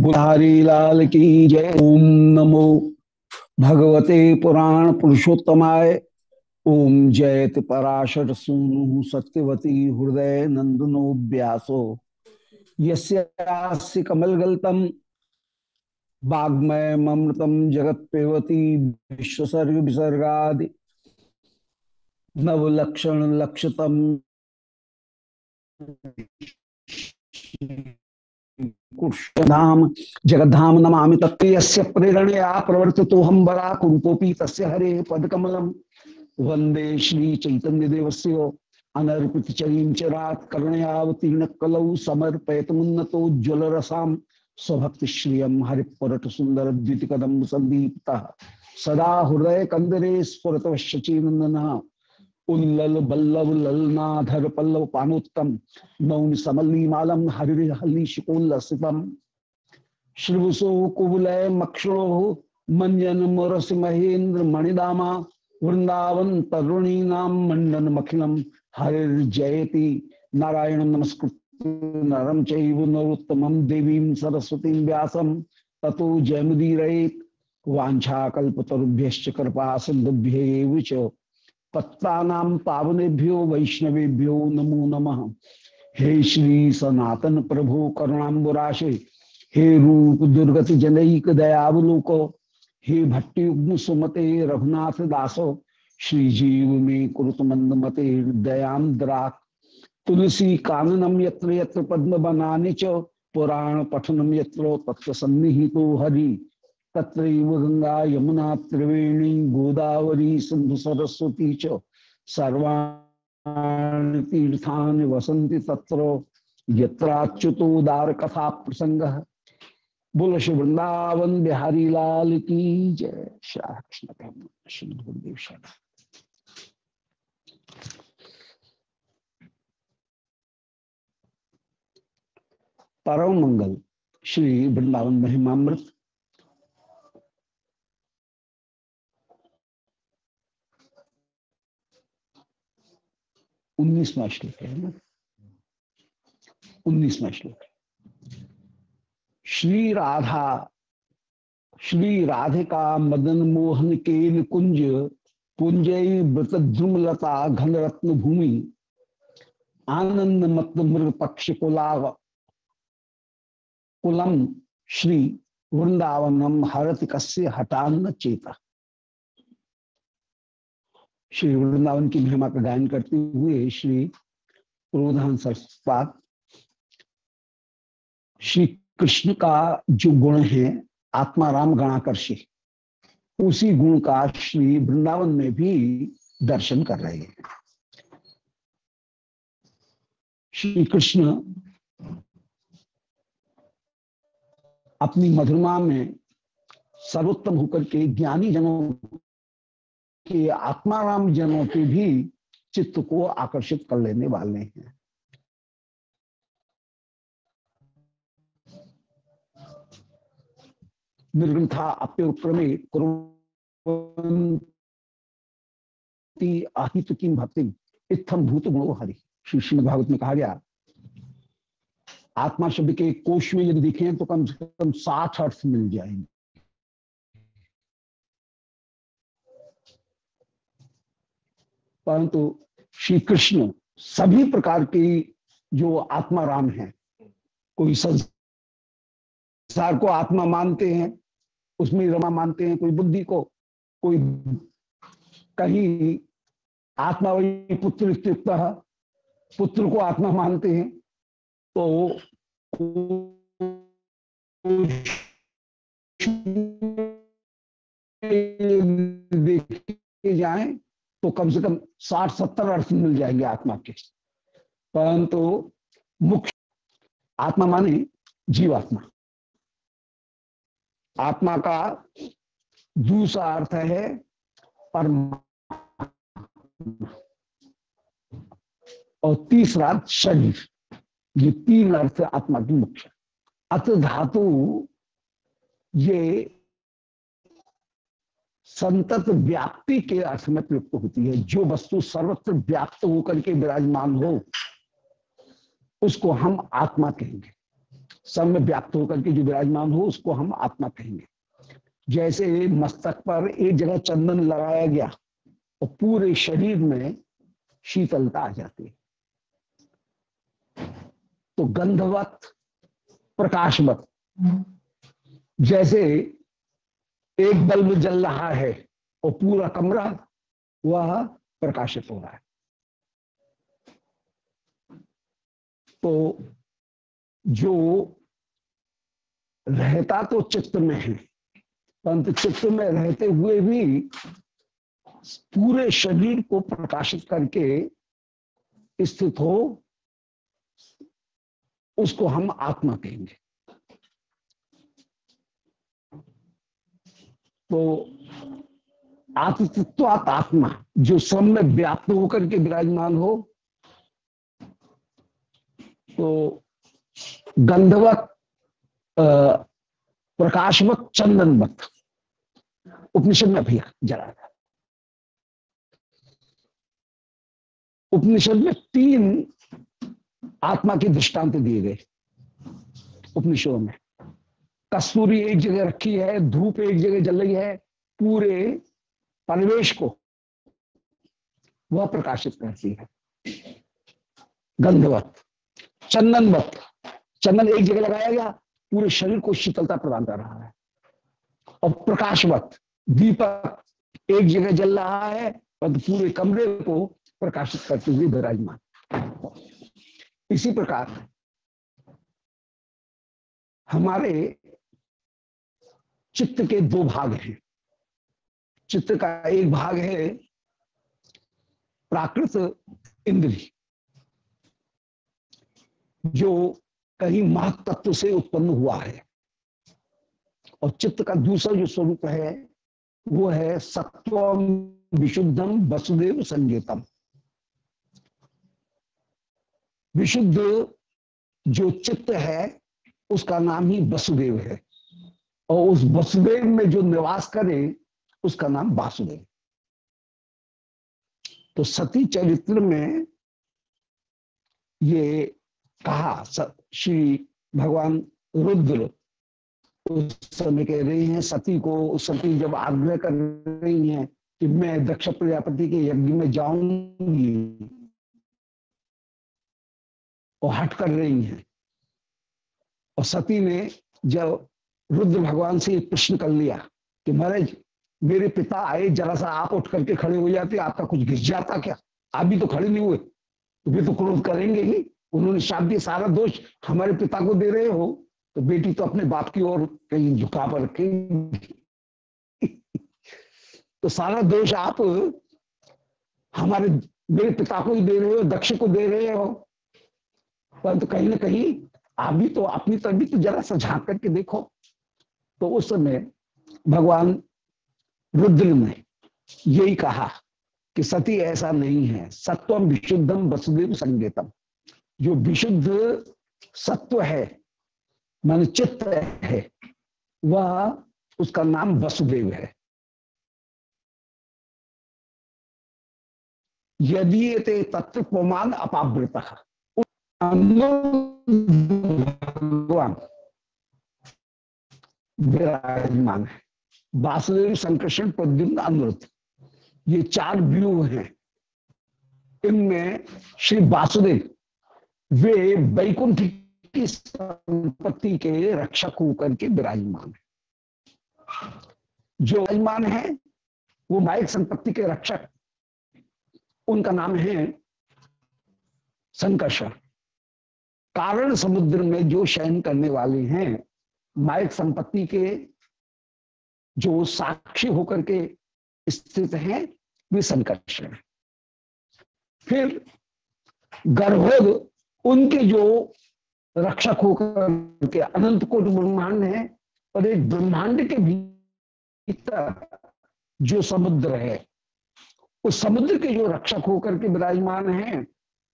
बुधारी लाल की जय। ओम नमो भगवते पुराण पुरुषोत्तमाय। ओम जयत पराशर सूनु सत्यवती हृदय नंदनो व्यासो। यस्य कमलगल्तम वाग्मय ममृतम जगत पेवती विश्वसर्ग विसर्गा नवलक्षण लक्षतम कृष्णधाम जगद्धाम नमामि तत्स्य प्रेरणया प्रवर्तितो हम बरा कुरूपोपी तस्य हरे पदकमलम। वंदे श्री चैतन्य देवस्य अनर्पित चरीम चरात कर्णयावतीर्ण कलौ समर्पयत मुन्नतो ज्वल रसाम स्वभक्ति श्रियम हरिपरट सुंदर द्वित कदम सदा हृदय कंदरे स्फुरत शचीनंदन उल्लल बल्लव ललनाधर पल्लव पानोत्तम, मौन समल्ली मालम हरि हल्ली शिकोल्लसितम श्रीवसो कुबुलय मक्षणो मंजन मोरस महेंद्र मणिदामा वृंदावन तरुणी नाम मंडन मखिलम, हरिर जयति। नारायण नमस्कृत नरम चैव नरोत्तमं देवीं सरस्वतीं व्यासं, ततो जयमुदीरयेत्। वाञ्छाकल्पतरुभ्यश्च कृपा सिन्धुभ्यैव च पत्तानां पावनेभ्यो वैष्णवेभ्यो नमो नमः। हे श्री सनातन प्रभु करुणाम्बुराशे, हे रूप दुर्गति जनैक दयावलोको, हे भट्टी सुमते रघुनाथ दासो, श्री जीव में कुरुत मंद मते दयांद्रा तुलसी काननम यत्र यत्र पद्म बनाने च, पुराण पठनम यत्र तत्र सन्निहितो हरि। तत्र गंगा यमुना, त्रिवेणी, गोदावरी सिंधु सरस्वती च सर्वाणि तीर्थानि वसन्ति तत्र। यत्राच्युतोदार कथा प्रसंग बोलो श्री वृंदावन बिहारी लाल की जय। श्री कृष्ण श्री गुरुदेव शरण परम मंगल श्री वृंदावन महिमामृत। उन्नीसवा श्लोक है ना? उन्नीसवा श्लोक श्री राधा, श्री राधिका मदन मोहन केल कुंज कुंजय व्रत ध्रुमलता घन रत्न भूमि, आनंद मत मृग पक्ष कुलाव। कुलम श्री वृंदावनम हरत कस्य हटान चेता। श्री वृंदावन की महिमा का गायन करते हुए श्री क्रोधान सरस्वत श्री कृष्ण का जो गुण है, आत्मा राम गणाकर्षी, उसी गुण का श्री वृंदावन में भी दर्शन कर रहे हैं। श्री कृष्ण अपनी मधुरमा में सर्वोत्तम होकर के ज्ञानी जनों के आत्माराम जनों के भी चित्त को आकर्षित कर लेने वाले हैं। निर्ग्रंथा अप्युक्रमे आहित की भक्ति। इत्थम भूत गुणो हरि। श्री श्रीमद भागवत में कहा गया, आत्मा शब्द के कोश में यदि देखें तो कम से कम साठ अर्थ मिल जाएँगे। परंतु श्री कृष्ण सभी प्रकार की जो आत्मा राम है, कोई संसार को आत्मा मानते हैं, उसमें रमा मानते हैं, कोई बुद्धि को, कोई कहीं आत्मा वही पुत्र पुत्र को आत्मा मानते हैं तो देखे जाए तो कम से कम साठ, सत्तर अर्थ मिल जाएँगे आत्मा के। परंतु मुख्य आत्मा माने जीवात्मा। आत्मा का दूसरा अर्थ है परमात्मा। और तीसरा शरीर। ये तीन अर्थ आत्मा की मुख्य। अत धातु ये संतत व्याप्ति के अर्थ में प्रयुक्त होती है। जो वस्तु सर्वत्र व्याप्त होकर के विराजमान हो उसको हम आत्मा कहेंगे। सब में व्याप्त होकर के जो विराजमान हो उसको हम आत्मा कहेंगे। जैसे मस्तक पर एक जगह चंदन लगाया गया और पूरे शरीर में शीतलता आ जाती है। तो गंधवत प्रकाशवत जैसे एक बल्ब जल रहा है और पूरा कमरा वह प्रकाशित हो रहा है। तो जो रहता तो चित्त में है, परंतु चित्त में रहते हुए भी पूरे शरीर को प्रकाशित करके स्थित हो, उसको हम आत्मा कहेंगे। तो आत्मतत्वात आत्मा, जो सब में व्याप्त होकर के विराजमान हो तो गंधवत प्रकाशवत, चंदनवत, उपनिषद में भैया जरा उपनिषद में तीन आत्मा के दृष्टांत दिए गए, उपनिषदों में। कस्तूरी एक जगह रखी है, धूप एक जगह जल रही है, पूरे परिवेश को वह प्रकाशित करती है। गंधवत, चंदनवत, चंदन एक जगह लगाया गया, पूरे शरीर को शीतलता प्रदान कर रहा है। और प्रकाशवत, दीपक एक जगह जल रहा है, और पूरे कमरे को प्रकाशित करते हुए विराजमान। इसी प्रकार, हमारे चित्त के दो भाग हैं। चित्त का एक भाग है प्राकृत इंद्री, जो कहीं महत तत्व से उत्पन्न हुआ है। और चित्त का दूसरा जो स्वरूप है, वो है सत्वम विशुद्धम वसुदेव संगीतम। विशुद्ध जो चित्त है, उसका नाम ही वसुदेव है। और उस वसुदेव में जो निवास करे, उसका नाम वासुदेव। तो सती चरित्र में ये कहा श्री भगवान रुद्र उस समय कह रही हैं, सती को सती जब आग्रह कर रही हैं कि मैं दक्ष प्रजापति के यज्ञ में जाऊँगी, और हट कर रही हैं। और सती ने जब रुद्र भगवान से प्रश्न कर लिया कि महाराज, मेरे पिता आए, जरा सा आप उठ करके खड़े हो जाते, आपका कुछ गिर जाता क्या? आप भी तो खड़े नहीं हुए। तो भी तो क्रोध करेंगे ही। उन्होंने शादी सारा दोष हमारे पिता को दे रहे हो। तो बेटी तो अपने बाप की ओर कहीं झुका पर तो सारा दोष आप हमारे, मेरे पिता को ही दे रहे हो, दक्ष को दे रहे हो। परंतु तो कहीं ना कहीं आप भी तो अपनी तरफ़ भी तो जरा सा झाँक करके देखो। तो उस समय भगवान रुद्र ने यही कहा कि सती ऐसा नहीं है सत्वम विशुद्धम वसुदेव संगीतम। जो विशुद्ध सत्व है, मान चित्त है, वह उसका नाम वसुदेव है। यदि ये तत्व प्रमाण अपावृत भगवान विराजमान। है वासुदेव संकर्षण, प्रद्युम्न अनुरुद्ध ये चार व्यूह हैं। इनमें श्री वासुदेव, वे वैकुंठ की संपत्ति के रक्षक होकर के विराजमान है। जो यजमान है, वो माइक संपत्ति के रक्षक। उनका नाम है संकर्षण। कारण समुद्र में जो शयन करने वाले हैं माइक संपत्ति के जो साक्षी होकर के स्थित हैं, वे संकर्षण फिर गर्भोद उनके जो रक्षक होकर के अनंत कोट ब्रह्मांड है और एक ब्रह्मांड के भीतर जो समुद्र है, उस समुद्र के जो रक्षक होकर के विराजमान हैं,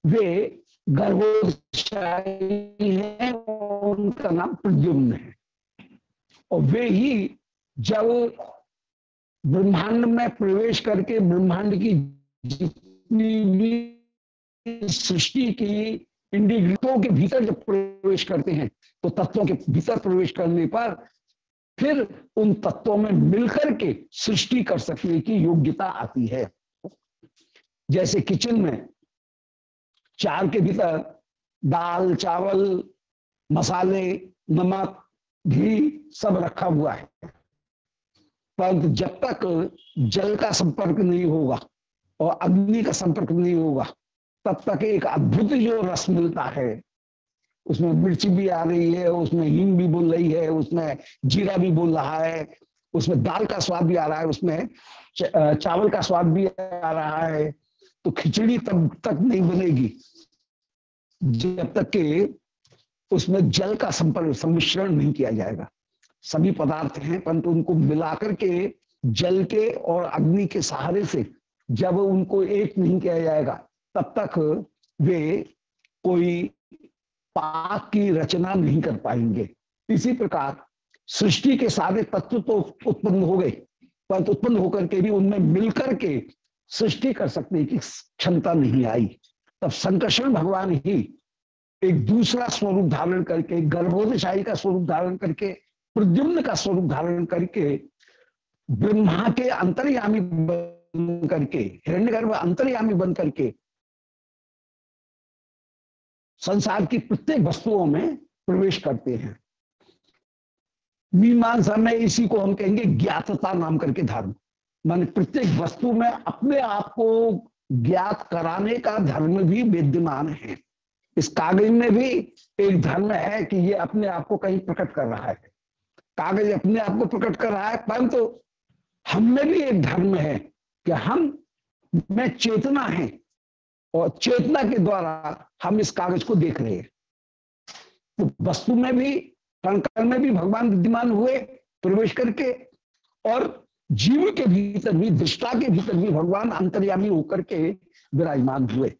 वे गर्भोदशाही हैं, उनका नाम प्रद्युम्न है। और वे ही जब ब्रह्मांड में प्रवेश करके ब्रह्मांड की जितनी भी सृष्टि की इंडिग्रिटों के भीतर जब प्रवेश करते हैं तो तत्वों के भीतर प्रवेश करने पर फिर उन तत्वों में मिलकर के सृष्टि कर सकने की योग्यता आती है। जैसे किचन में चार के भीतर दाल, चावल, मसाले, नमक घी सब रखा हुआ है। परंतु जब तक जल का संपर्क नहीं होगा और अग्नि का संपर्क नहीं होगा, तब तक एक अद्भुत जो रस मिलता है, उसमें मिर्ची भी आ रही है, उसमें हिंग भी बोल रही है, उसमें जीरा भी बोल रहा है, उसमें दाल का स्वाद भी आ रहा है, उसमें चावल का स्वाद भी आ रहा है तो खिचड़ी तब तक नहीं बनेगी। जब तक के उसमें जल का संपर्क सम्मिश्रण नहीं किया जाएगा। सभी पदार्थ हैं, परंतु उनको मिलाकर के जल के और अग्नि के सहारे से जब उनको एक नहीं किया जाएगा, तब तक वे कोई पाक की रचना नहीं कर पाएँगे। इसी प्रकार सृष्टि के सारे तत्व तो उत्पन्न हो गए, परंतु उत्पन्न होकर के भी उनमें मिलकर के सृष्टि कर सकने की क्षमता नहीं आई। तब संकर्षण भगवान ही एक दूसरा स्वरूप धारण करके गर्भोदशाही का स्वरूप धारण करके, प्रद्युम्न का स्वरूप धारण करके, ब्रह्मा के अंतर्यामी बन करके, हिरण्यगर्भ अंतर्यामी बन करके, संसार की प्रत्येक वस्तुओं में प्रवेश करते हैं। मीमांसा में इसी को हम कहेंगे ज्ञातता नाम करके धर्म। मान प्रत्येक वस्तु में अपने आप को ज्ञात कराने का धर्म भी विद्यमान है। इस कागज़ में भी एक धर्म है कि ये अपने आप को कहीं प्रकट कर रहा है। कागज़ अपने आप को प्रकट कर रहा है, परंतु तो हम में भी एक धर्म है कि हम में चेतना है और चेतना के द्वारा हम इस कागज़ को देख रहे हैं। तो वस्तु में भी कण में भी भगवान विद्यमान हुए, प्रवेश करके और जीव के भीतर भी, दृष्टा के भीतर भी भगवान अंतर्यामी होकर के विराजमान हुए।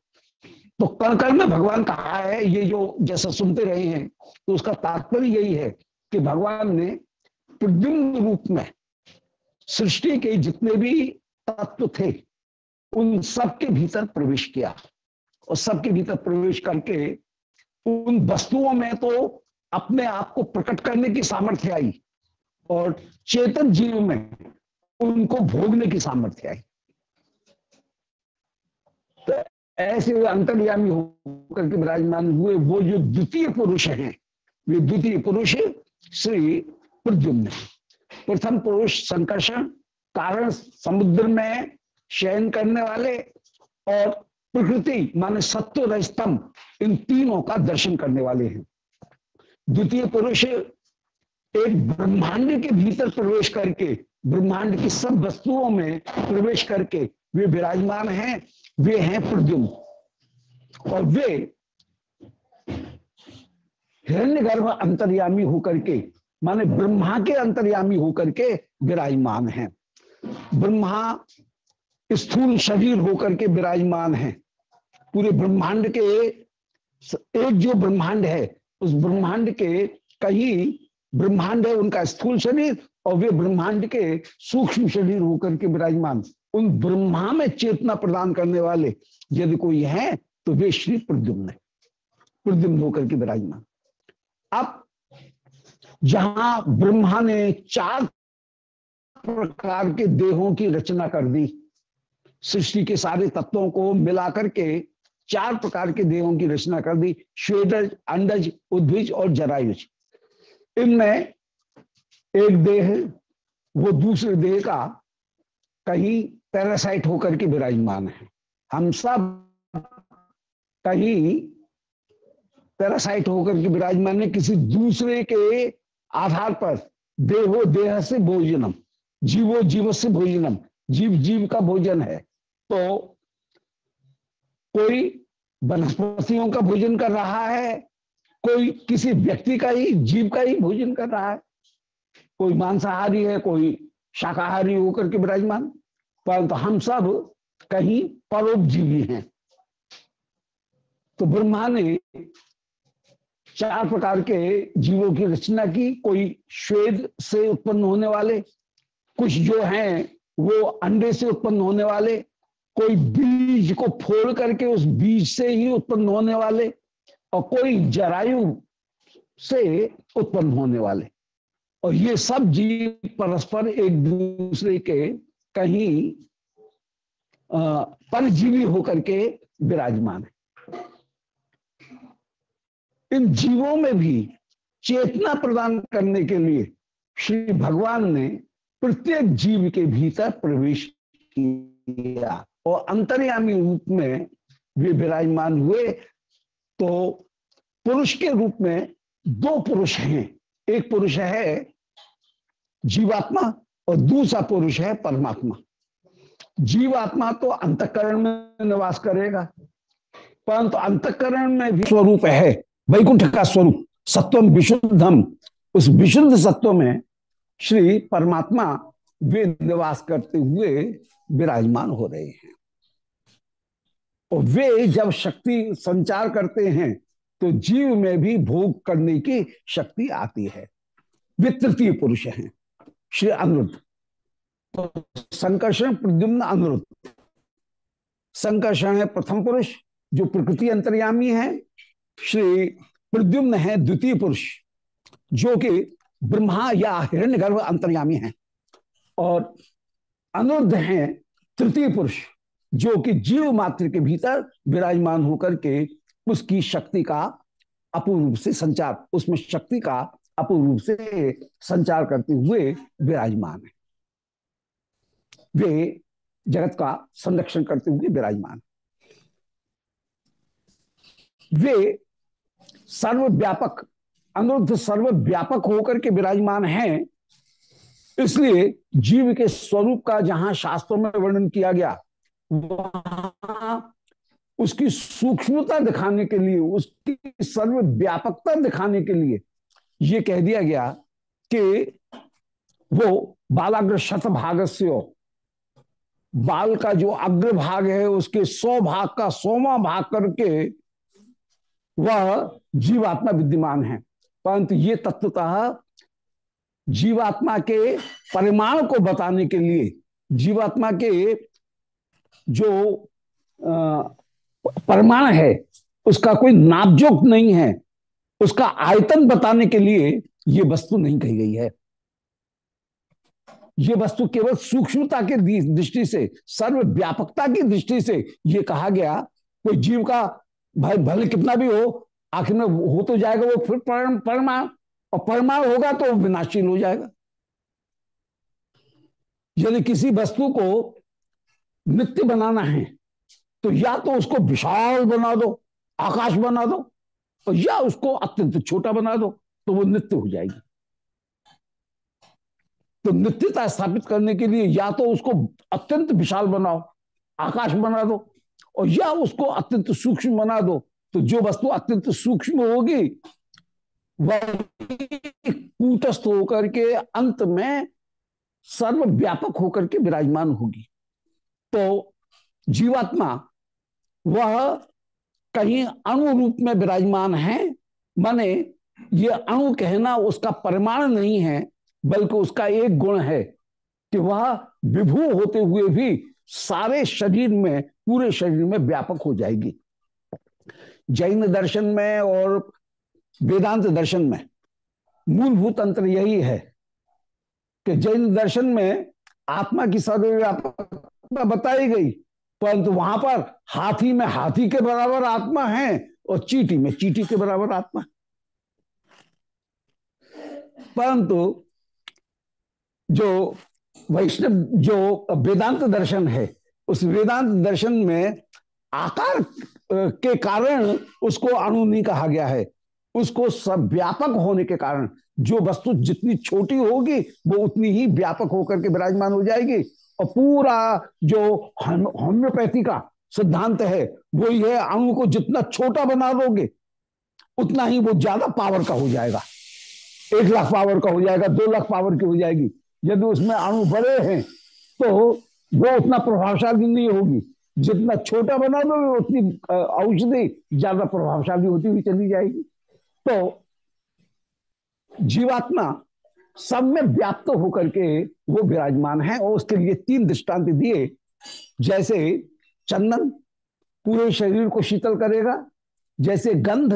तो कण कण में भगवान कहा है, ये जो जैसा सुनते रहे हैं तो उसका तात्पर्य यही है कि भगवान ने प्रद्युम्न रूप में सृष्टि के जितने भी तत्व थे, उन सबके भीतर प्रवेश किया। और सबके भीतर प्रवेश करके उन वस्तुओं में तो अपने आप को प्रकट करने की सामर्थ्य आई और चेतन जीव में उनको भोगने की सामर्थ्य आई। तो ऐसे अंतर्यामी होकर के विराजमान हुए वो जो द्वितीय पुरुष हैं। वे द्वितीय पुरुष श्री प्रद्युम्न प्रथम पुरुष संकर्षण, कारण समुद्र में शयन करने वाले और प्रकृति माने सत्व रजतम इन तीनों का दर्शन करने वाले हैं। द्वितीय पुरुष एक ब्रह्मांड के भीतर प्रवेश करके, ब्रह्मांड की सब वस्तुओं में प्रवेश करके वे विराजमान हैं। वे हैं प्रद्युम और वे हिरण्यगर्भ अंतर्यामी होकर के, माने ब्रह्मा के अंतर्यामी होकर के विराजमान हैं। ब्रह्मा स्थूल शरीर होकर के विराजमान है। पूरे ब्रह्मांड के एक जो ब्रह्मांड है, उस ब्रह्मांड के कहीं ब्रह्मांड है, उनका स्थूल शरीर, और वे ब्रह्मांड के सूक्ष्म शरीर होकर के विराजमान। उन ब्रह्मा में चेतना प्रदान करने वाले यदि कोई है तो वे श्री प्रद्युम्न है। प्रद्युम्न होकर के विराजमान। अब जहाँ ब्रह्मा ने चार प्रकार के देहों की रचना कर दी, सृष्टि के सारे तत्वों को मिलाकर के चार प्रकार के देहों की रचना कर दी श्वेदज अंडज, उद्भिज और जरायुज। इनमें एक देह, वो दूसरे देह का कहीं पैरासाइट होकर के विराजमान है। हम सब कहीं पैरासाइट होकर के विराजमान है, किसी दूसरे के आधार पर। देहो देह से भोजनम, जीवो जीव से भोजनम, जीव जीव का भोजन है। तो कोई वनस्पतियों का भोजन कर रहा है, कोई किसी व्यक्ति का ही, जीव का ही भोजन कर रहा है। कोई मांसाहारी है, कोई शाकाहारी होकर के विराजमान। परंतु हम सब कहीं परोपजीवी हैं। तो ब्रह्मा ने चार प्रकार के जीवों की रचना की। कोई श्वेद से उत्पन्न होने वाले, कुछ जो हैं वो अंडे से उत्पन्न होने वाले, कोई बीज को फोड़ करके उस बीज से ही उत्पन्न होने वाले, और कोई जरायु से उत्पन्न होने वाले। और ये सब जीव परस्पर एक दूसरे के कहीं परजीवी होकर के विराजमान है। इन जीवों में भी चेतना प्रदान करने के लिए श्री भगवान ने प्रत्येक जीव के भीतर प्रवेश किया और अंतर्यामी रूप में वे विराजमान हुए। तो पुरुष के रूप में दो पुरुष हैं। एक पुरुष है जीवात्मा और दूसरा पुरुष है परमात्मा। जीवात्मा तो अंतकरण में निवास करेगा, परंतु अंतकरण में भी स्वरूप है, वैकुंठ का स्वरूप सत्वम विशुद्धम उस विशुद्ध सत्व में श्री परमात्मा वे निवास करते हुए विराजमान हो रहे हैं। और वे जब शक्ति संचार करते हैं तो जीव में भी भोग करने की शक्ति आती है। वे तृतीय पुरुष हैं। श्री अनुरुद्ध तो संकर्षण प्रद्युम्न अनुरुद्ध संकर्षण है प्रथम पुरुष, जो प्रकृति अंतर्यामी है। श्री प्रद्युम्न है द्वितीय पुरुष, जो कि ब्रह्मा या हिरण्य गर्भ अंतर्यामी है। और अनुरुद्ध है तृतीय पुरुष, जो कि जीव मात्र के भीतर विराजमान होकर के उसकी शक्ति का अपूर्ण रूप से संचार, उसमें शक्ति का अपूर्ण रूप से संचार करते हुए विराजमान है। वे जगत का संरक्षण करते हुए विराजमान वे सर्वव्यापक, अनुरुद्ध सर्वव्यापक होकर के विराजमान हैं। इसलिए जीव के स्वरूप का जहाँ शास्त्रों में वर्णन किया गया, वहाँ उसकी सूक्ष्मता दिखाने के लिए, उसकी सर्वव्यापकता दिखाने के लिए ये कह दिया गया कि वो बालाग्र शत भाग से बाल का जो अग्र भाग है, उसके सौ भाग का सोवा भाग करके वह जीवात्मा विद्यमान है। परंतु ये तत्वतः जीवात्मा के परिमाण को बताने के लिए, जीवात्मा के जो परिमाण है, उसका कोई नापजोक नहीं है। उसका आयतन बताने के लिए ये वस्तु नहीं कही गई है। ये वस्तु केवल सूक्ष्मता के दृष्टि से सर्व व्यापकता की दृष्टि से ये कहा गया। कोई जीव का भाई भले कितना भी हो, आखिर में हो तो जाएगा वो फिर परमाण और परमाण होगा तो विनाशील हो जाएगा। यदि किसी वस्तु को नित्य बनाना है तो या तो उसको विशाल बना दो, आकाश बना दो और या उसको अत्यंत छोटा बना दो तो वो नित्य हो जाएगी। तो नित्यता स्थापित करने के लिए या तो उसको अत्यंत विशाल बनाओ, आकाश बना दो, और या उसको अत्यंत सूक्ष्म बना दो तो जो वस्तु अत्यंत सूक्ष्म होगी, वह कूटस्थ होकर के अंत में सर्वव्यापक होकर के विराजमान होगी। तो जीवात्मा, वह कहीं अणु रूप में विराजमान है, माने ये अणु कहना उसका परिमाण नहीं है, बल्कि उसका एक गुण है, कि वह विभू होते हुए भी सारे शरीर में, पूरे शरीर में व्यापक हो जाएगी। जैन दर्शन में और वेदांत दर्शन में मूलभूत अंतर यही है कि जैन दर्शन में आत्मा की सर्वव्यापकता बताई गई। परंतु वहाँ पर हाथी में हाथी के बराबर आत्मा है और चीटी में चीटी के बराबर आत्मा है। परंतु जो वैष्णव, जो वेदांत दर्शन है, उस वेदांत दर्शन में आकार के कारण उसको अणु नहीं कहा गया है। उसको सब व्यापक होने के कारण, जो वस्तु जितनी छोटी होगी, वो उतनी ही व्यापक होकर के विराजमान हो जाएगी। और पूरा जो होम्योपैथी का सिद्धांत है, वो ये अणु को जितना छोटा बना दोगे उतना ही वो ज़्यादा पावर का हो जाएगा। एक लाख पावर का हो जाएगा, दो लाख पावर की हो जाएगी। यदि उसमें अणु बड़े हैं तो वो उतना प्रभावशाली नहीं होगी। जितना छोटा बना दोगे उतनी औषधि ज़्यादा प्रभावशाली होती हुई चली जाएगी। तो जीवात्मा सब में व्याप्त होकर के वो विराजमान है और उसके लिए तीन दृष्टांत दिए। जैसे चंदन पूरे शरीर को शीतल करेगा, जैसे गंध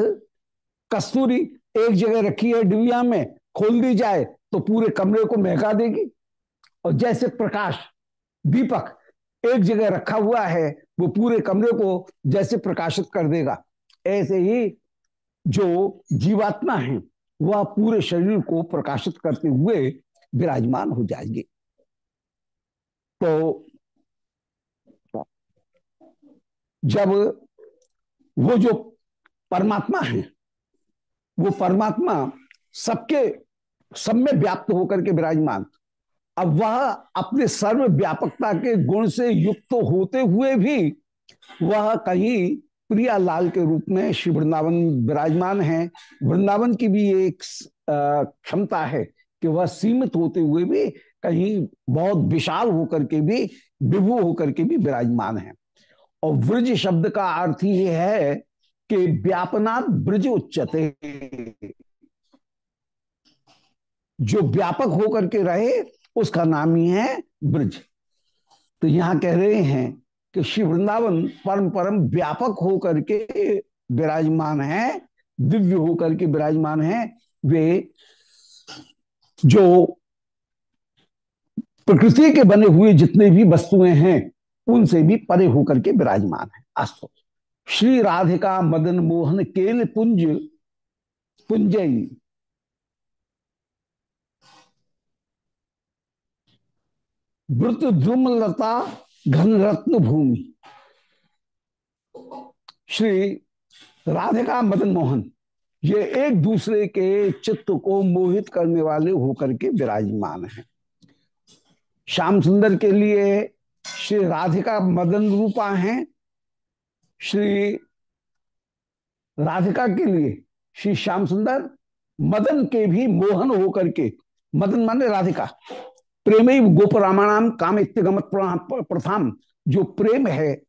कस्तूरी एक जगह रखी है डिबिया में, खोल दी जाए तो पूरे कमरे को महका देगी। और जैसे प्रकाश, दीपक एक जगह रखा हुआ है, वो पूरे कमरे को जैसे प्रकाशित कर देगा। ऐसे ही जो जीवात्मा है वह पूरे शरीर को प्रकाशित करते हुए विराजमान हो जाएँगे। तो जब वो जो परमात्मा है, वो परमात्मा सबके सब में व्याप्त होकर के विराजमान, अब वह अपने सर्व व्यापकता के गुण से युक्त होते हुए भी वह कहीं प्रिया लाल के रूप में श्री वृंदावन विराजमान है। वृंदावन की भी एक क्षमता है कि वह सीमित होते हुए भी कहीं बहुत विशाल होकर के भी, विभु होकर के भी विराजमान है। और ब्रज शब्द का अर्थ ही है कि व्यापनाथ ब्रज उच्चते जो व्यापक होकर के रहे, उसका नाम ही है ब्रज। तो यहाँ कह रहे हैं कि श्री वृंदावन परम परम व्यापक होकर के विराजमान है, दिव्य होकर के विराजमान है, वे जो प्रकृति के बने हुए जितने भी वस्तुएँ हैं, उनसे भी परे होकर के विराजमान है। अस्तु। श्री राधिका मदन मोहन केल पुंज पुंजई वृत ध्रुम लता घन रत्न भूमि श्री राधिका मदन मोहन, ये एक दूसरे के चित्त को मोहित करने वाले होकर के विराजमान हैं। श्याम सुंदर के लिए श्री राधिका मदन रूपा हैं। श्री राधिका के लिए श्री श्याम सुंदर, मदन के भी मोहन होकर के, मदन माने राधिका। प्रेम गोप रामाणाम काम इत्यगमत प्रथाम। जो प्रेम है,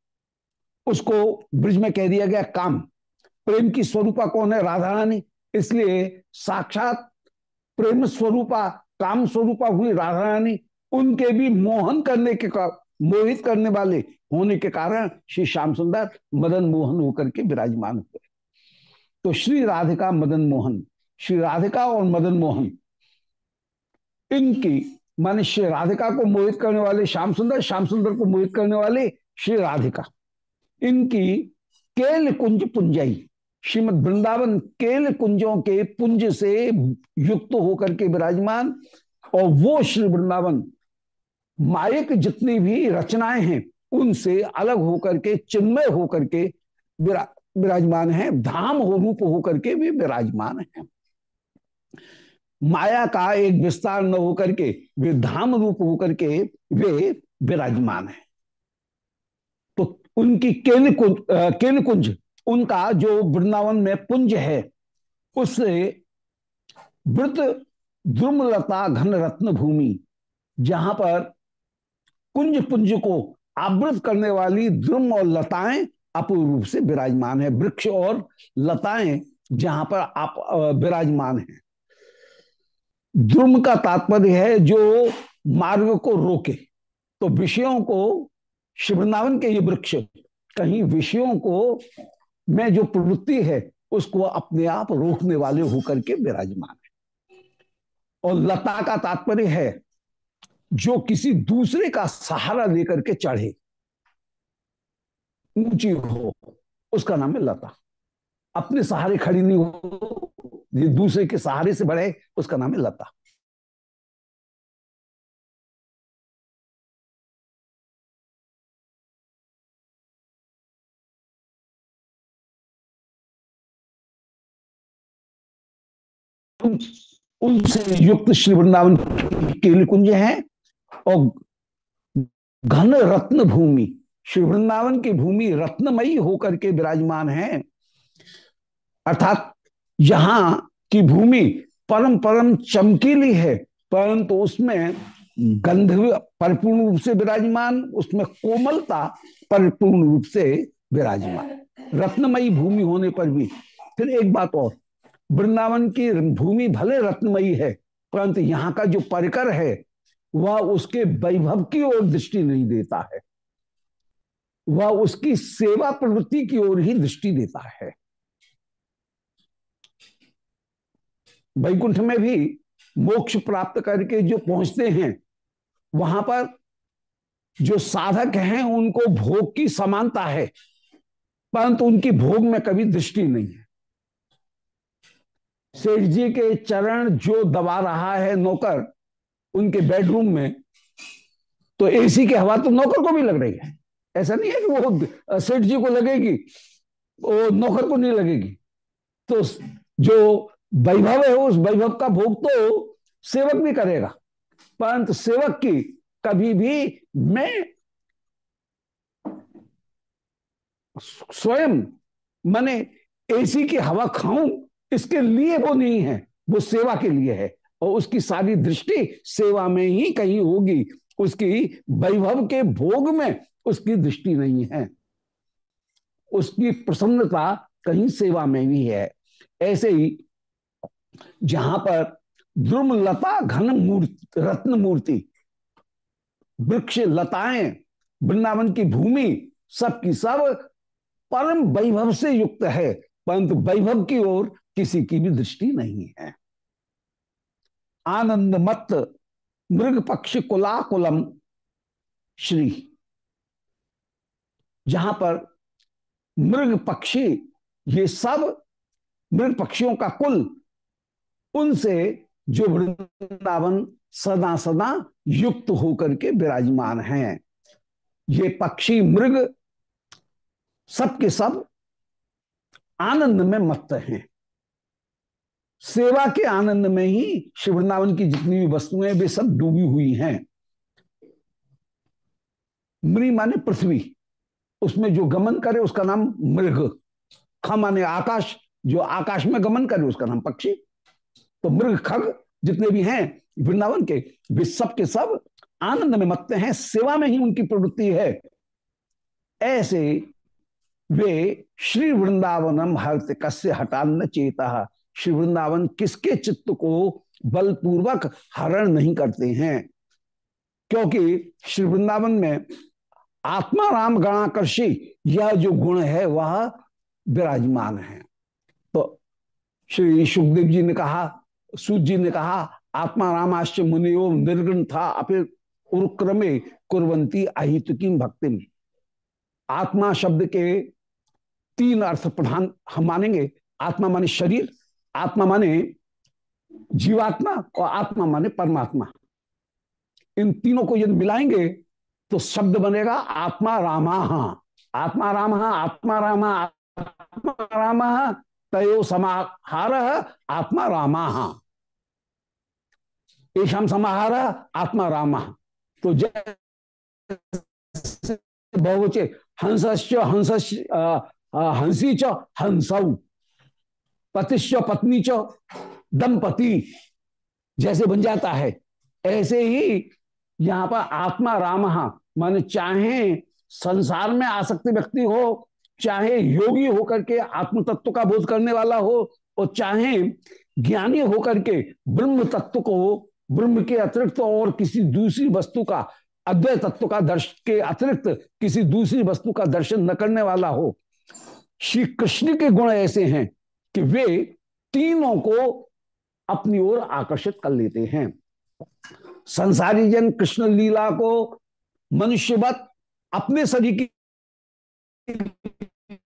उसको ब्रिज में कह दिया गया काम। प्रेम की स्वरूपा कौन है? राधा रानी इसलिए साक्षात प्रेम स्वरूपा, काम स्वरूपा हुई राधा रानी उनके भी मोहन करने के का मोहित करने वाले होने के कारण श्री श्याम सुंदर मदन मोहन होकर के विराजमान हुए। तो श्री राधिका मदन मोहन, श्री राधिका और मदन मोहन, इनकी माने श्री राधिका को मोहित करने वाले श्याम सुंदर श्याम सुंदर को मोहित करने वाले श्री राधिका। इनकी केल कुंज पुंजई, श्रीमद वृंदावन केल कुंजों के पुंज से युक्त होकर के विराजमान, और वो श्री वृंदावन मायक जितनी भी रचनाएँ हैं, उनसे अलग होकर के, चिन्मय होकर के विराजमान है, धाम हो रूप होकर के भी विराजमान है। माया का एक विस्तार न होकर के, वे धाम रूप होकर के वे विराजमान है। तो उनकी केन कुंज केन कुंज, उनका जो वृंदावन में पुंज है, उससे वृत द्रुमलता घन रत्न भूमि, जहाँ पर कुंज पुंज को आवृत करने वाली द्रुम और लताएँ अपूर्व रूप से विराजमान है। वृक्ष और लताएँ जहाँ पर आप विराजमान हैं। द्रुम का तात्पर्य है जो मार्ग को रोके। तो विषयों को शिवनावन के ये वृक्ष, कहीं विषयों को में जो प्रवृत्ति है, उसको अपने आप रोकने वाले होकर के विराजमान है। और लता का तात्पर्य है, जो किसी दूसरे का सहारा लेकर के चढ़े, ऊँची हो, उसका नाम है लता। अपने सहारे खड़ी नहीं हो दूसरे के सहारे से बढ़े, उसका नाम है लता। उनसे युक्त श्री वृंदावन केल कुंज है और घन रत्न भूमि, श्री वृंदावन की भूमि रत्नमयी होकर के विराजमान है। अर्थात यहाँ की भूमि परम परम चमकीली है, परंतु उसमें गंध परिपूर्ण रूप से विराजमान, उसमें कोमलता परिपूर्ण रूप से विराजमान। रत्नमयी भूमि होने पर भी। फिर एक बात और, वृंदावन की भूमि भले रत्नमयी है, परंतु यहाँ का जो परिकर है, वह उसके वैभव की ओर दृष्टि नहीं देता है। वह उसकी सेवा प्रवृत्ति की ओर ही दृष्टि देता है। वैकुंठ में भी मोक्ष प्राप्त करके जो पहुँचते हैं, वहाँ पर जो साधक हैं, उनको भोग की समानता है, परंतु उनकी भोग में कभी दृष्टि नहीं है। सेठ जी के चरण जो दबा रहा है नौकर उनके बेडरूम में तो एसी की हवा तो नौकर को भी लग रही है। ऐसा नहीं है कि वो सेठ जी को लगेगी, वो नौकर को नहीं लगेगी। तो जो वैभव है उस वैभव का भोग तो सेवक भी करेगा, परंतु सेवक की कभी भी मैं स्वयं मैंने एसी की हवा खाऊं, इसके लिए वो नहीं है, वो सेवा के लिए है, और उसकी सारी दृष्टि सेवा में ही कहीं होगी, उसकी वैभव के भोग में उसकी दृष्टि नहीं है। उसकी प्रसन्नता कहीं सेवा में भी है। ऐसे ही जहाँ पर ध्रुम लता घन मूर्ति, रत्न मूर्ति, वृक्ष लताएँ, वृंदावन की भूमि, सबकी सब परम वैभव से युक्त है, परंतु वैभव की ओर किसी की भी दृष्टि नहीं है। आनंद मत, मृग पक्ष कुलाकुलम, श्री। जहाँ पर मृग पक्षी, ये सब मृग पक्षियों का कुल उनसे जो वृंदावन सदा सदा युक्त होकर के विराजमान हैं। ये पक्षी मृग सबके सब आनंद में मत हैं। सेवा के आनंद में ही श्री वृंदावन की जितनी भी वस्तुएँ वे सब डूबी हुई हैं। मृ माने पृथ्वी। उसमें जो गमन करे, उसका नाम मृग। ख माने आकाश। जो आकाश में गमन करे, उसका नाम पक्षी। तो मृग खग जितने भी हैं वृंदावन के, वे सब के सब आनंद में मत्ते हैं, सेवा में ही उनकी प्रवृत्ति है। ऐसे वे श्री वृंदावनम हर्त कस्य हटान चेता। श्री वृंदावन किसके चित्त को बलपूर्वक हरण नहीं करते हैं? क्योंकि श्री वृंदावन में आत्मा राम गणाकर्षी, यह जो गुण है, वह विराजमान है। तो श्री सुखदेव जी ने कहा सूत जी ने कहा, आत्मा रामाश्च मुनियो निर्गुण था अपिर उक्रमे कुरवंती अहित की भक्ति आत्मा शब्द के तीन अर्थ प्रधान हम मानेंगे। आत्मा माने शरीर, आत्मा माने जीवात्मा और आत्मा माने परमात्मा। इन तीनों को यदि मिलाएँगे तो शब्द बनेगा आत्मा रामा आत्मा राम आत्मा राम आत्मा राम तयो समाहार आत्मा रामा येषाम समाहार आत्मा राम तो जय बहुचे हंस हंस हँसी च हंसऊ पतिश्च पत्नी च दंपति। जैसे बन जाता है। ऐसे ही यहाँ पर आत्मा राम, मान चाहे संसार में आसक्ति व्यक्ति हो, चाहे योगी होकर के आत्म तत्व का बोध करने वाला हो, और चाहे ज्ञानी होकर के ब्रह्म तत्व को ब्रह्म के अतिरिक्त और किसी दूसरी वस्तु का, अद्वैत तत्व का दर्शन के अतिरिक्त किसी दूसरी वस्तु का दर्शन न करने वाला हो। श्री कृष्ण के गुण ऐसे हैं कि वे तीनों को अपनी ओर आकर्षित कर लेते हैं। संसारी जन कृष्ण लीला को मनुष्यवत अपने शरीर की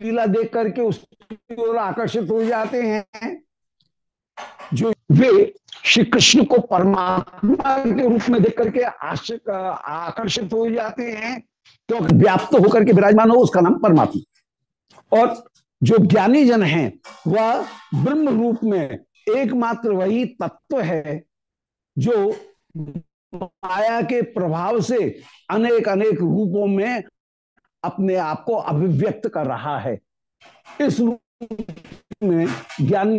लीला देख करके उसकी ओर आकर्षित हो जाते हैं। जो वे श्री कृष्ण को परमात्मा के रूप में देख करके आकर्षित हो जाते हैं तो व्याप्त होकर के विराजमान हो, उसका नाम परमात्मा। और जो ज्ञानी जन है, वह ब्रह्म रूप में एकमात्र वही तत्व है, जो माया के प्रभाव से अनेक अनेक रूपों में अपने आप को अभिव्यक्त कर रहा है। इस रूप में ज्ञान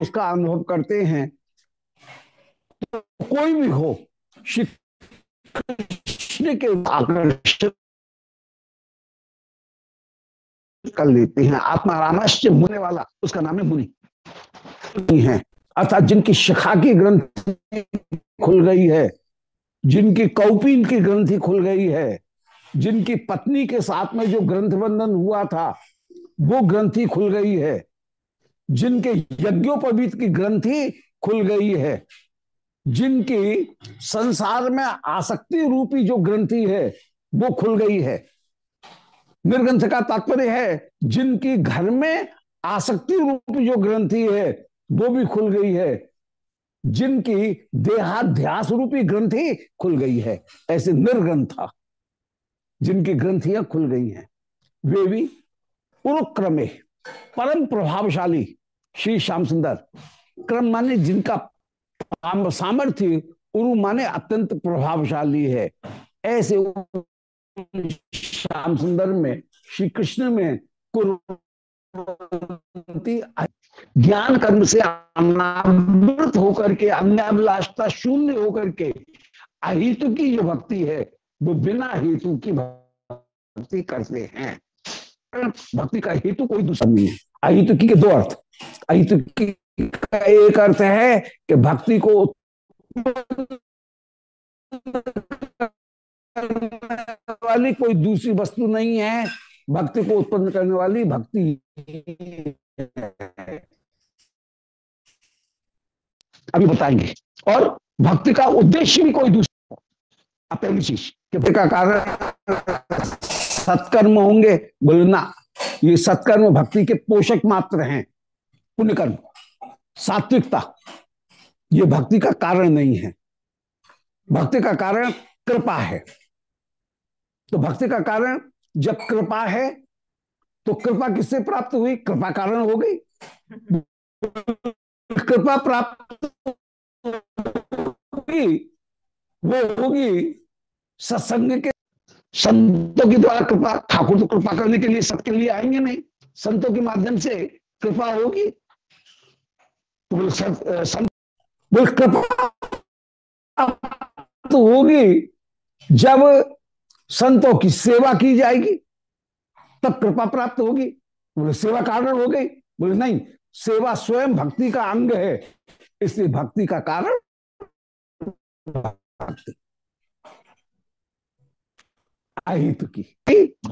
उसका अनुभव करते हैं। तो कोई भी हो, श्री कृष्ण के आकर्षण कर लेते हैं। आत्मा रामश्य मुने वाला, उसका नाम है मुनि। है। अर्थात जिनकी शिखा की ग्रंथि खुल गई है, जिनकी कौपीन की ग्रंथि खुल गई है, जिनकी पत्नी के साथ में जो ग्रंथ बंधन हुआ था, वो ग्रंथि खुल गई है। जिनके यज्ञोपवीत की ग्रंथि खुल गई है, जिनकी संसार में आसक्ति रूपी जो ग्रंथि है, वो खुल गई है। निर्ग्रंथ का तात्पर्य है, जिनकी घर में आसक्ति रूपी जो ग्रंथि है, वो भी खुल गई है। जिनकी देहाध्यास रूपी ग्रंथि खुल गई है, ऐसे निर्ग्रंथा, जिनकी ग्रंथियाँ खुल गई हैं। वे भी उरुक्रमे। परम प्रभावशाली श्री श्याम सुंदर। क्रम माने जिनका सामर्थ्य उरु माने अत्यंत प्रभावशाली है। ऐसे श्याम सुंदर में, श्री कृष्ण में ज्ञान कर्म से अनावृत होकर के, अन्याभिलाषता शून्य होकर के अहितु की जो भक्ति है, वो बिना हेतु की भक्ति करते हैं। भक्ति का हेतु कोई दूसरा नहीं है। अहितु की के दो अर्थ। अहितु की का एक अर्थ है कि भक्ति को वाली कोई दूसरी वस्तु नहीं है। भक्ति को उत्पन्न करने वाली भक्ति अभी बताएँगे। और भक्ति का उद्देश्य भी कोई दूसरा। पहली चीज़ का कारण सत्कर्म होंगे बोलना ये सत्कर्म भक्ति के पोषक मात्र हैं, पुण्यकर्म। सात्विकता, ये भक्ति का कारण नहीं है। भक्ति का कारण कृपा है। तो भक्ति का कारण, जब कृपा है तो कृपा किससे प्राप्त हुई? कृपा कारण हो गई। कृपा प्राप्त होगी वो होगी सत्संग के संतों के द्वारा कृपा, ठाकुर तो कृपा करने के लिए, सबके लिए आएँगे नहीं। संतों के माध्यम से कृपा होगी। तो बोल, कृपा तो होगी। जब संतों की सेवा की जाएगी, तब कृपा प्राप्त होगी। बोले, सेवा कारण हो गई। बोले, नहीं, सेवा स्वयं भक्ति का अंग है। इसलिए भक्ति का कारण अहित की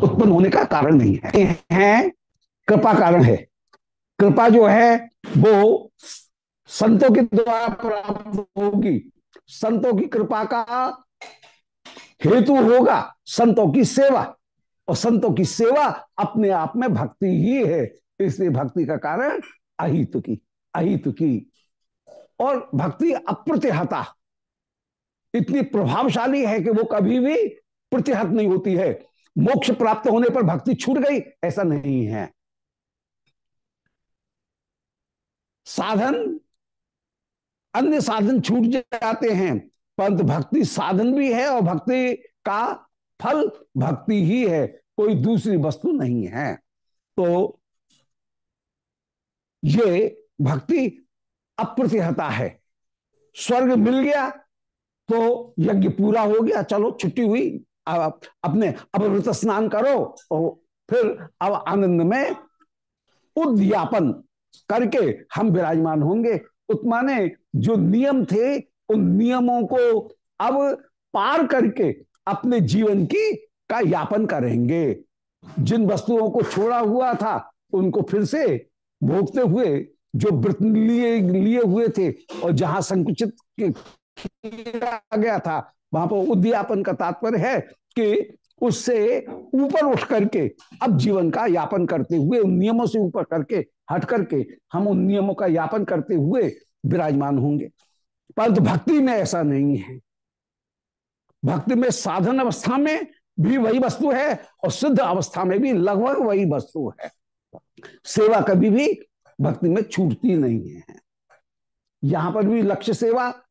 उत्पन्न होने का कारण नहीं है, है कृपा कारण है। कृपा जो है वो संतों के द्वारा प्राप्त होगी। संतों की कृपा का हेतु होगा संतों की सेवा। और संतों की सेवा अपने आप में भक्ति ही है। इसलिए भक्ति का कारण अहित की अहित की और भक्ति अप्रतिहता। इतनी प्रभावशाली है कि वो कभी भी प्रतिहत नहीं होती है। मोक्ष प्राप्त होने पर भक्ति छूट गई, ऐसा नहीं है। साधन, अन्य साधन छूट जाते हैं, परंतु भक्ति साधन भी है और भक्ति का फल भक्ति ही है, कोई दूसरी वस्तु नहीं है। तो ये भक्ति अप्रतिहता है। स्वर्ग मिल गया तो यज्ञ पूरा हो गया, चलो छुट्टी हुई अब अपने अपवृत स्नान करो और फिर अब आनंद में उद्यापन करके हम विराजमान होंगे। उत्माने, जो नियम थे, उन नियमों को अब पार करके अपने जीवन की का यापन करेंगे। जिन वस्तुओं को छोड़ा हुआ था, उनको फिर से भोगते हुए, जो व्रत लिए लिए हुए थे और जहाँ संकुचित गया था वहाँ पर उद्यापन का तात्पर्य है कि उससे ऊपर उठ करके, अब जीवन का यापन करते हुए, उन नियमों से ऊपर करके, हट करके हम उन नियमों का यापन करते हुए विराजमान होंगे। परंतु भक्ति में ऐसा नहीं है। भक्ति में साधन अवस्था में भी वही वस्तु है और सिद्ध अवस्था में भी लगभग वही वस्तु है। सेवा कभी भी भक्ति में छूटती नहीं है। यहाँ पर भी लक्ष्य सेवा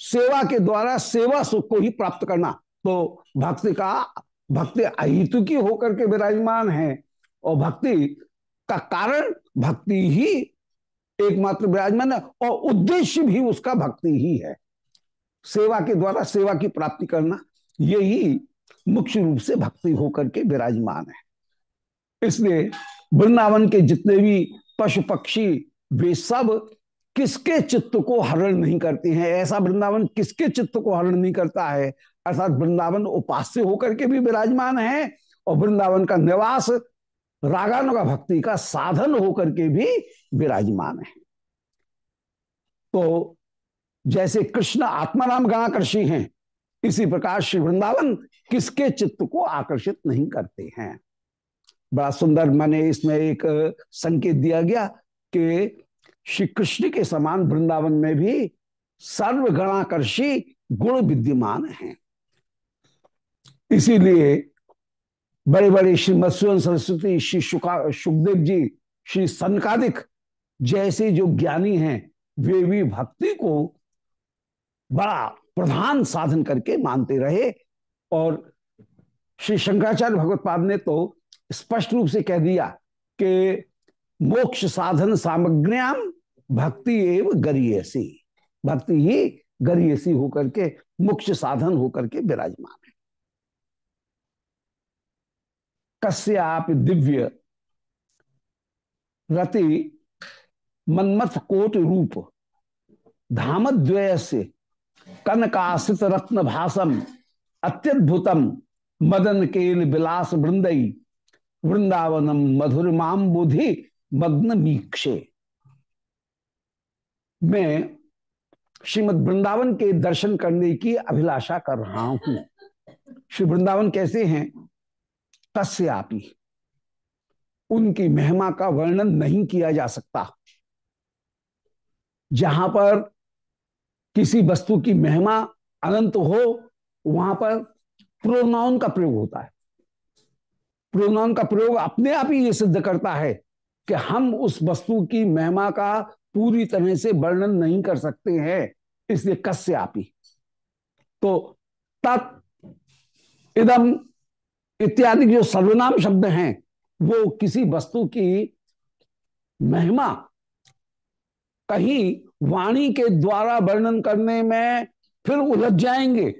सेवा के द्वारा सेवा सुख को ही प्राप्त करना। तो भक्ति का, भक्ति अहितु की होकर के विराजमान है और भक्ति का कारण भक्ति ही एकमात्र विराजमान है और उद्देश्य भी उसका भक्ति ही है। सेवा के द्वारा सेवा की प्राप्ति करना, यही मुख्य रूप से भक्ति होकर के विराजमान है। इसलिए वृंदावन के जितने भी पशु पक्षी, वे सब किसके चित्त को हरण नहीं करती हैं? ऐसा वृंदावन किसके चित्त को हरण नहीं करता है? अर्थात वृंदावन उपास्य होकर के भी विराजमान है और वृंदावन का निवास रागानु का भक्ति का साधन होकर के भी विराजमान है। तो जैसे कृष्ण आत्माराम गणाकर्षी हैं, इसी प्रकार श्री वृंदावन किसके चित्त को आकर्षित नहीं करते हैं? बड़ा सुंदर माने इसमें एक संकेत दिया गया कि श्री कृष्ण के समान वृंदावन में भी सर्वगणाकर्षी गुण विद्यमान हैं। इसीलिए बड़े बड़े श्री मत्स्यन सरस्वती, श्री शुका, सुखदेव जी, श्री सनकादिक जैसे जो ज्ञानी हैं, वे भी भक्ति को बड़ा प्रधान साधन करके मानते रहे और श्री शंकराचार्य भगवत पाद ने तो स्पष्ट रूप से कह दिया कि मोक्ष साधन सामग्र्याम भक्ति एवं गरीयसी। भक्ति ही गरीयसी होकर के मुख्य साधन होकर के विराजमान है। कस्य आप दिव्य रति मनमथ कोट रूप धामद्वय से कनकाशित रत्न भाषम अत्यद्भुतम मदन केल विलास वृंदई वृंदावनम मधुर माम बुधि मग्न मीक्षे। मैं श्रीमद वृंदावन के दर्शन करने की अभिलाषा कर रहा हूँ। श्री वृंदावन कैसे हैं? कस्यापी उनकी महिमा का वर्णन नहीं किया जा सकता। जहाँ पर किसी वस्तु की महिमा अनंत हो, वहाँ पर प्रोनाउन का प्रयोग होता है। प्रोनाउन का प्रयोग अपने आप ही ये सिद्ध करता है कि हम उस वस्तु की महिमा का पूरी तरह से वर्णन नहीं कर सकते हैं, इसलिए कस्य आपी तो तत् इदम इत्यादि जो सर्वनाम शब्द हैं, वो किसी वस्तु की महिमा, कहीं वाणी के द्वारा वर्णन करने में फिर उलझ जाएँगे,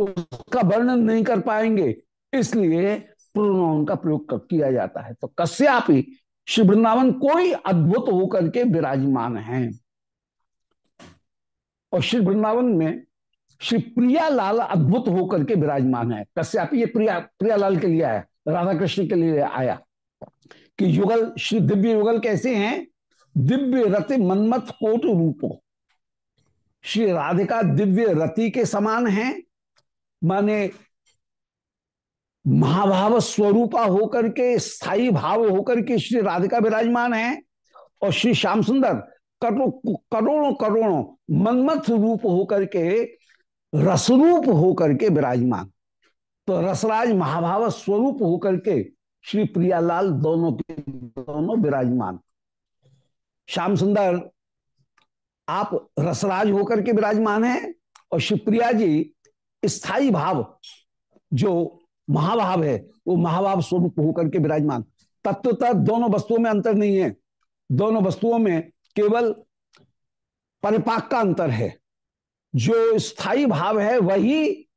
उसका वर्णन नहीं कर पाएँगे, इसलिए प्रोनाउन का प्रयोग किया जाता है। तो कश्यापी श्री वृंदावन कोई अद्भुत होकर के विराजमान है। और श्री वृंदावन में श्री प्रियालाल अद्भुत होकर के विराजमान है। कश्यापी ये प्रिया, प्रियालाल के लिए आया राधा कृष्ण के लिए आया कि युगल, श्री दिव्य युगल कैसे हैं? दिव्य रति मनमत कोट रूपो। श्री राधिका दिव्य रति के समान हैं। माने महाभाव स्वरूपा होकर के स्थायी भाव होकर के श्री राधिका विराजमान है और श्री श्याम सुंदर करोड़ों करोड़ों मनमथ रूप होकर के, रसरूप होकर के विराजमान। तो रसराज महाभाव स्वरूप होकर के श्री प्रियालाल दोनों के दोनों विराजमान। श्याम सुंदर, आप रसराज होकर के विराजमान हैं और शिवप्रिया जी स्थायी भाव जो महाभाव है, वो महाभाव स्वरूप होकर के विराजमान। तत्वतः दोनों वस्तुओं में अंतर नहीं है। दोनों वस्तुओं में केवल परिपाक का अंतर है। जो स्थायी भाव है, वही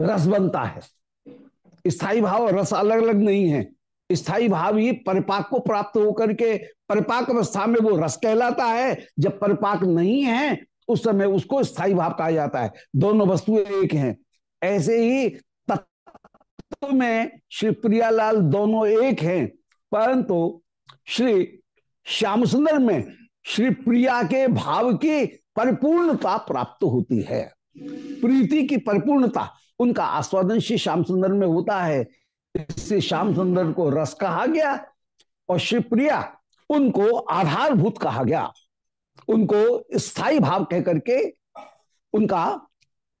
रस बनता है। स्थायी भाव और रस अलग अलग नहीं है। स्थायी भाव ही परिपाक को प्राप्त होकर के परिपाक अवस्था में वो रस कहलाता है। जब परिपाक नहीं है, उस समय उसको स्थायी भाव कहा जाता है। दोनों वस्तुएँ एक हैं। ऐसे ही तत्व में श्री प्रियालाल दोनों एक हैं, परंतु श्री श्याम सुंदर में श्री प्रिया के भाव की परिपूर्णता प्राप्त होती है। प्रीति की परिपूर्णता, उनका आस्वादन श्री श्याम सुंदर में होता है। इससे श्याम सुंदर को रस कहा गया और श्री प्रिया उनको आधारभूत कहा गया। उनको स्थायी भाव कह करके उनका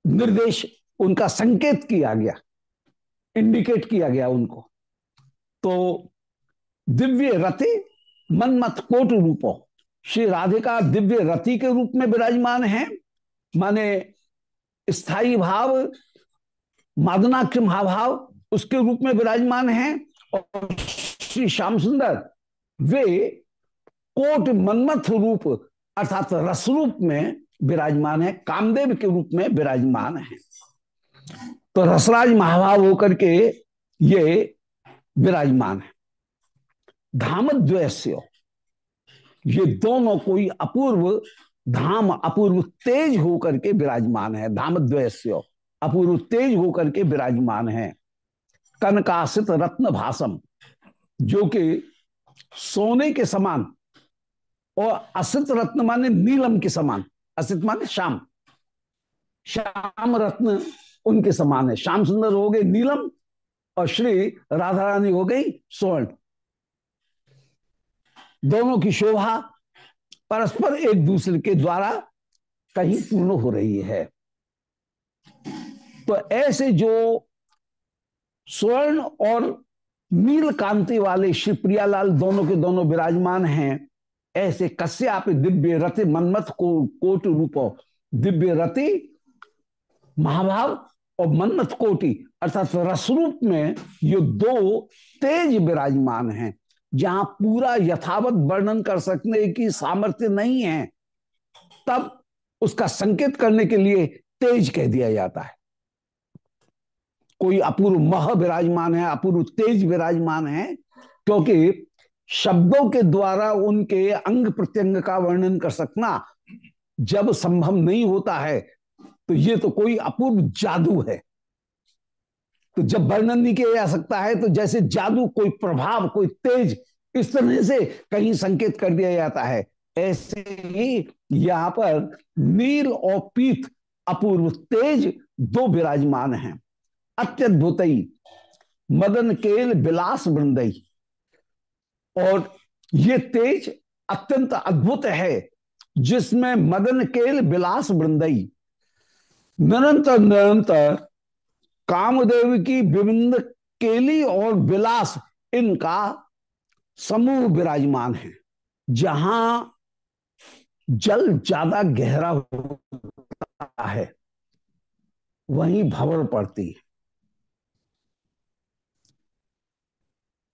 निर्देश, उनका संकेत किया गया। इंडिकेट किया गया उनको। तो दिव्य रति मनमत कोट रूपो। श्री राधिका दिव्य रति के रूप में विराजमान है। माने स्थायी भाव मादनाक्ष महाभाव उसके रूप में विराजमान है। और श्री श्याम सुंदर, वे कोट मनमथ रूप अर्थात रस रूप में विराजमान है, कामदेव के रूप में विराजमान है। तो रसराज महाभाव होकर के ये विराजमान है। धाम द्वैस्य ये दोनों कोई अपूर्व, धाम अपूर्व तेज होकर के विराजमान है। धाम द्वैस्य अपूर्व तेज होकर के विराजमान है। कनकासित रत्न भाषम जो कि सोने के समान और असित रत्न माने नीलम के समान असित माने श्याम। श्याम रत्न उनके समान है। श्याम सुंदर हो गए नीलम और श्री राधा रानी हो गई स्वर्ण। दोनों की शोभा परस्पर एक दूसरे के द्वारा कहीं पूर्ण हो रही है। तो ऐसे जो स्वर्ण और नील कांति वाले श्री प्रियालाल दोनों के दोनों विराजमान हैं, ऐसे कश्याप दिव्य रति मनमत को कोट रूप दिव्य रति महाभाव और मनमथ कोटि, अर्थात रसरूप में ये दो तेज विराजमान हैं, जहाँ पूरा यथावत वर्णन कर सकने की सामर्थ्य नहीं है, तब उसका संकेत करने के लिए तेज कह दिया जाता है। कोई अपूर्व मह विराजमान है, अपूर्व तेज विराजमान है, क्योंकि शब्दों के द्वारा उनके अंग प्रत्यंग का वर्णन कर सकना जब संभव नहीं होता है तो ये तो कोई अपूर्व जादू है। तो जब वर्णन नहीं किया जा सकता है तो जैसे जादू, कोई प्रभाव, कोई तेज, इस तरह से कहीं संकेत कर दिया जाता है। ऐसे ही यहाँ पर नील और पीत अपूर्व तेज दो विराजमान हैं। अत्यद्भुत मदन केल विलास वृंदई। और ये तेज अत्यंत अद्भुत है, जिसमें मदन केल विलास वृंदई निरंतर निरंतर कामदेव की विभिन्न केली और विलास इनका समूह विराजमान है, जहाँ जल ज़्यादा गहरा होता है, वहीं भवर पड़ती है।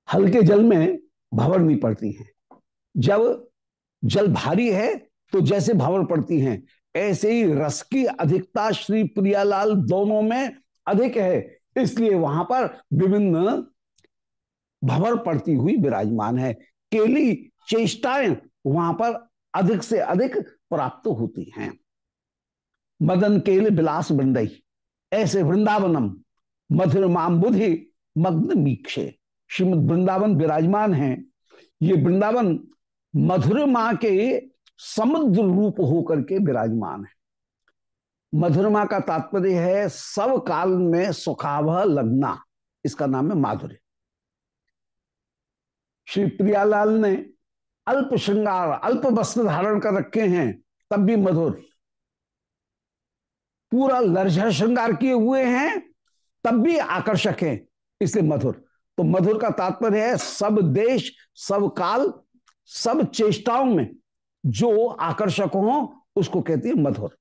हल्के जल में भवर नहीं पड़ती है। जब जल भारी है तो जैसे भवर पड़ती हैं ऐसे ही रस की अधिकता श्री प्रियालाल दोनों में अधिक है। इसलिए वहाँ पर विभिन्न भवर पड़ती हुई विराजमान है। केली चेष्टाएँ वहाँ पर अधिक से अधिक प्राप्त होती हैं। मदन केल विलास वृंदई ऐसे वृंदावनम, मधुर माम बुधि मग्न मीक्षे, श्रीमद वृंदावन विराजमान है। ये वृंदावन मधुर माँ के समुद्र रूप होकर के विराजमान है। मधुरमा का तात्पर्य है, सब काल में सुखाव लगना। इसका नाम है माधुर्य। श्री प्रियालाल ने अल्प श्रृंगार, अल्प वस्त्र धारण कर रखे हैं, तब भी मधुर। पूरा लर्झर श्रृंगार किए हुए हैं, तब भी आकर्षक है, इसलिए मधुर। तो मधुर का तात्पर्य है, सब देश, सब काल, सब चेष्टाओं में जो आकर्षक हो, उसको कहती है मधुर।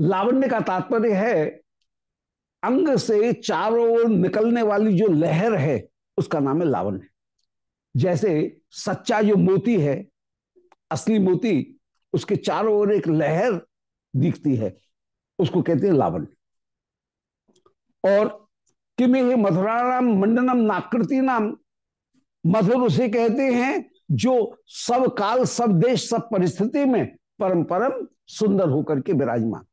लावण्य का तात्पर्य है, अंग से चारों ओर निकलने वाली जो लहर है, उसका नाम है लावण्य। जैसे सच्चा जो मोती है, असली मोती, उसके चारों ओर एक लहर दिखती है, उसको कहते हैं लावण्य। और किमे मधुराणाम मंडनम नाकृति नाम, मधुर उसे कहते हैं जो सब काल, सब देश, सब परिस्थिति में परम परम सुंदर होकर के विराजमान।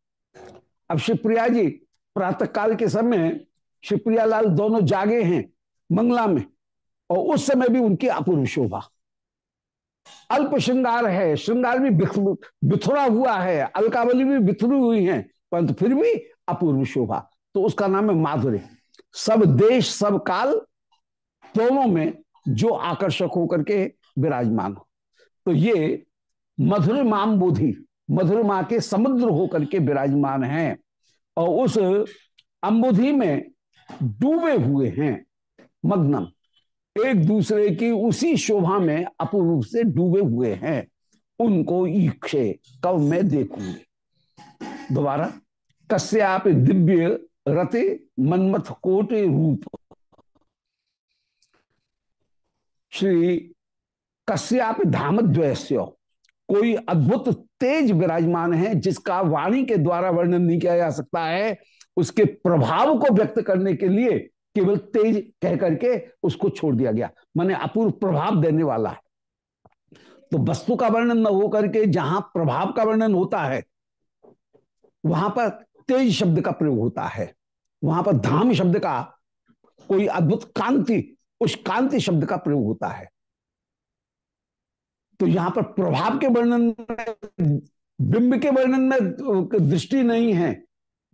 अब शिवप्रिया जी प्रातः काल के समय शिवप्रिया लाल दोनों जागे हैं मंगला में, और उस समय भी उनकी अपूर्व शोभा। अल्प श्रृंगार है, श्रृंगार भी बिथुरा हुआ है, अलकावली भी बिथुरी हुई है, परंतु फिर भी अपूर्व शोभा। तो उसका नाम है माधुर्य। सब देश, सब काल दोनों में जो आकर्षक होकर के विराजमान। हो तो ये मधुर माम बोधि, मधुर माँ के समुद्र होकर के विराजमान हैं और उस अंबुधि में डूबे हुए हैं मग्नम। एक दूसरे की उसी शोभा में अपूर्व से डूबे हुए हैं। उनको ईक्षे कब मैं देखूँगी दोबारा कश्याप दिव्य रते मनमथ कोटे रूप। श्री कश्याप धाम कोई अद्भुत तेज विराजमान है, जिसका वाणी के द्वारा वर्णन नहीं किया जा सकता है, उसके प्रभाव को व्यक्त करने के लिए केवल तेज कह करके उसको छोड़ दिया गया। माने अपूर्व प्रभाव देने वाला है। तो वस्तु का वर्णन न होकर के जहाँ प्रभाव का वर्णन होता है, वहाँ पर तेज शब्द का प्रयोग होता है। वहाँ पर धाम शब्द का कोई अद्भुत कांति, उस कांति शब्द का प्रयोग होता है। तो यहाँ पर प्रभाव के वर्णन में, बिंब के वर्णन में दृष्टि नहीं है।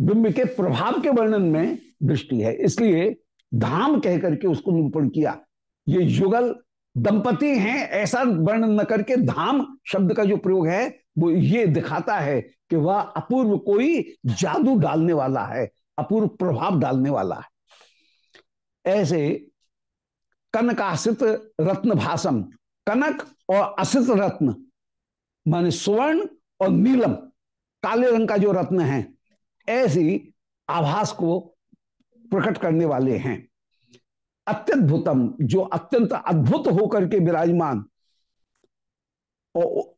बिंब के प्रभाव के वर्णन में दृष्टि है। इसलिए धाम कह करके उसको निरूपण किया। ये युगल दंपति हैं, ऐसा वर्णन न करके धाम शब्द का जो प्रयोग है, वो ये दिखाता है कि वह अपूर्व कोई जादू डालने वाला है, अपूर्व प्रभाव डालने वाला है। ऐसे कनकाशित रत्न भाषम कनक और असित रत्न, माने स्वर्ण और नीलम, काले रंग का जो रत्न है, ऐसी आभास को प्रकट करने वाले हैं। अत्यद्भुतम, जो अत्यंत अद्भुत होकर के विराजमान और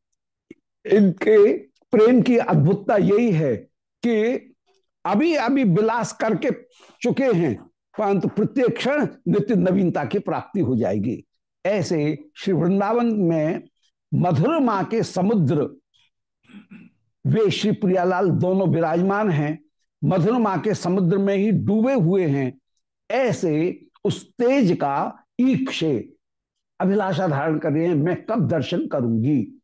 इनके प्रेम की अद्भुतता यही है कि अभी अभी विलास करके चुके हैं, परंतु प्रत्येक क्षण नित्य नवीनता की प्राप्ति हो जाएगी। ऐसे श्री वृंदावन में मधुर माँ के समुद्र, वे श्री प्रियालाल दोनों विराजमान हैं। मधुर माँ के समुद्र में ही डूबे हुए हैं। ऐसे उस तेज का ईक्षे अभिलाषा धारण कर रहे हैं मैं कब दर्शन करूँगी?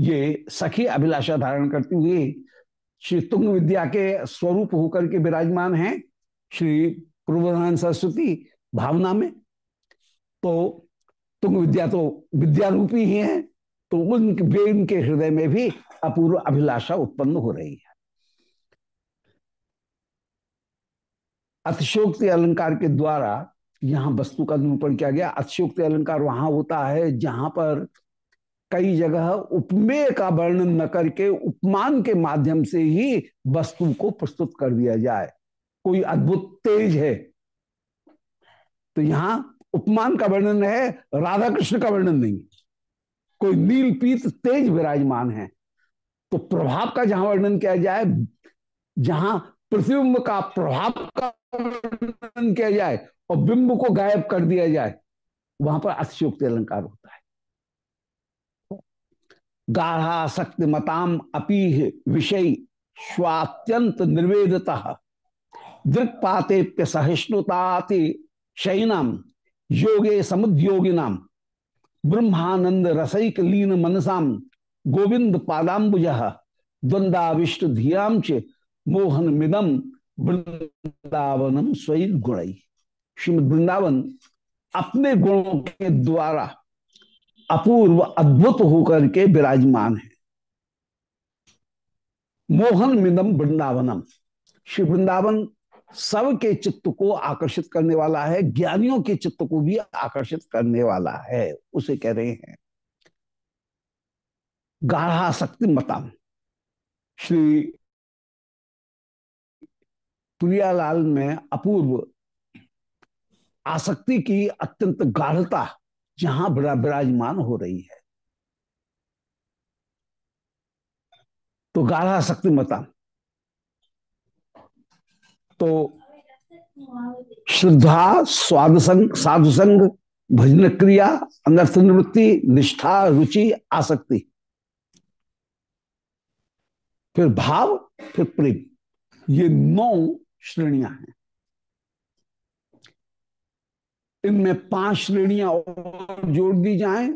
ये सखी अभिलाषा धारण करती हुई श्री तुंग विद्या के स्वरूप होकर के विराजमान हैं, श्री पूर्वधान सरस्वती भावना में। तो तुंग विद्या तो विद्या रूपी ही है तो उनके वे उनके हृदय में भी अपूर्व अभिलाषा उत्पन्न हो रही है। अतिशोक्ति अलंकार के द्वारा यहाँ वस्तु का निरूपण किया गया। अतिशोक्ति अलंकार वहाँ होता है जहाँ पर कई जगह उपमेय का वर्णन न करके उपमान के माध्यम से ही वस्तु को प्रस्तुत कर दिया जाए। कोई अद्भुत तेज है। तो यहाँ उपमान का वर्णन है राधा कृष्ण का वर्णन नहीं। कोई नील पीत तेज विराजमान है। तो प्रभाव का जहाँ वर्णन किया जाए, जहाँ प्रतिबिंब का प्रभाव का वर्णन किया जाए और बिंब को गायब कर दिया जाए, वहाँ पर अतिशोक्ति अलंकार होता है। गाढ़ा शक्ति मताम अपीह विषय स्वात्यंत निर्वेदता। दृक्पाते सहिष्णुताति शयनम योगे समुद्योगिनाम ब्रह्मानंद रसैक लीन मनसाम। गोविंद पादाबुज द्वंदाविष्ट धीराम च मोहन मिदम। वृंदावनम स्वयं गुण। श्रीमद वृंदावन अपने गुणों के द्वारा अपूर्व अद्भुत होकर के विराजमान है। मोहन मिदम वृंदावनम। श्री वृंदावन सबके चित्त को आकर्षित करने वाला है, ज्ञानियों के चित्त को भी आकर्षित करने वाला है, उसे कह रहे हैं। गाढ़ा शक्ति मताम। श्री प्रियालाल में अपूर्व आसक्ति की अत्यंत गाढ़ता जहाँ विराजमान हो रही है। तो गाढ़ा शक्ति मता तो श्रद्धा, स्वाद संग, साधु संग, भजन क्रिया, अनर्थ निवृत्ति, निष्ठा, रुचि, आसक्ति। फिर भाव, फिर प्रेम। ये नौ श्रेणियाँ हैं। इनमें पाँच श्रेणियाँ और जोड़ दी जाएँ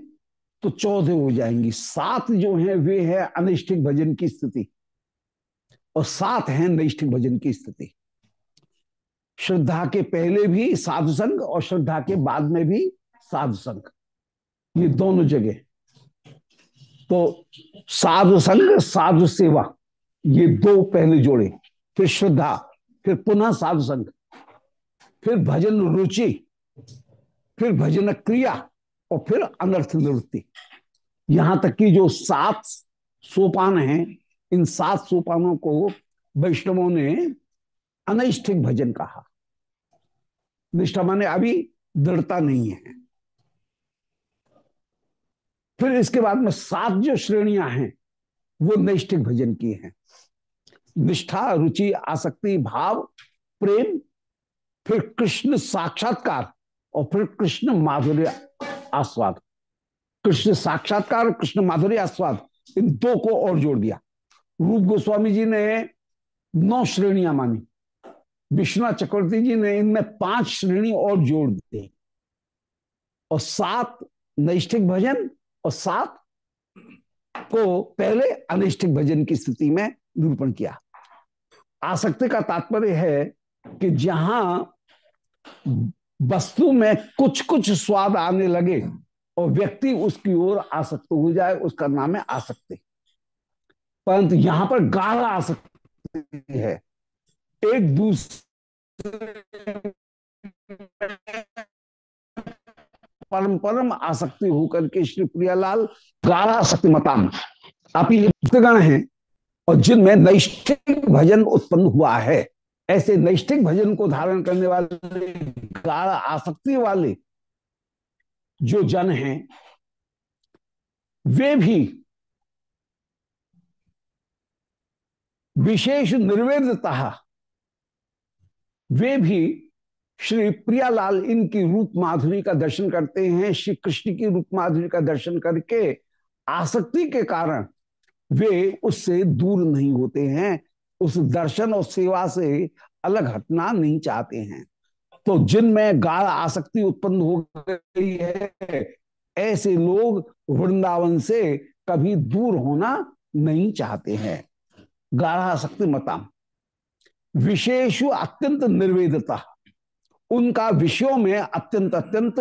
तो चौदह हो जाएँगी। सात जो है, वे है अनिष्ठिक भजन की स्थिति। और सात है नैष्ठिक भजन की स्थिति। श्रद्धा के पहले भी साधु संघ और श्रद्धा के बाद में भी साधु संघ ये दोनों जगह। तो साधु संघ साधु सेवा, ये दो पहले जोड़े। फिर श्रद्धा, फिर पुनः साधु संघ फिर भजन रुचि, फिर भजन क्रिया और फिर अनर्थ निवृत्ति। यहाँ तक कि जो सात सोपान हैं, इन सात सोपानों को वैष्णवों ने अनैष्ठिक भजन कहा। निष्ठा माने अभी दृढ़ता नहीं है। फिर इसके बाद में सात जो श्रेणियाँ हैं, वो नैष्ठिक भजन की हैं। निष्ठा, रुचि, आसक्ति, भाव, प्रेम, फिर कृष्ण साक्षात्कार और फिर कृष्ण माधुर्य आस्वाद। कृष्ण साक्षात्कार, कृष्ण माधुर्य आस्वाद, इन दो को और जोड़ दिया। रूप गोस्वामी जी ने नौ श्रेणियाँ मानी। विश्वनाथ चक्रवर्ती जी ने इनमें पाँच श्रेणी और जोड़ दी और सात नैष्ठिक भजन और सात को पहले अनिष्ठिक भजन की स्थिति में निरूपण किया। आसक्ति का तात्पर्य है कि जहाँ वस्तु में कुछ कुछ स्वाद आने लगे और व्यक्ति उसकी ओर आसक्त हो जाए, उसका नाम है आसक्ति। परंतु यहाँ पर गाढ़ आसक्ति है। एक दूसरे परम परम आसक्ति होकर के श्री प्रियालाल गाढ़ा आसक्ति मताम। आप ये हैं और जिनमें नैष्ठिक भजन उत्पन्न हुआ है, ऐसे नैष्ठिक भजन को धारण करने वाले गाढ़ आसक्ति वाले जो जन हैं, वे भी विशेष निर्वेदता वे भी श्री प्रियालाल इनकी रूप माधुरी का दर्शन करते हैं। श्री कृष्ण की रूप माधुरी का दर्शन करके आसक्ति के कारण वे उससे दूर नहीं होते हैं। उस दर्शन और सेवा से अलग हटना नहीं चाहते हैं। तो जिनमें गाढ़ आसक्ति उत्पन्न हो गई है, ऐसे लोग वृंदावन से कभी दूर होना नहीं चाहते हैं। गाढ़ा आसक्ति मताम विशेष अत्यंत निर्वेदता। उनका विषयों में अत्यंत अत्यंत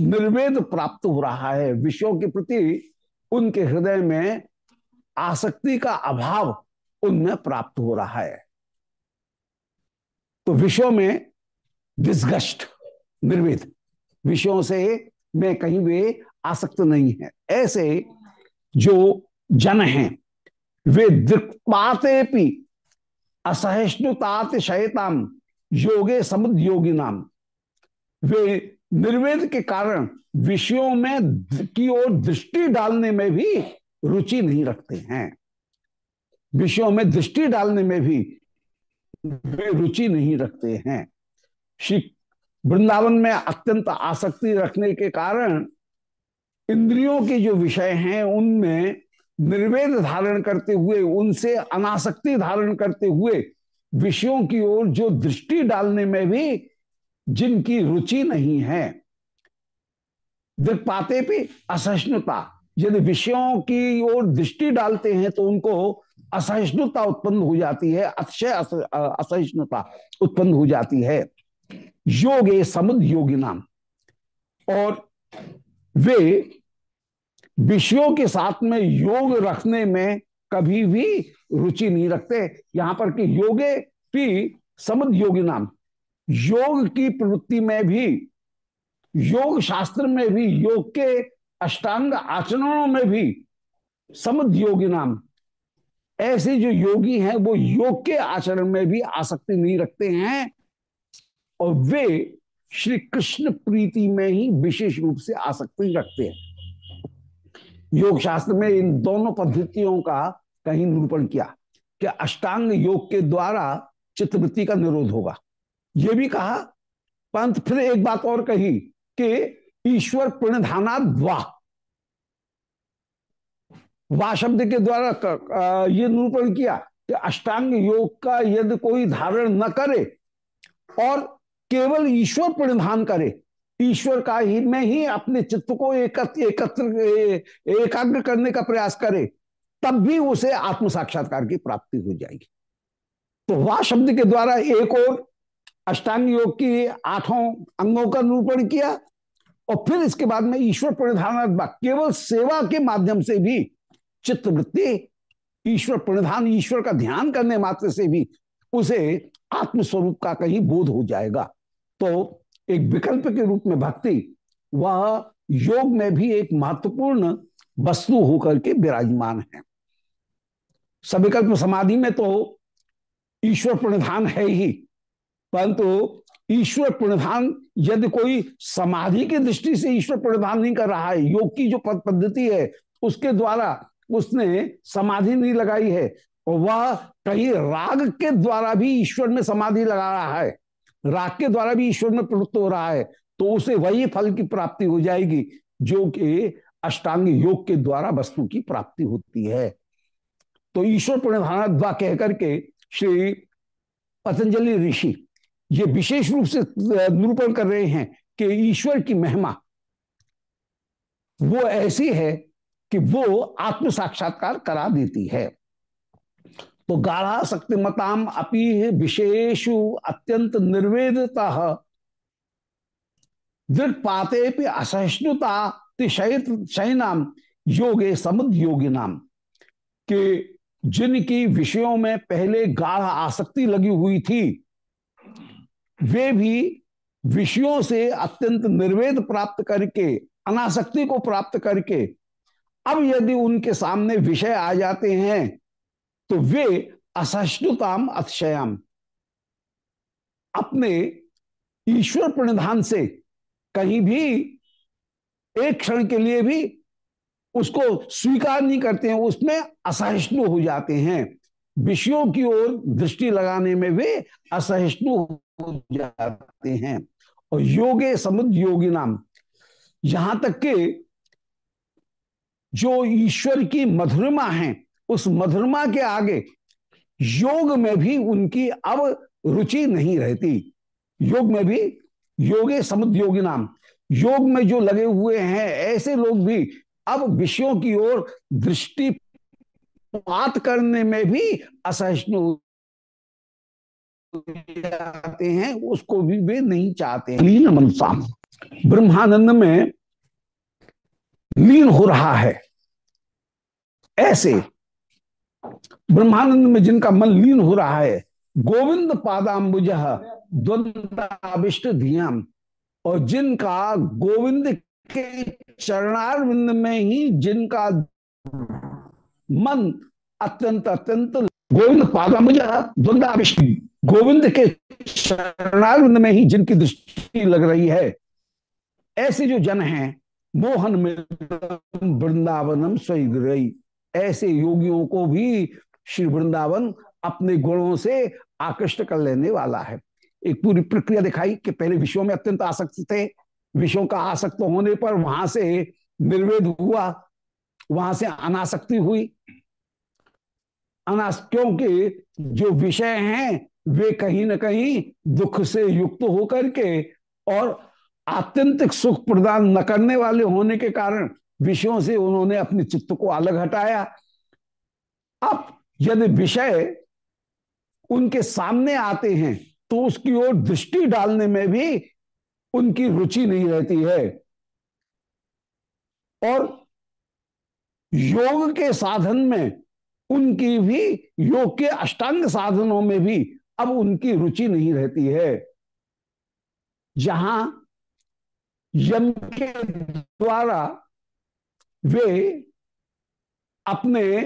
निर्वेद प्राप्त हो रहा है। विषयों के प्रति उनके हृदय में आसक्ति का अभाव उनमें प्राप्त हो रहा है। तो विषयों में डिस्गस्ट निर्वेद। विषयों से में कहीं वे आसक्त नहीं है। ऐसे जो जन हैं, वे दृक्पाते भी असहिष्णुतात शयताम, योगे समुद योगी नाम वे निर्वेद के कारण विषयों में की ओर दृष्टि डालने में भी रुचि नहीं रखते हैं। विषयों में दृष्टि डालने में भी वे रुचि नहीं रखते हैं। श्री वृंदावन में अत्यंत आसक्ति रखने के कारण इंद्रियों के जो विषय हैं, उनमें निर्वेद धारण करते हुए, उनसे अनासक्ति धारण करते हुए, विषयों की ओर जो दृष्टि डालने में भी जिनकी रुचि नहीं है। पाते भी असहिष्णुता, यदि विषयों की ओर दृष्टि डालते हैं तो उनको असहिष्णुता उत्पन्न हो जाती है, अतिशय असहिष्णुता उत्पन्न हो जाती है। योग समुद योगी नाम और वे विषयों के साथ में योग रखने में कभी भी रुचि नहीं रखते। यहाँ पर कि योगे भी समुद योगी नाम। योग की प्रवृत्ति में भी, योग शास्त्र में भी, योग के अष्टांग आचरणों में भी समुद योगी नाम। ऐसे जो योगी हैं, वो योग के आचरण में भी आसक्ति नहीं रखते हैं और वे श्री कृष्ण प्रीति में ही विशेष रूप से आसक्ति रखते हैं। योग शास्त्र में इन दोनों पद्धतियों का कहीं निरूपण किया कि अष्टांग योग के द्वारा चित्रवृत्ति का निरोध होगा। यह भी कहा, पंत फिर एक बात और कही कि ईश्वर प्रणधाना वाह वाह शब्द के द्वारा ये निरूपण किया कि अष्टांग योग का यदि कोई धारण न करे और केवल ईश्वर प्रणधान करे ईश्वर का ही में ही अपने चित्त को एकत्र एकत्र एकाग्र करने का प्रयास करे, तब भी उसे आत्म साक्षात्कार की प्राप्ति हो जाएगी। तो वाह शब्द के द्वारा एक और अष्टांग योग की आठों अंगों का निरूपण किया और फिर इसके बाद में ईश्वर प्रणधान केवल सेवा के माध्यम से भी चित्तवृत्ति, ईश्वर प्रणधान, ईश्वर का ध्यान करने मात्र से भी उसे आत्मस्वरूप का कहीं बोध हो जाएगा। तो एक विकल्प के रूप में भक्ति, वह योग में भी एक महत्वपूर्ण वस्तु होकर के विराजमान है। सविकल्प समाधि में तो ईश्वर प्रणिधान है ही, परंतु ईश्वर प्रणिधान यदि कोई समाधि की दृष्टि से ईश्वर प्रणिधान नहीं कर रहा है, योग की जो पद्धति है, उसके द्वारा उसने समाधि नहीं लगाई है और वह कहीं राग के द्वारा भी ईश्वर में समाधि लगा रहा है। राग के द्वारा भी ईश्वर में प्रवृत्त हो रहा है तो उसे वही फल की प्राप्ति हो जाएगी, जो कि अष्टांग योग के द्वारा वस्तु की प्राप्ति होती है। तो ईश्वर प्रणिधान कह करके श्री पतंजलि ऋषि ये विशेष रूप से निरूपण कर रहे हैं कि ईश्वर की महिमा, वो ऐसी है कि वो आत्म साक्षात्कार करा देती है। तो गाढ़ा शक्तिमताम अपी विशेष अत्यंत निर्वेदता। दृढ़पाते असहिष्णुता शयनाम योगे समुद योगी नाम के जिनकी विषयों में पहले गाढ़ आसक्ति लगी हुई थी, वे भी विषयों से अत्यंत निर्वेद प्राप्त करके, अनासक्ति को प्राप्त करके, अब यदि उनके सामने विषय आ जाते हैं तो वे असहिष्णुताम अतिशयाम। अपने ईश्वर प्रणिधान से कहीं भी एक क्षण के लिए भी उसको स्वीकार नहीं करते हैं, उसमें असहिष्णु हो जाते हैं। विषयों की ओर दृष्टि लगाने में वे असहिष्णु हो जाते हैं। और योगे समुद्र योगी नाम। यहाँ तक के जो ईश्वर की मधुरमा है उस मधुरमा के आगे योग में भी उनकी अब रुचि नहीं रहती। योग में भी योगे समुद्र योगी नाम। योग में जो लगे हुए हैं, ऐसे लोग भी अब विषयों की ओर दृष्टि पात करने में भी असहिष्णु जाते हैं, उसको भी वे नहीं चाहते लीन मनसा। ब्रह्मानंद में लीन हो रहा है। ऐसे ब्रह्मानंद में जिनका मन लीन हो रहा है, गोविंद पादाम्बुज द्वंदाविष्ट धियाम और जिनका गोविंद के चरणारविंद में ही जिनका मन अत्यंत अत्यंत, गोविंद पादाम्बुज द्वंदाविष्ट, गोविंद के शरणारविंद में ही जिनकी दृष्टि लग रही है। ऐसे जो जन हैं, मोहन में वृंदावनम स्वयं ऐसे योगियों को भी श्री वृंदावन अपने गुणों से आकृष्ट कर लेने वाला है। एक पूरी प्रक्रिया दिखाई कि पहले विषयों में अत्यंत आसक्त थे। विषयों का आसक्त होने पर वहाँ से निर्वेद हुआ, वहाँ से अनासक्ति हुई। अनास, क्योंकि जो विषय हैं, वे कहीं ना कहीं दुख से युक्त होकर के और आत्यंतिक सुख प्रदान न करने वाले होने के कारण विषयों से उन्होंने अपने चित्त को अलग हटाया। अब यदि विषय उनके सामने आते हैं तो उसकी ओर दृष्टि डालने में भी उनकी रुचि नहीं रहती है। और योग के साधन में उनकी भी, योग के अष्टांग साधनों में भी अब उनकी रुचि नहीं रहती है। जहाँ यम के द्वारा वे अपने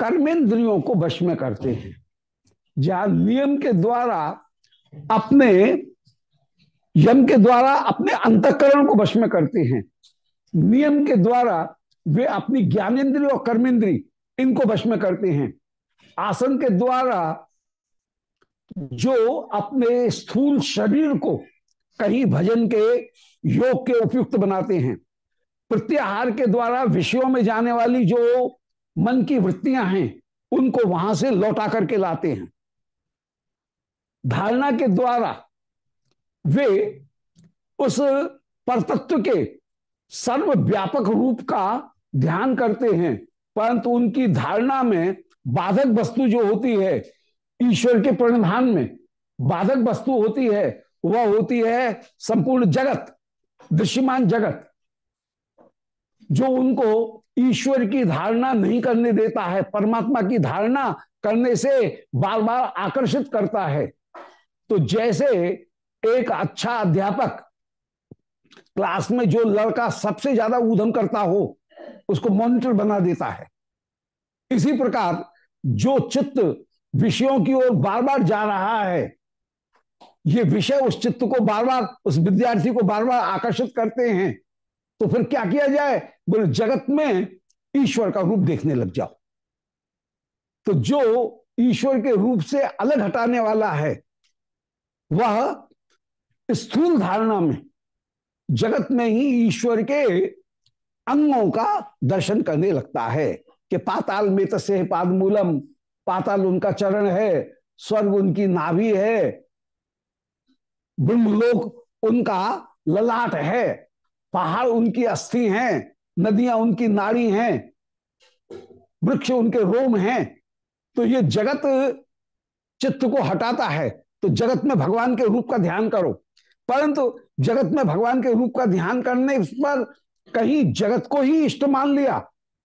कर्मेंद्रियों को वश में करते हैं। जहाँ नियम के द्वारा अपने, यम के द्वारा अपने अंतकरण को वश में करते हैं। नियम के द्वारा वे अपनी ज्ञानेन्द्रिय और कर्मेंद्री इनको वश में करते हैं। आसन के द्वारा जो अपने स्थूल शरीर को कहीं भजन के योग के उपयुक्त बनाते हैं। प्रत्याहार के द्वारा विषयों में जाने वाली जो मन की वृत्तियाँ हैं, उनको वहाँ से लौटा करके लाते हैं। धारणा के द्वारा वे उस परतत्व के सर्वव्यापक रूप का ध्यान करते हैं, परंतु उनकी धारणा में बाधक वस्तु जो होती है, ईश्वर के प्रणिधान में बाधक वस्तु होती है, वह होती है संपूर्ण जगत, दृश्यमान जगत। जो उनको ईश्वर की धारणा नहीं करने देता है, परमात्मा की धारणा करने से बार बार आकर्षित करता है। तो जैसे एक अच्छा अध्यापक क्लास में जो लड़का सबसे ज़्यादा ऊधम करता हो, उसको मॉनिटर बना देता है। इसी प्रकार जो चित्त विषयों की ओर बार बार जा रहा है, ये विषय उस चित्त को बार बार उस विद्यार्थी को बार बार आकर्षित करते हैं। तो फिर क्या किया जाए? बोले, जगत में ईश्वर का रूप देखने लग जाओ। तो जो ईश्वर के रूप से अलग हटाने वाला है, वह स्थूल धारणा में जगत में ही ईश्वर के अंगों का दर्शन करने लगता है कि पाताल में तसे पाद मूलम पाताल उनका चरण है, स्वर्ग उनकी नाभि है, ब्रह्मलोक उनका ललाट है, पहाड़ उनकी अस्थि हैं नदियाँ उनकी नाड़ी हैं, वृक्ष उनके रोम हैं तो ये जगत चित्त को हटाता है। तो जगत में भगवान के रूप का ध्यान करो। परंतु जगत में भगवान के रूप का ध्यान करने पर कहीं जगत को ही इष्ट मान लिया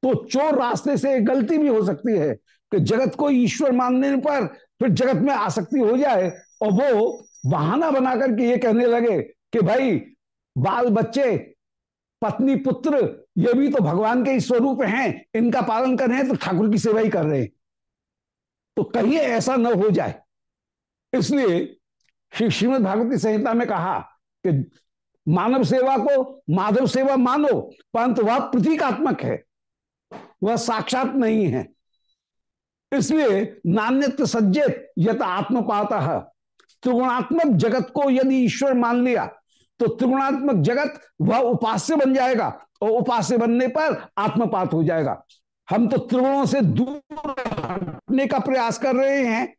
तो चोर रास्ते से गलती भी हो सकती है कि जगत को ईश्वर मानने पर फिर जगत में आसक्ति हो जाए और वो बहाना बना करके ये कहने लगे कि भाई, बाल बच्चे, पत्नी, पुत्र ये भी तो भगवान के स्वरूप हैं, इनका पालन कर रहे हैं तो ठाकुर की सेवा ही कर रहे हैं। तो कहीं ऐसा न हो जाए। इसलिए श्री श्रीमद भागवती संहिता में कहा कि मानव सेवा को माधव सेवा मानो, परंतु वह प्रतीकात्मक है, वह साक्षात नहीं है। इसलिए नान्यत सज्जित यथ आत्म पाता है त्रिगुणात्मक जगत को यदि ईश्वर मान लिया तो त्रिगुणात्मक जगत वह उपास्य बन जाएगा। और उपास्य बनने पर आत्मपात हो जाएगा। हम तो त्रिगुणों से दूर हटने का प्रयास कर रहे हैं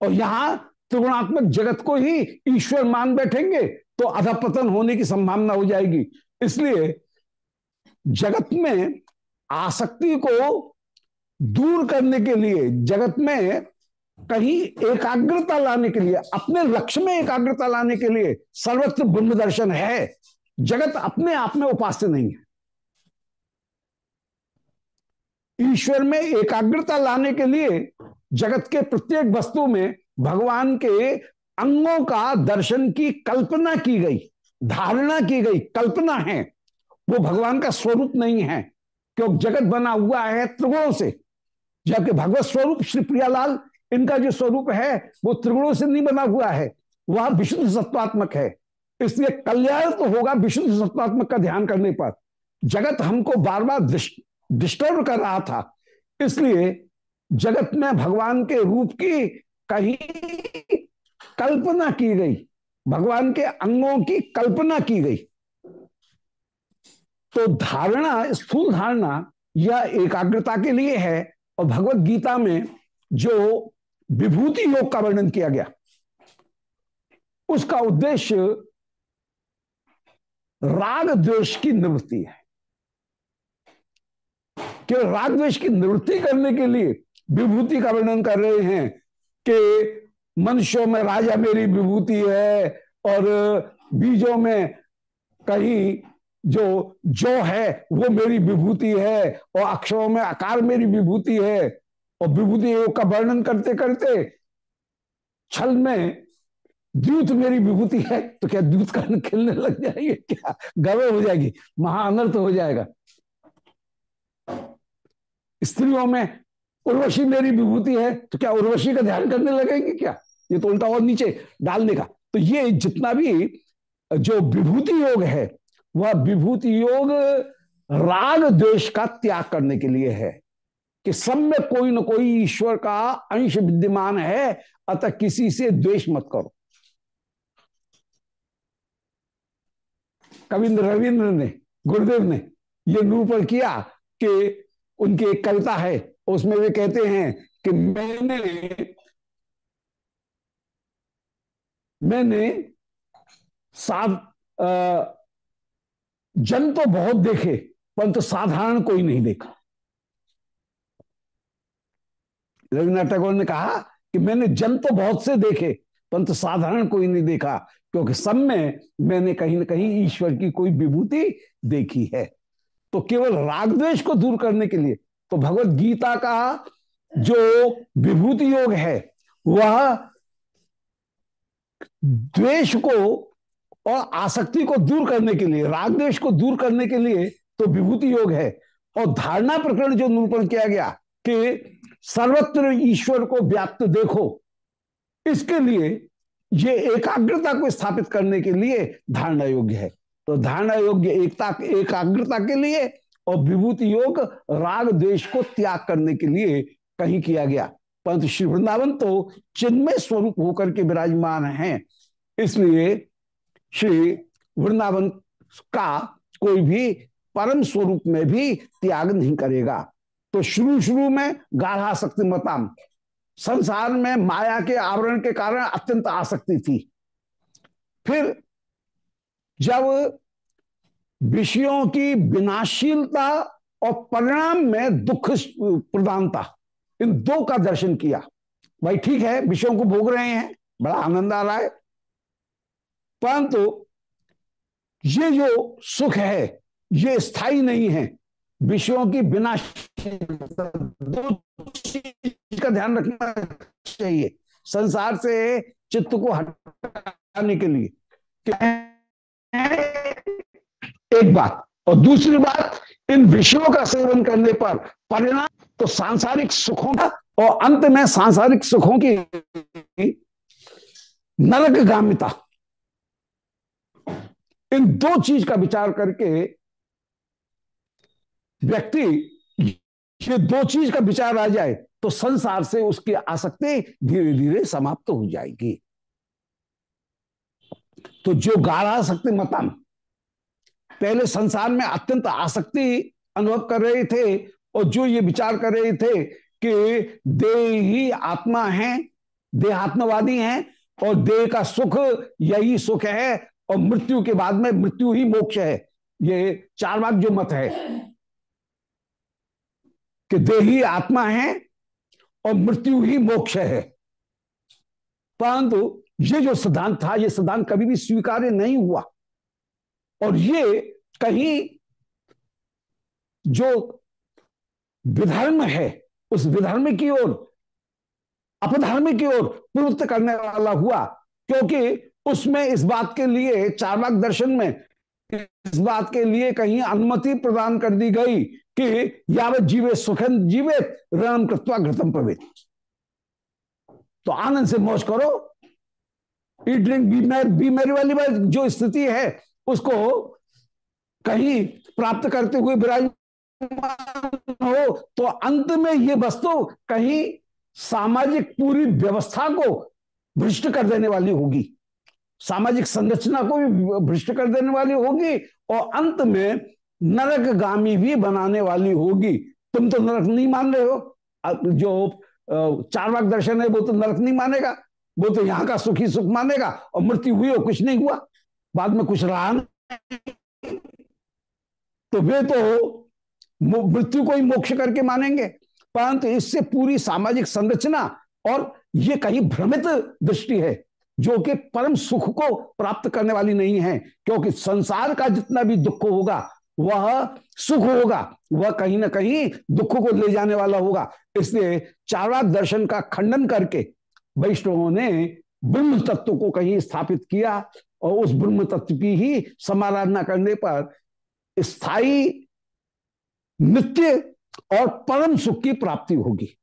और यहाँ त्रिगुणात्मक जगत को ही ईश्वर मान बैठेंगे तो अधपतन होने की संभावना हो जाएगी। इसलिए जगत में आसक्ति को दूर करने के लिए, जगत में कहीं एकाग्रता लाने के लिए, अपने लक्ष्य में एकाग्रता लाने के लिए सर्वत्र ब्रह्म दर्शन है। जगत अपने आप में उपास्य नहीं है। ईश्वर में एकाग्रता लाने के लिए जगत के प्रत्येक वस्तु में भगवान के अंगों का दर्शन की कल्पना की गई, धारणा की गई, कल्पना है। वो भगवान का स्वरूप नहीं है क्योंकि जगत बना हुआ है त्रिगुणों से। जबकि भगवत स्वरूप श्री प्रियालाल, इनका जो स्वरूप है, वो त्रिगुणों से नहीं बना हुआ है। वह विशुद्ध सत्वात्मक है। इसलिए कल्याण तो होगा विशुद्ध सत्वात्मक का ध्यान करने पर। जगत हमको बार बार डिस्टर्ब कर रहा था। इसलिए जगत में भगवान के रूप की कहीं कल्पना की गई। भगवान के अंगों की कल्पना की गई। तो धारणा, स्थूल धारणा यह एकाग्रता के लिए है और भगवत गीता में जो विभूति योग का वर्णन किया गया, उसका उद्देश्य राग द्वेष की निवृत्ति है। केवल राग द्वेष की निवृत्ति करने के लिए विभूति का वर्णन कर रहे हैं कि मनुष्यों में राजा मेरी विभूति है और बीजों में कहीं जो जो है वो मेरी विभूति है और अक्षरों में आकार मेरी विभूति है। और विभूति का वर्णन करते करते छल में द्यूत मेरी विभूति है तो क्या द्यूत का खिलने लग जाएँगे? क्या गवे हो जाएगी? महाअनर्थ हो जाएगा। स्त्रियों में उर्वशी मेरी विभूति है तो क्या उर्वशी का ध्यान करने लगेंगे क्या? ये तो उल्टा और नीचे डालने का। तो ये जितना भी जो विभूति योग है, वह विभूति योग राग द्वेष का त्याग करने के लिए है कि सब में कोई ना कोई ईश्वर का अंश विद्यमान है, अतः किसी से द्वेष मत करो। कविंद्र रविंद्र ने, गुरुदेव ने यह निरूपण किया कि उनकी एक कविता है, उसमें वे कहते हैं कि मैंने मैंने साध जन तो बहुत देखे, परंतु तो साधारण कोई नहीं देखा। रविन्द्रनाथ टैगोर ने कहा कि मैंने जन तो बहुत से देखे, परंतु तो साधारण कोई नहीं देखा। क्योंकि सब में मैंने कहीं ना कहीं ईश्वर की कोई विभूति देखी है। तो केवल रागद्वेश को दूर करने के लिए तो भगवत गीता का जो विभूति योग है, वह द्वेष को और आसक्ति को दूर करने के लिए, राग द्वेष को दूर करने के लिए तो विभूति योग है। और धारणा प्रकरण जो निरूपण किया गया कि सर्वत्र ईश्वर को व्याप्त देखो, इसके लिए ये एकाग्रता को स्थापित करने के लिए धारणा योग्य है। तो धारणा योग्य एकता, एकाग्रता के लिए और विभूति योग राग द्वेष को त्याग करने के लिए कहीं किया गया। परंतु श्री वृंदावन तो चिन्मय स्वरूप होकर के विराजमान हैं। इसलिए श्री वृंदावन का कोई भी परम स्वरूप में भी त्याग नहीं करेगा। तो शुरू शुरू में गाढ़ा शक्ति मताम संसार में माया के आवरण के कारण अत्यंत आसक्ति थी। फिर जब विषयों की विनाशीलता और परिणाम में दुख प्रधानता, इन दो का दर्शन किया। भाई ठीक है, विषयों को भोग रहे हैं, बड़ा आनंद आ रहा है। परंतु ये जो सुख है, ये स्थायी नहीं है। विषयों की बिना दो का ध्यान रखना चाहिए। संसार से चित्त को हटाने के लिए। एक बात और दूसरी बात, इन विषयों का सेवन करने पर परिणाम तो सांसारिक सुखों का और अंत में सांसारिक सुखों की नरक गामिता इन दो चीज़ का विचार करके व्यक्ति, ये दो चीज़ का विचार आ जाए तो संसार से उसकी आसक्ति धीरे धीरे समाप्त हो जाएगी। तो जो गाढ़ा शक्ति मतम पहले संसार में अत्यंत आसक्ति अनुभव कर रहे थे और जो ये विचार कर रहे थे कि देह ही आत्मा है, देहात्मवादी हैं और देह का सुख यही सुख है और मृत्यु के बाद में मृत्यु ही मोक्ष है। ये चार भाग जो मत है कि देही आत्मा है और मृत्यु ही मोक्ष है। परंतु ये जो सिद्धांत था, ये सिद्धांत कभी भी स्वीकार्य नहीं हुआ। और ये कहीं जो विधर्म है, उस विधर्म की ओर, अपधर्म की ओर प्रवृत्त करने वाला हुआ, क्योंकि उसमें इस बात के लिए, चारवाक दर्शन में इस बात के लिए कहीं अनुमति प्रदान कर दी गई कि यावत जीवे सुखन जीवे रणम कृत्वा घृतम पवित तो आनंद से मौज करो। ईट ड्रिंक बी वाली बात जो स्थिति है, उसको कहीं प्राप्त करते हुए विराजमान हो तो अंत में ये वस्तु कहीं सामाजिक पूरी व्यवस्था को भ्रष्ट कर देने वाली होगी। सामाजिक संरचना को भी भ्रष्ट कर देने वाली होगी और अंत में नरक गामी भी बनाने वाली होगी। तुम तो नरक नहीं मान रहे हो। जो चार वाक दर्शन है, वो तो नरक नहीं मानेगा। वो तो यहाँ का सुखी सुख मानेगा और मृत्यु हुई हो कुछ नहीं हुआ। बाद में कुछ रहा तो वे तो मृत्यु को ही मोक्ष करके मानेंगे। परंतु इससे पूरी सामाजिक संरचना और ये कहीं भ्रमित दृष्टि है, जो कि परम सुख को प्राप्त करने वाली नहीं है। क्योंकि संसार का जितना भी दुख होगा वह सुख होगा, वह कहीं ना कहीं दुख को ले जाने वाला होगा। इसलिए चारा दर्शन का खंडन करके वैष्णवों ने ब्रह्म तत्व को कहीं स्थापित किया और उस ब्रह्म तत्व की ही समाराधना करने पर स्थायी नित्य और परम सुख की प्राप्ति होगी।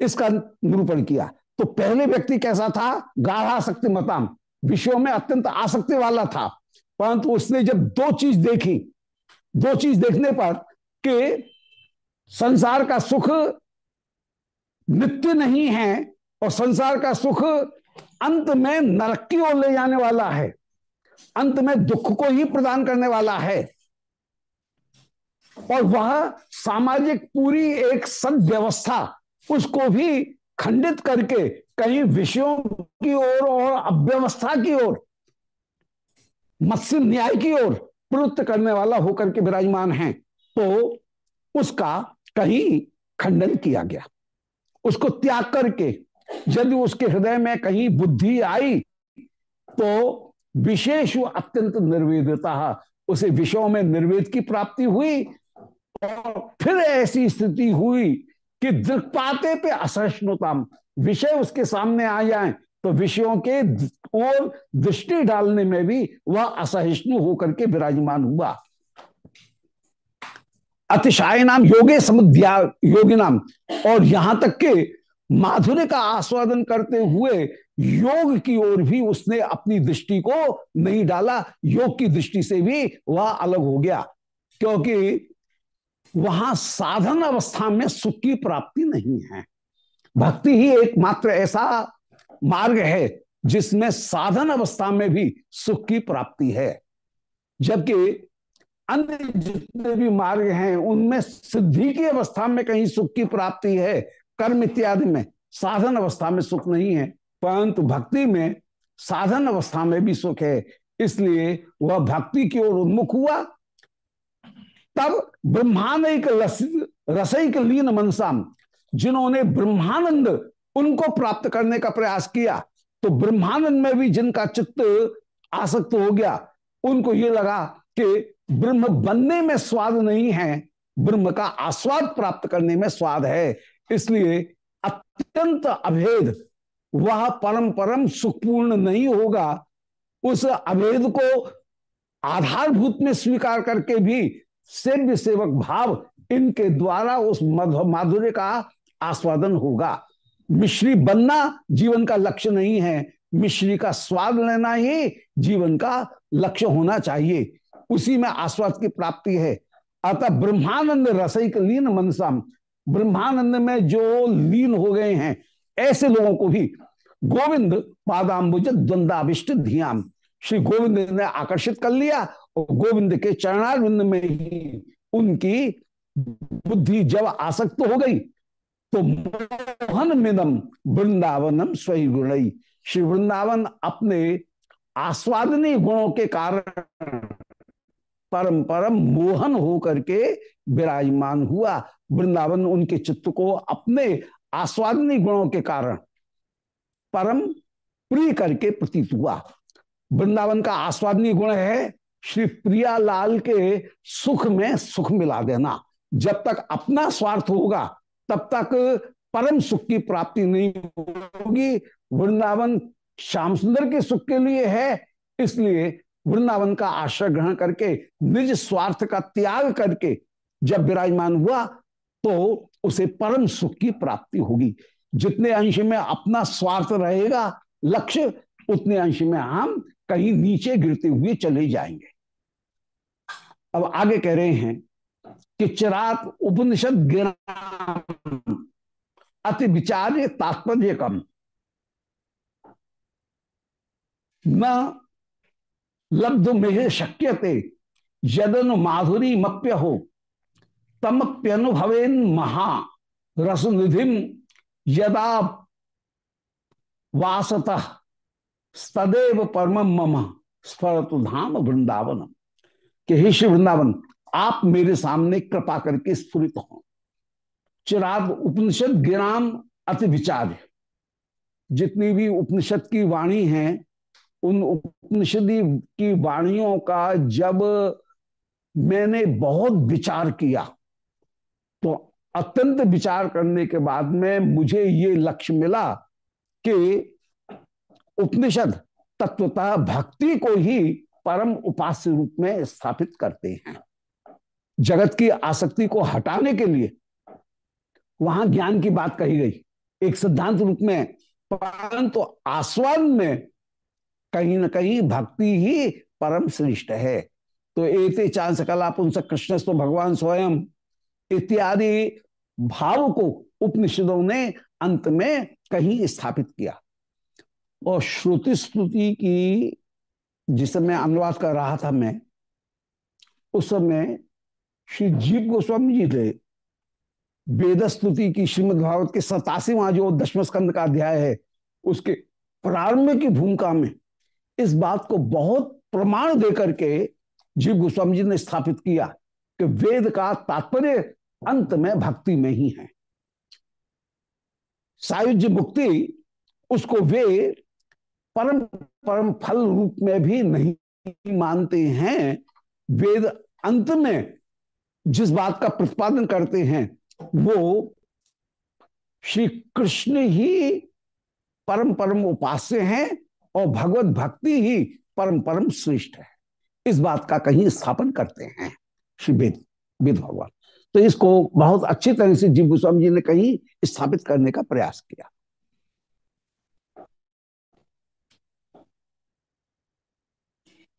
इसका निरूपण किया। तो पहले व्यक्ति कैसा था? गाढ़ा शक्ति मताम विषयों में अत्यंत आसक्ति वाला था। परंतु उसने जब दो चीज़ देखी दो चीज़ देखने पर कि संसार का सुख नित्य नहीं है और संसार का सुख अंत में नरक की ओर ले जाने वाला है। अंत में दुख को ही प्रदान करने वाला है। और वह सामाजिक पूरी एक सदव्यवस्था उसको भी खंडित करके कहीं विषयों की ओर और अव्यवस्था की ओर, मत्स्य न्याय की ओर प्रवृत्त करने वाला होकर के विराजमान है तो उसका कहीं खंडन किया गया। उसको त्याग करके यदि उसके हृदय में कहीं बुद्धि आई तो विशेष अत्यंत निर्वेदता उसे विषयों में निर्वेद की प्राप्ति हुई और फिर ऐसी स्थिति हुई कि दृक्पाते पे असहिष्णुता, विषय उसके सामने आ जाए तो विषयों के और दृष्टि डालने में भी वह असहिष्णु होकर के विराजमान हुआ। अतिशाय नाम योगे समुद्या योगी नाम और यहाँ तक के माधुर्य का आस्वादन करते हुए योग की ओर भी उसने अपनी दृष्टि को नहीं डाला। योग की दृष्टि से भी वह अलग हो गया, क्योंकि वहाँ साधन अवस्था में सुख की प्राप्ति नहीं है। भक्ति ही एकमात्र ऐसा मार्ग है जिसमें साधन अवस्था में भी सुख की प्राप्ति है। जबकि अन्य जितने भी मार्ग हैं, उनमें सिद्धि की अवस्था में कहीं सुख की प्राप्ति है, कर्म इत्यादि में साधन अवस्था में सुख नहीं है, परंतु भक्ति में साधन अवस्था में भी सुख है। इसलिए वह भक्ति की ओर उन्मुख हुआ। तब ब्रह्मांड रसइक लीन मनसाम जिन्होंने ब्रह्मानंद उनको प्राप्त करने का प्रयास किया तो ब्रह्मानंद में भी जिनका चित्त आसक्त हो गया, उनको ये लगा कि ब्रह्म बनने में स्वाद नहीं है, ब्रह्म का आस्वाद प्राप्त करने में स्वाद है। इसलिए अत्यंत अभेद, वह परम परम सुखपूर्ण नहीं होगा। उस अभेद को आधारभूत में स्वीकार करके भी सेव्य सेवक भाव इनके द्वारा उस माधुर्य का आस्वादन होगा। मिश्री बनना जीवन का लक्ष्य नहीं है। मिश्री का स्वाद लेना ही जीवन का लक्ष्य होना चाहिए। उसी में आस्वाद की प्राप्ति है। अतः ब्रह्मानंद रसिक लीन मनसाम ब्रह्मानंद में जो लीन हो गए हैं, ऐसे लोगों को भी गोविंद पादाम्बुज द्वंदाविष्ट ध्यान श्री गोविंद ने आकर्षित कर लिया और गोविंद के चरणारविंद में ही उनकी बुद्धि जब आसक्त हो गई तो मोहन मिदम वृंदावनम स्वयं गुणई श्री वृंदावन अपने आस्वादनी गुणों के कारण परम परम मोहन हो करके विराजमान हुआ। वृंदावन उनके चित्त को अपने आस्वादनी गुणों के कारण परम प्रिय करके प्रतीत हुआ। वृंदावन का आस्वादनी गुण है, श्री प्रिया लाल के सुख में सुख मिला देना। जब तक अपना स्वार्थ होगा तब तक परम सुख की प्राप्ति नहीं होगी। वृंदावन श्याम सुंदर के सुख के लिए है, इसलिए वृंदावन का आश्रय ग्रहण करके, निज स्वार्थ का त्याग करके जब विराजमान हुआ तो उसे परम सुख की प्राप्ति होगी। जितने अंश में अपना स्वार्थ रहेगा, लक्ष्य, उतने अंश में हम कहीं नीचे गिरते हुए चले जाएँगे। अब आगे कह रहे हैं कि चिरात उपनिषद अति विचार्य तात्पर्य कम। न लब्ध में शक्यते, यदन माधुरी मप्य हो तमप्यनुभवेन महा रसनिधिम यदा वासत, सदैव परम मम स्फरतु धाम वृंदावन के हे वृंदावन आप मेरे सामने कृपा करके स्फुरित हो। चिराग उपनिषद गिराम अति विचार जितनी भी उपनिषद की वाणी है, उन उपनिषद की वाणियों का जब मैंने बहुत विचार किया तो अत्यंत विचार करने के बाद में मुझे ये लक्ष्य मिला कि उपनिषद तत्वतः भक्ति को ही परम उपास्य रूप में स्थापित करते हैं। जगत की आसक्ति को हटाने के लिए वहाँ ज्ञान की बात कही गई। एक सिद्धांत रूप में परंतु तो में कहीं ना कहीं भक्ति ही परम श्रेष्ठ है। तो एते चांस कला पुंस कृष्ण तो भगवान स्वयं इत्यादि भाव को उपनिषदों ने अंत में कहीं स्थापित किया। और श्रुति स्तुति की जिस समय अनुवाद कर रहा था मैं, उस समय श्री जीव गोस्वामी जी थे। वेद स्तुति की श्रीमद भागवत के सतासीवा जो दशम स्कंद का अध्याय है, उसके प्रारंभ की भूमिका में इस बात को बहुत प्रमाण देकर के जीव गोस्वामी जी ने स्थापित किया कि वेद का तात्पर्य अंत में भक्ति में ही है। सायुज्य मुक्ति, उसको वे परम परम फल रूप में भी नहीं मानते हैं। वेद अंत में जिस बात का प्रतिपादन करते हैं, वो श्री कृष्ण ही परम परम उपास्य हैं और भगवत भक्ति ही परम परम श्रेष्ठ है। इस बात का कहीं स्थापन करते हैं श्री वेद वेद भगवान। तो इसको बहुत अच्छी तरह से जीव गोस्वामी जी ने कहीं स्थापित करने का प्रयास किया।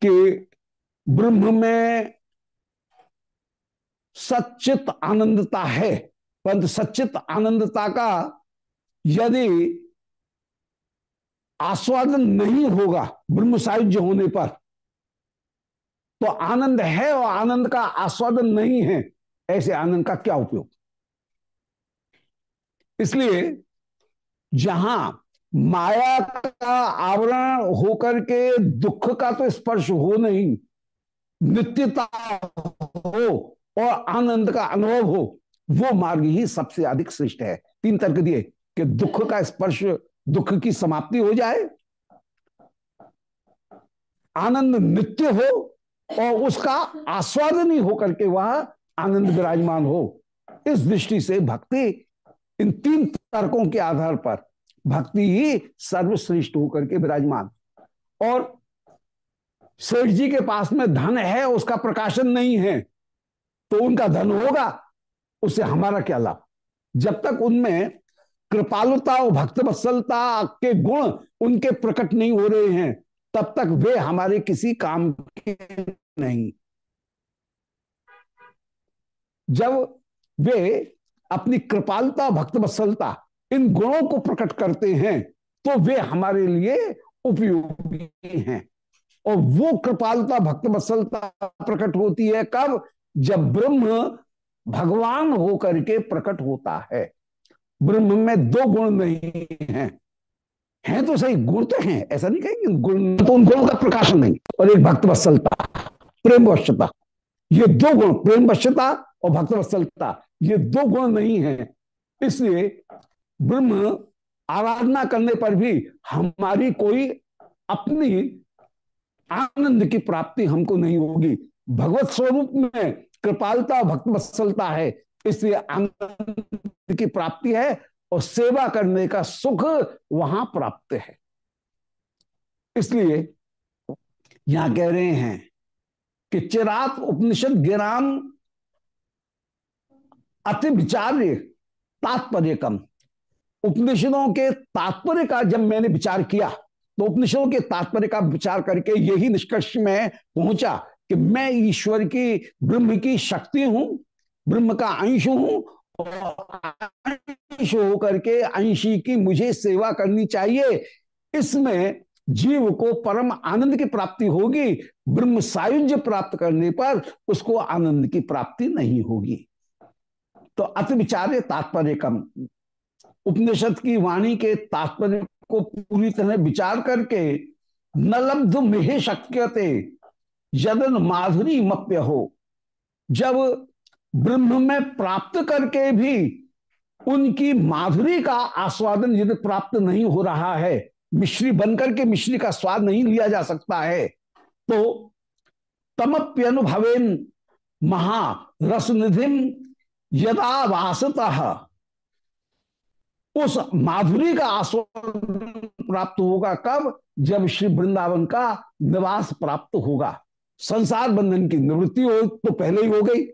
कि ब्रह्म में सचित आनंदता है। परंतु सचित आनंदता का यदि आस्वादन नहीं होगा ब्रह्म सायुज्य होने पर तो आनंद है और आनंद का आस्वादन नहीं है, ऐसे आनंद का क्या उपयोग? इसलिए जहाँ माया का आवरण होकर के दुख का तो स्पर्श हो नहीं, नित्यता हो और आनंद का अनुभव हो, वो मार्ग ही सबसे अधिक श्रेष्ठ है। तीन तर्क दिए कि दुख का स्पर्श दुख की समाप्ति हो जाए, आनंद नित्य हो और उसका आस्वादन ही होकर के वह आनंद विराजमान हो। इस दृष्टि से भक्ति इन तीन तर्कों के आधार पर भक्ति ही सर्वश्रेष्ठ होकर के विराजमान। और सेठ जी के पास में धन है, उसका प्रकाशन नहीं है। तो उनका धन होगा उससे हमारा क्या लाभ? जब तक उनमें कृपालुता और भक्त वत्सलता के गुण उनके प्रकट नहीं हो रहे हैं, तब तक वे हमारे किसी काम के नहीं। जब वे अपनी कृपालता भक्त वत्सलता इन गुणों को प्रकट करते हैं तो वे हमारे लिए उपयोगी हैं। और वो कृपालता भक्त वत्सलता प्रकट होती है कब? जब ब्रह्म भगवान होकर के प्रकट होता है, ब्रह्म में दो गुण नहीं है। हैं तो सही, गुण तो हैं, ऐसा नहीं कहेंगे गुण तो उन गुणों का प्रकाशन नहीं। और एक भक्त वत्सलता, प्रेम वश्यता ये दो गुण, प्रेम वश्यता और भक्त वत्सलता, ये दो गुण नहीं है। इसलिए ब्रह्म आराधना करने पर भी हमारी कोई अपनी आनंद की प्राप्ति हमको नहीं होगी। भगवत स्वरूप में कृपालता भक्त वत्सलता है, इसलिए आनंद की प्राप्ति है और सेवा करने का सुख वहाँ प्राप्त है। इसलिए यहाँ कह रहे हैं कि चिरात उपनिषद गिराम अति विचार्य तात्पर्य कम उपनिषदों के तात्पर्य का जब मैंने विचार किया तो उपनिषदों के तात्पर्य का विचार करके यही निष्कर्ष में पहुँचा कि मैं ईश्वर की, ब्रह्म की शक्ति हूँ, ब्रह्म का अंश हूँ अंश होकर के अंशी की मुझे सेवा करनी चाहिए। इसमें जीव को परम आनंद की प्राप्ति होगी, ब्रह्म सायुज्य प्राप्त करने पर उसको आनंद की प्राप्ति नहीं होगी। तो अति विचार्य तात्पर्य कम। उपनिषद की वाणी के तात्पर्य को पूरी तरह विचार करके न लब्ध में शक्यते यदन माधुरी मप्य हो। जब ब्रह्म में प्राप्त करके भी उनकी माधुरी का आस्वादन यदि प्राप्त नहीं हो रहा है, मिश्री बनकर के मिश्री का स्वाद नहीं लिया जा सकता है तो तमप्यनुभवेन महा रसनिधिम यदा वासतः। उस माधुरी का आस्वादन प्राप्त होगा कब? जब श्री वृंदावन का निवास प्राप्त होगा। संसार बंधन की निवृत्ति हो तो पहले ही हो गई।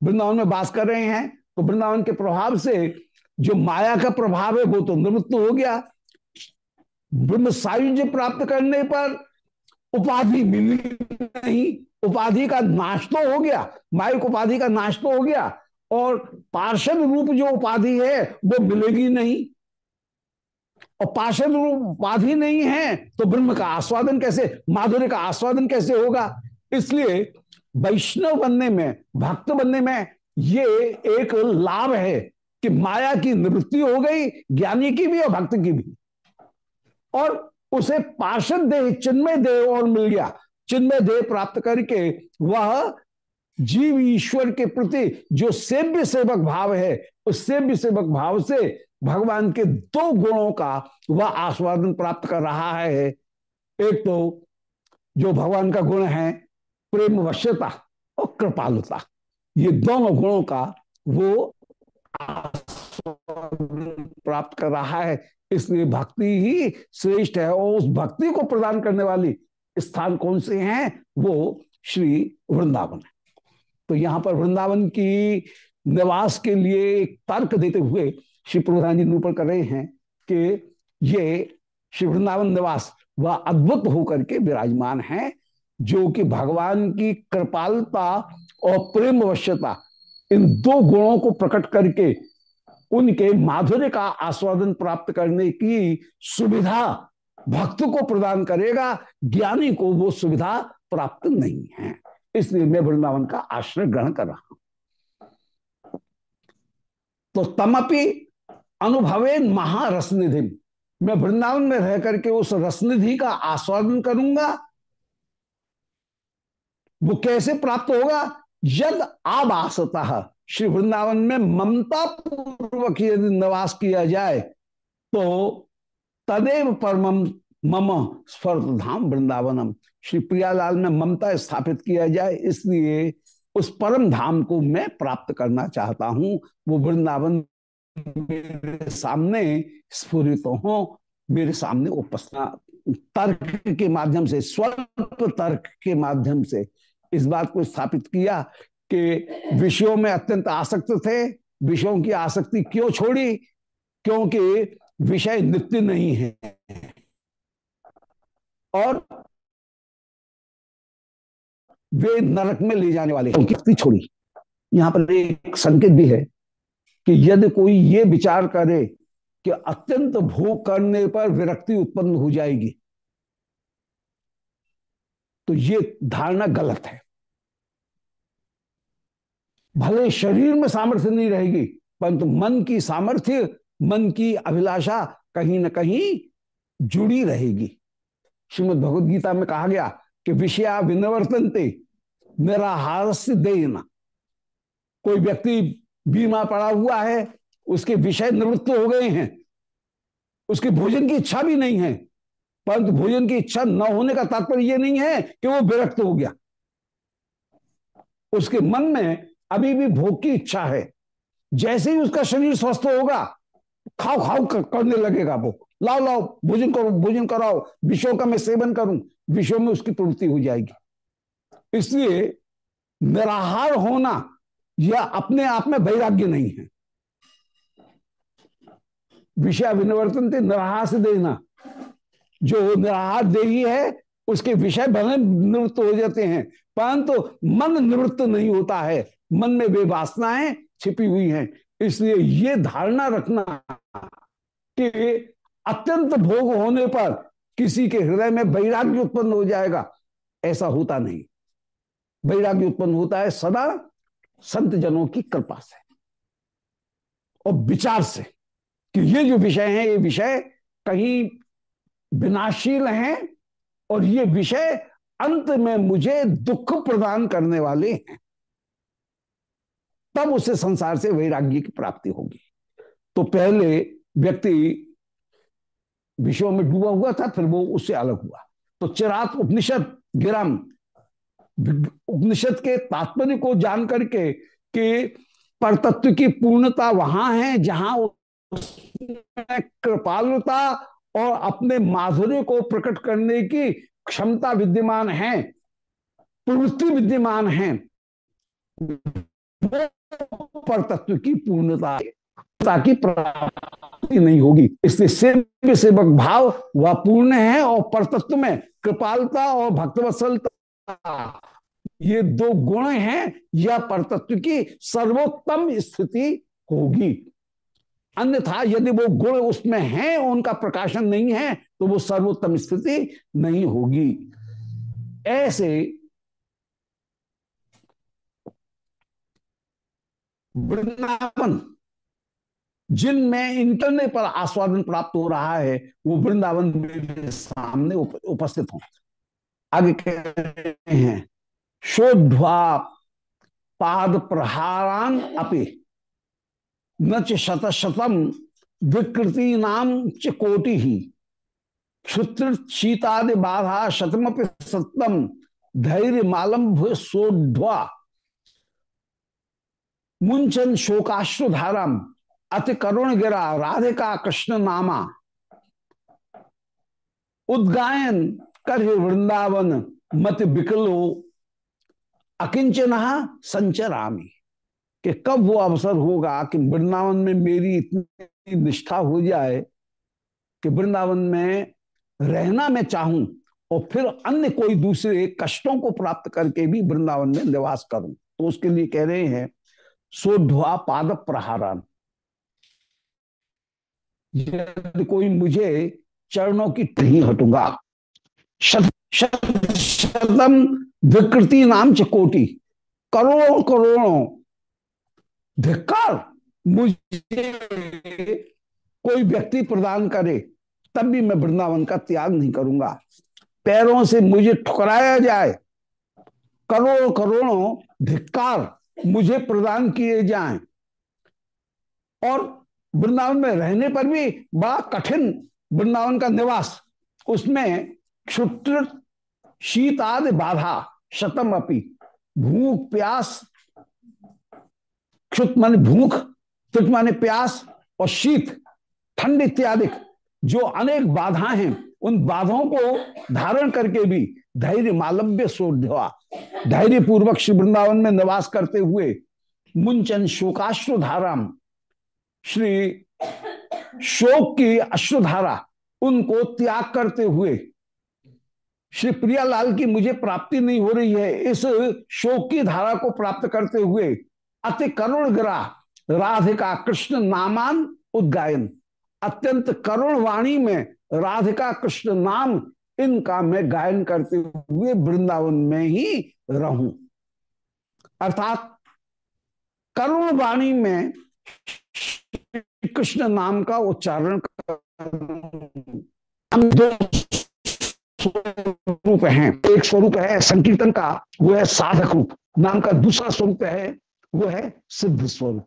वृंदावन में वास कर रहे हैं तो वृंदावन के प्रभाव से जो माया का प्रभाव है वो तो निवृत्त हो गया। ब्रह्म सायुज्य प्राप्त करने पर उपाधि मिली नहीं, उपाधि का नाश तो हो गया मायिक उपाधि का नाश तो हो गया, और पार्षद रूप जो उपाधि है वो मिलेगी नहीं। और पार्षद रूप उपाधि नहीं है तो ब्रह्म का आस्वादन कैसे, माधुर्य का आस्वादन कैसे होगा? इसलिए वैष्णव बनने में, भक्त बनने में ये एक लाभ है कि माया की निवृत्ति हो गई, ज्ञानी की भी और भक्त की भी। और उसे पार्षद देह, चिन्मय देह और मिल गया। चिन्मय देह प्राप्त करके वह जीव ईश्वर के प्रति जो सेव्य सेवक भाव है, उस सेव्य सेवक भाव से भगवान के दो गुणों का वह आस्वादन प्राप्त कर रहा है। एक तो जो भगवान का गुण है प्रेम वश्यता और कृपालुता। ये दोनों गुणों का वो प्राप्त कर रहा है। इसलिए भक्ति ही श्रेष्ठ है और उस भक्ति को प्रदान करने वाली स्थान कौन से हैं? वो श्री वृंदावन है। तो यहाँ पर वृंदावन की निवास के लिए एक तर्क देते हुए श्री प्रधान जी निरूपण कर रहे हैं कि ये श्री वृंदावन निवास वह अद्भुत होकर के विराजमान है। जो कि भगवान की कृपालता और प्रेम वश्यता इन दो गुणों को प्रकट करके उनके माधुर्य का आस्वादन प्राप्त करने की सुविधा भक्त को प्रदान करेगा, ज्ञानी को वो सुविधा प्राप्त नहीं है। इसलिए मैं वृंदावन का आश्रय ग्रहण कर रहा हूँ। तो तमपि अनुभवे महारसनिधि। मैं वृंदावन में रह करके उस रसनिधि का आस्वादन करूँगा वो कैसे प्राप्त होगा? यद आवासतः श्री वृंदावन में ममता पूर्वक यदि निवास किया जाए तो तदेव परम मम स्वर्ग धाम वृंदावनम। श्री प्रियालाल में ममता स्थापित किया जाए, इसलिए उस परम धाम को मैं प्राप्त करना चाहता हूँ। वो वृंदावन मेरे सामने स्फुरित हो, मेरे सामने उपस्थित तर्क के माध्यम से, स्वल्प तर्क के माध्यम से। इस बात को स्थापित किया कि विषयों में अत्यंत आसक्त थे, विषयों की आसक्ति क्यों छोड़ी? क्योंकि विषय नित्य नहीं है। और वे नरक में ले जाने वाले उनकी छोड़ी। यहाँ पर एक संकेत भी है कि यदि कोई ये विचार करे कि अत्यंत भोग करने पर विरक्ति उत्पन्न हो जाएगी तो ये धारणा गलत है। भले शरीर में सामर्थ्य नहीं रहेगी, परंतु मन की सामर्थ्य, मन की अभिलाषा कहीं ना कहीं जुड़ी रहेगी। श्रीमद भगवद गीता में कहा गया कि विषया विनवर्तनते निराहार से देना। कोई व्यक्ति बीमा पड़ा हुआ है, उसके विषय निवृत्त हो गए हैं, उसके भोजन की इच्छा भी नहीं है परंतु भोजन की इच्छा न होने का तात्पर्य यह नहीं है कि वो विरक्त हो गया। उसके मन में अभी भी भोग की इच्छा है। जैसे ही उसका शरीर स्वस्थ होगा खाओ खाओ करने लगेगा वो। लाओ लाओ, भोजन करो, भोजन कराओ, विषयों का मैं सेवन करूँ, विषयों में उसकी प्रवृत्ति हो जाएगी। इसलिए निराहार होना यह अपने आप में वैराग्य नहीं है। विषय विनिवर्तन थे निराहार से देना। जो निराहार देही है, उसके विषय भले निवृत्त हो जाते हैं। परंतु मन निवृत्त नहीं होता है। मन में वे वासनाएँ छिपी हुई हैं। इसलिए ये धारणा रखना कि अत्यंत भोग होने पर किसी के हृदय में वैराग्य उत्पन्न हो जाएगा। ऐसा होता नहीं। वैराग्य उत्पन्न होता है सदा संत जनों की कृपा से और विचार से कि ये जो विषय है, ये विषय कहीं विनाशील हैं और ये विषय अंत में मुझे दुख प्रदान करने वाले हैं। तब उसे संसार से वैराग्य की प्राप्ति होगी। तो पहले व्यक्ति विषयों में डूबा हुआ था, फिर वो उससे अलग हुआ। तो चिरात उपनिषद, गिरम, उपनिषद के तात्पर्य को जान करके कि परतत्व की पूर्णता वहाँ है, जहाँ कृपालुता और अपने माधुर्य को प्रकट करने की क्षमता विद्यमान है, प्रवृत्ति विद्यमान है पर तत्व की पूर्णता की प्राप्ति नहीं होगी। इसलिए सेव्य सेवक भाव वह पूर्ण है और परतत्व में कृपालता और भक्तवसलता ये दो गुण हैं, यह परतत्व की सर्वोत्तम स्थिति होगी। अन्यथा यदि वो गुण उसमें हैं उनका प्रकाशन नहीं है तो वो सर्वोत्तम स्थिति नहीं होगी। ऐसे वृंदावन जिनमें इंटरनेट पर आस्वादन प्राप्त हो रहा है वो वृंदावन मेरे सामने उप, उपस्थित हो। आगे कह रहे हैं शोध्वा पाद प्रहारान अपे। न शत शतम विकृति नाम च कोटि। ही क्षुत्र शीतादि बाधा शतमपि सत्यम धैर्य मालम्भ सोढ़वा। मुंचन शोकाश्रुधारम अति करुण गिरा राधिका कृष्ण नामा। उद्गायन कर वृंदावन मत बिकलो अकिंचन संचरामी कि कब वो अवसर होगा कि वृंदावन में मेरी इतनी निष्ठा हो जाए कि वृंदावन में रहना मैं चाहूँ और फिर अन्य कोई दूसरे कष्टों को प्राप्त करके भी वृंदावन में निवास करूँ। तो उसके लिए कह रहे हैं सोध्वा पाद प्रहारान। यदि कोई मुझे चरणों की नहीं हटूँगा शतम विकृति नाम चकोटी करोड़ों करोड़ों धिक्कार मुझे कोई व्यक्ति प्रदान करे, तब भी मैं वृंदावन का त्याग नहीं करूँगा। पैरों से मुझे ठुकराया जाए, करोड़ों करोड़ों धिक्कार मुझे प्रदान किए जाएँ। और वृंदावन में रहने पर भी बड़ा कठिन वृंदावन का निवास, उसमें क्षुत्र शीत आदि बाधा शतम अपी, भूख, प्यास क्षुत माने भूख तुत माने प्यास और शीत, ठंड इत्यादि। जो अनेक बाधाएँ हैं, उन बाधाओं को धारण करके भी धैर्य मालव्य सोध्या धैर्य पूर्वक श्री वृंदावन में निवास करते हुए मुंचन शोकाश्रु धाराम श्री शोक की अश्रुधारा, उनको त्याग करते हुए, श्री प्रियालाल की मुझे प्राप्ति नहीं हो रही है, इस शोक की धारा को प्राप्त करते हुए अति करुण गिरा राधिका कृष्ण नामान उद्गायन। अत्यंत करुण वाणी में राधिका कृष्ण नाम इनका मैं गायन करते हुए वृंदावन में ही रहूँ। अर्थात करुण वाणी में कृष्ण नाम का उच्चारण रूप है एक स्वरूप है, संकीर्तन का, वो है साधक रूप। नाम का दूसरा स्वरूप है वो है सिद्ध स्वरूप।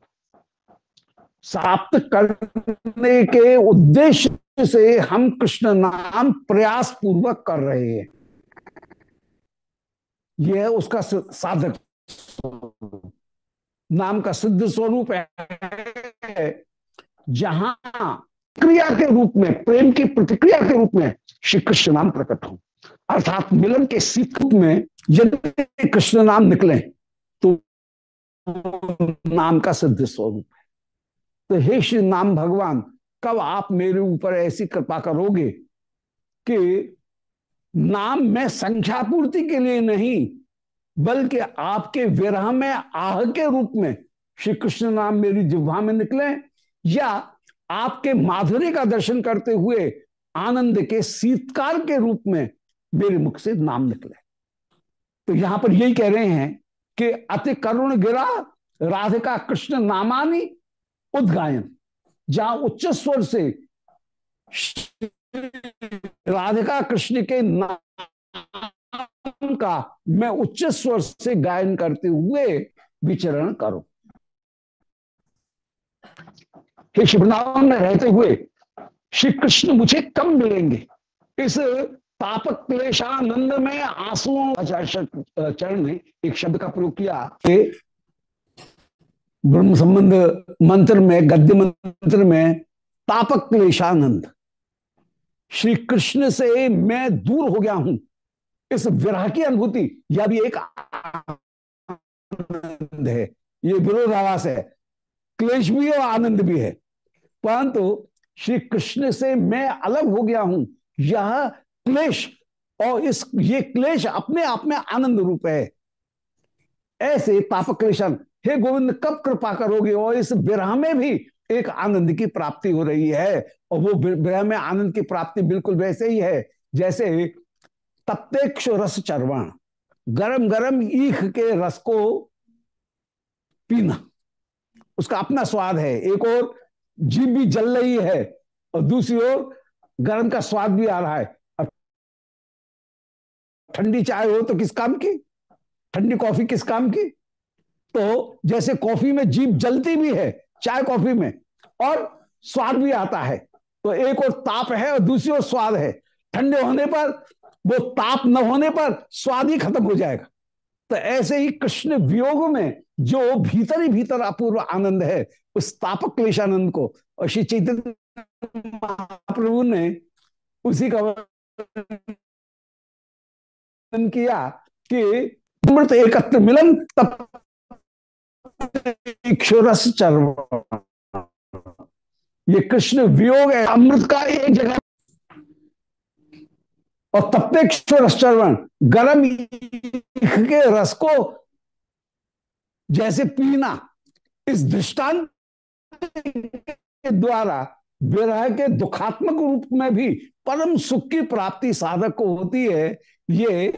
प्राप्त करने के उद्देश्य से हम कृष्ण नाम प्रयास पूर्वक कर रहे हैं। यह उसका साधक नाम का सिद्ध स्वरूप है, जहाँ क्रिया के रूप में, प्रेम की प्रतिक्रिया के रूप में श्री कृष्ण नाम प्रकट हो। अर्थात मिलन के सीख में यदि कृष्ण नाम निकले तो नाम का सिद्ध स्वरूप है। तो हे श्री नाम भगवान, कब आप मेरे ऊपर ऐसी कृपा करोगे कि नाम में संख्या पूर्ति के लिए नहीं, बल्कि आपके विरह में, आह के रूप में श्री कृष्ण नाम मेरी जिह्वा में निकले या आपके माधुर्य का दर्शन करते हुए आनंद के शीतकार के रूप में मेरे मुख से नाम निकले। तो यहाँ पर यही कह रहे हैं कि अति करुण गिरा, राधिका कृष्ण नामानी उद्गायन। जहाँ उच्च स्वर से राधिका कृष्ण के नाम का मैं उच्च स्वर से गायन करते हुए विचरण करो। शिवनावन में रहते हुए श्री कृष्ण मुझे कब मिलेंगे। इस तापक क्लेशानंद में आंसुओं चरण ने एक शब्द का प्रयोग किया ब्रह्म संबंध मंत्र में, गद्य मंत्र में तापक क्लेशानंद श्री कृष्ण से मैं दूर हो गया हूँ। इस विरह की अनुभूति, यह भी एक आनंद है। ये विरोधावास है। क्लेश भी और आनंद भी है। परंतु श्री कृष्ण से मैं अलग हो गया हूँ। यह क्लेश, और इस, ये क्लेश अपने आप में आनंद रूप है। ऐसे तापक क्लेशन, हे गोविंद, कब कृपा करोगे? और इस विरह में भी एक आनंद की प्राप्ति हो रही है, और वो विरह में आनंद की प्राप्ति बिल्कुल वैसे ही है, जैसे तप्तेक्ष रस चरवण गरम गरम ईख के रस को पीना। उसका अपना स्वाद है। एक और, जीभ भी जल रही है, और दूसरी ओर गर्म का स्वाद भी आ रहा है। ठंडी चाय हो तो किस काम की? ठंडी कॉफ़ी किस काम की? तो जैसे कॉफ़ी में जीप जलती भी है, चाय कॉफ़ी में, और स्वाद भी आता है तो एक और ताप है और दूसरी ओर स्वाद है। ठंडे होने पर, वो ताप न होने पर स्वाद ही खत्म हो जाएगा। तो ऐसे ही कृष्ण वियोग में जो भीतर ही भीतर अपूर्व आनंद है, उस तापक क्लेशानंद को, और श्री चैतन्य महाप्रभु ने उसी का किया कि अमृत एकत्र मिलन, तब क्षुरस ये कृष्ण वियोग है, अमृत का एक जगह। और तप्ते क्षुरस चर्वण गर्म के रस को जैसे पीना। इस दृष्टांत के द्वारा विरह के दुखात्मक रूप में भी परम सुख की प्राप्ति साधक को होती है। ये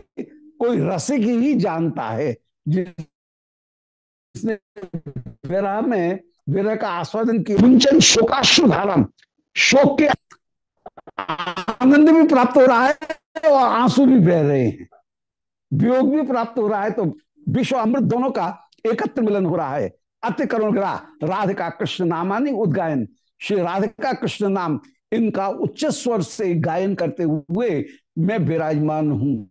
कोई रसिक ही जानता है। जिसने विरह में विरह का आस्वादन किया। मुंचन शोकाश्रुधारम शोक के आनंद भी प्राप्त हो रहा है और आँसू भी बह रहे हैं। वियोग भी प्राप्त हो रहा है तो विश्व अमृत दोनों का एकत्र मिलन हो रहा है। अति करुण ग्रा राधिका कृष्ण नामानी उद्गायन। श्री राधिका कृष्ण नाम इनका उच्च स्वर से गायन करते हुए मैं विराजमान हूँ।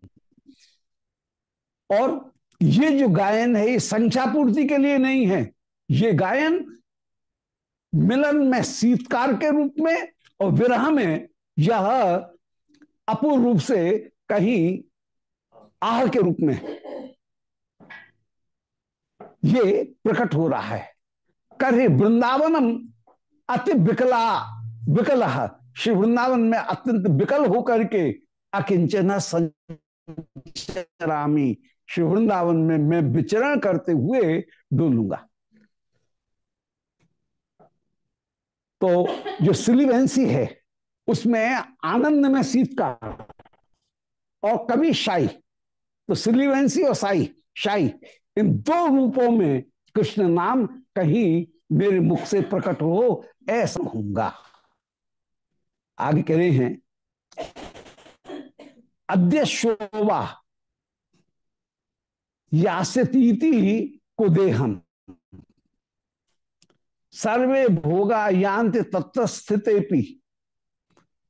और ये जो गायन है, ये संख्या पूर्ति के लिए नहीं है। ये गायन मिलन में, शीतकार के रूप में और विरह में यह अपूर्व रूप से कहीं आह के रूप में ये प्रकट हो रहा है। कर वृंदावनम अति विकला विकल श्री वृंदावन में अत्यंत विकल होकर के अकिंचन संचरामी श्री वृंदावन में मैं विचरण करते हुए डोलूँगा तो जो सिलिवेंसी है, उसमें आनंद में सीत का और कभी शाही तो सिलिवेंसी और साई, शाही, इन दो रूपों में कृष्ण नाम कहीं मेरे मुख से प्रकट हो, ऐसा होगा आगे कह रहे हैं, अद्य शोभा यास्यतीति को देहम। सर्वे भोगा यांत तत्व स्थित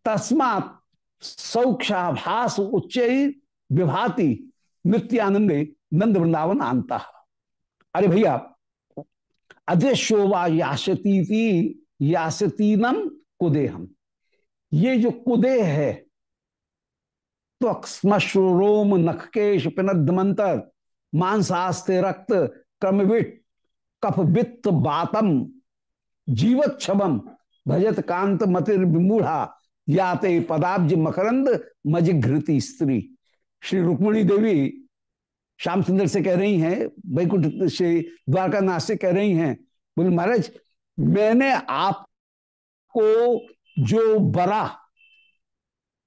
तस्मात सौक्षाभास उच्च विभाति नित्यानंदे नंद वृंदावन आनता अरे भैया अदेशोवा याशती याशतीनम कुदेहम ये जो कुदे है तो श्मश्रोम नखकेश पिनद मंत्र मांसास्ते रक्त क्रमविट कफ वित्त बातम जीवत छबम भजत कांत मतिर विमूढ़ा, याते पदाब्ज मकरंद, मजिघृति स्त्री। श्री रुक्मणी देवी श्याम सुंदर से कह रही हैं, वैकुंठ से द्वारका नाथ से कह रही हैं, बोले, महाराज, मैंने आपको जो बरा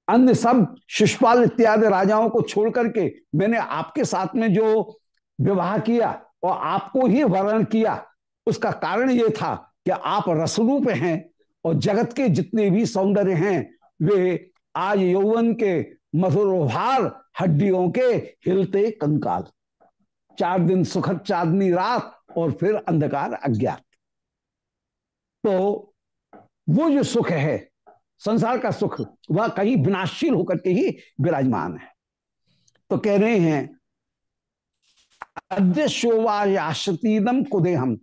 अन्य सब शिषपाल इत्यादि राजाओं को छोड़ करके मैंने आपके साथ में जो विवाह किया और आपको ही वर्ण किया, उसका कारण ये था कि आप रसरूप हैं और जगत के जितने भी सौंदर्य हैं, वे आज यौवन के मधुरोभार हड्डियों के हिलते कंकाल। चार दिन सुखद चांदनी रात और फिर अंधकार अज्ञात। तो वो जो सुख है, संसार का सुख, वह कहीं विनाशील होकर के ही विराजमान है। तो कह रहे हैं, अद्य शोभायाशतीदम कुदे हम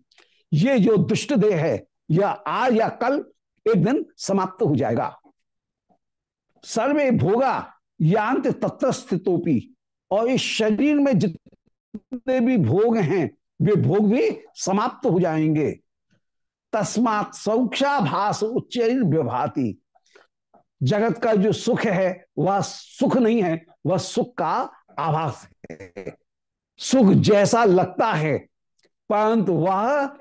ये जो दुष्ट देह है यह आज या कल एक दिन समाप्त हो जाएगा। सर्वे भोगा यांत तत्व स्थितोपी। और इस शरीर में जितने भी भोग हैं, वे भोग भी समाप्त हो जाएँगे। तस्मात सौक्षाभास उच्च विभाति जगत का जो सुख है, वह सुख नहीं है, वह सुख का आभास है। सुख जैसा लगता है, परंतु वह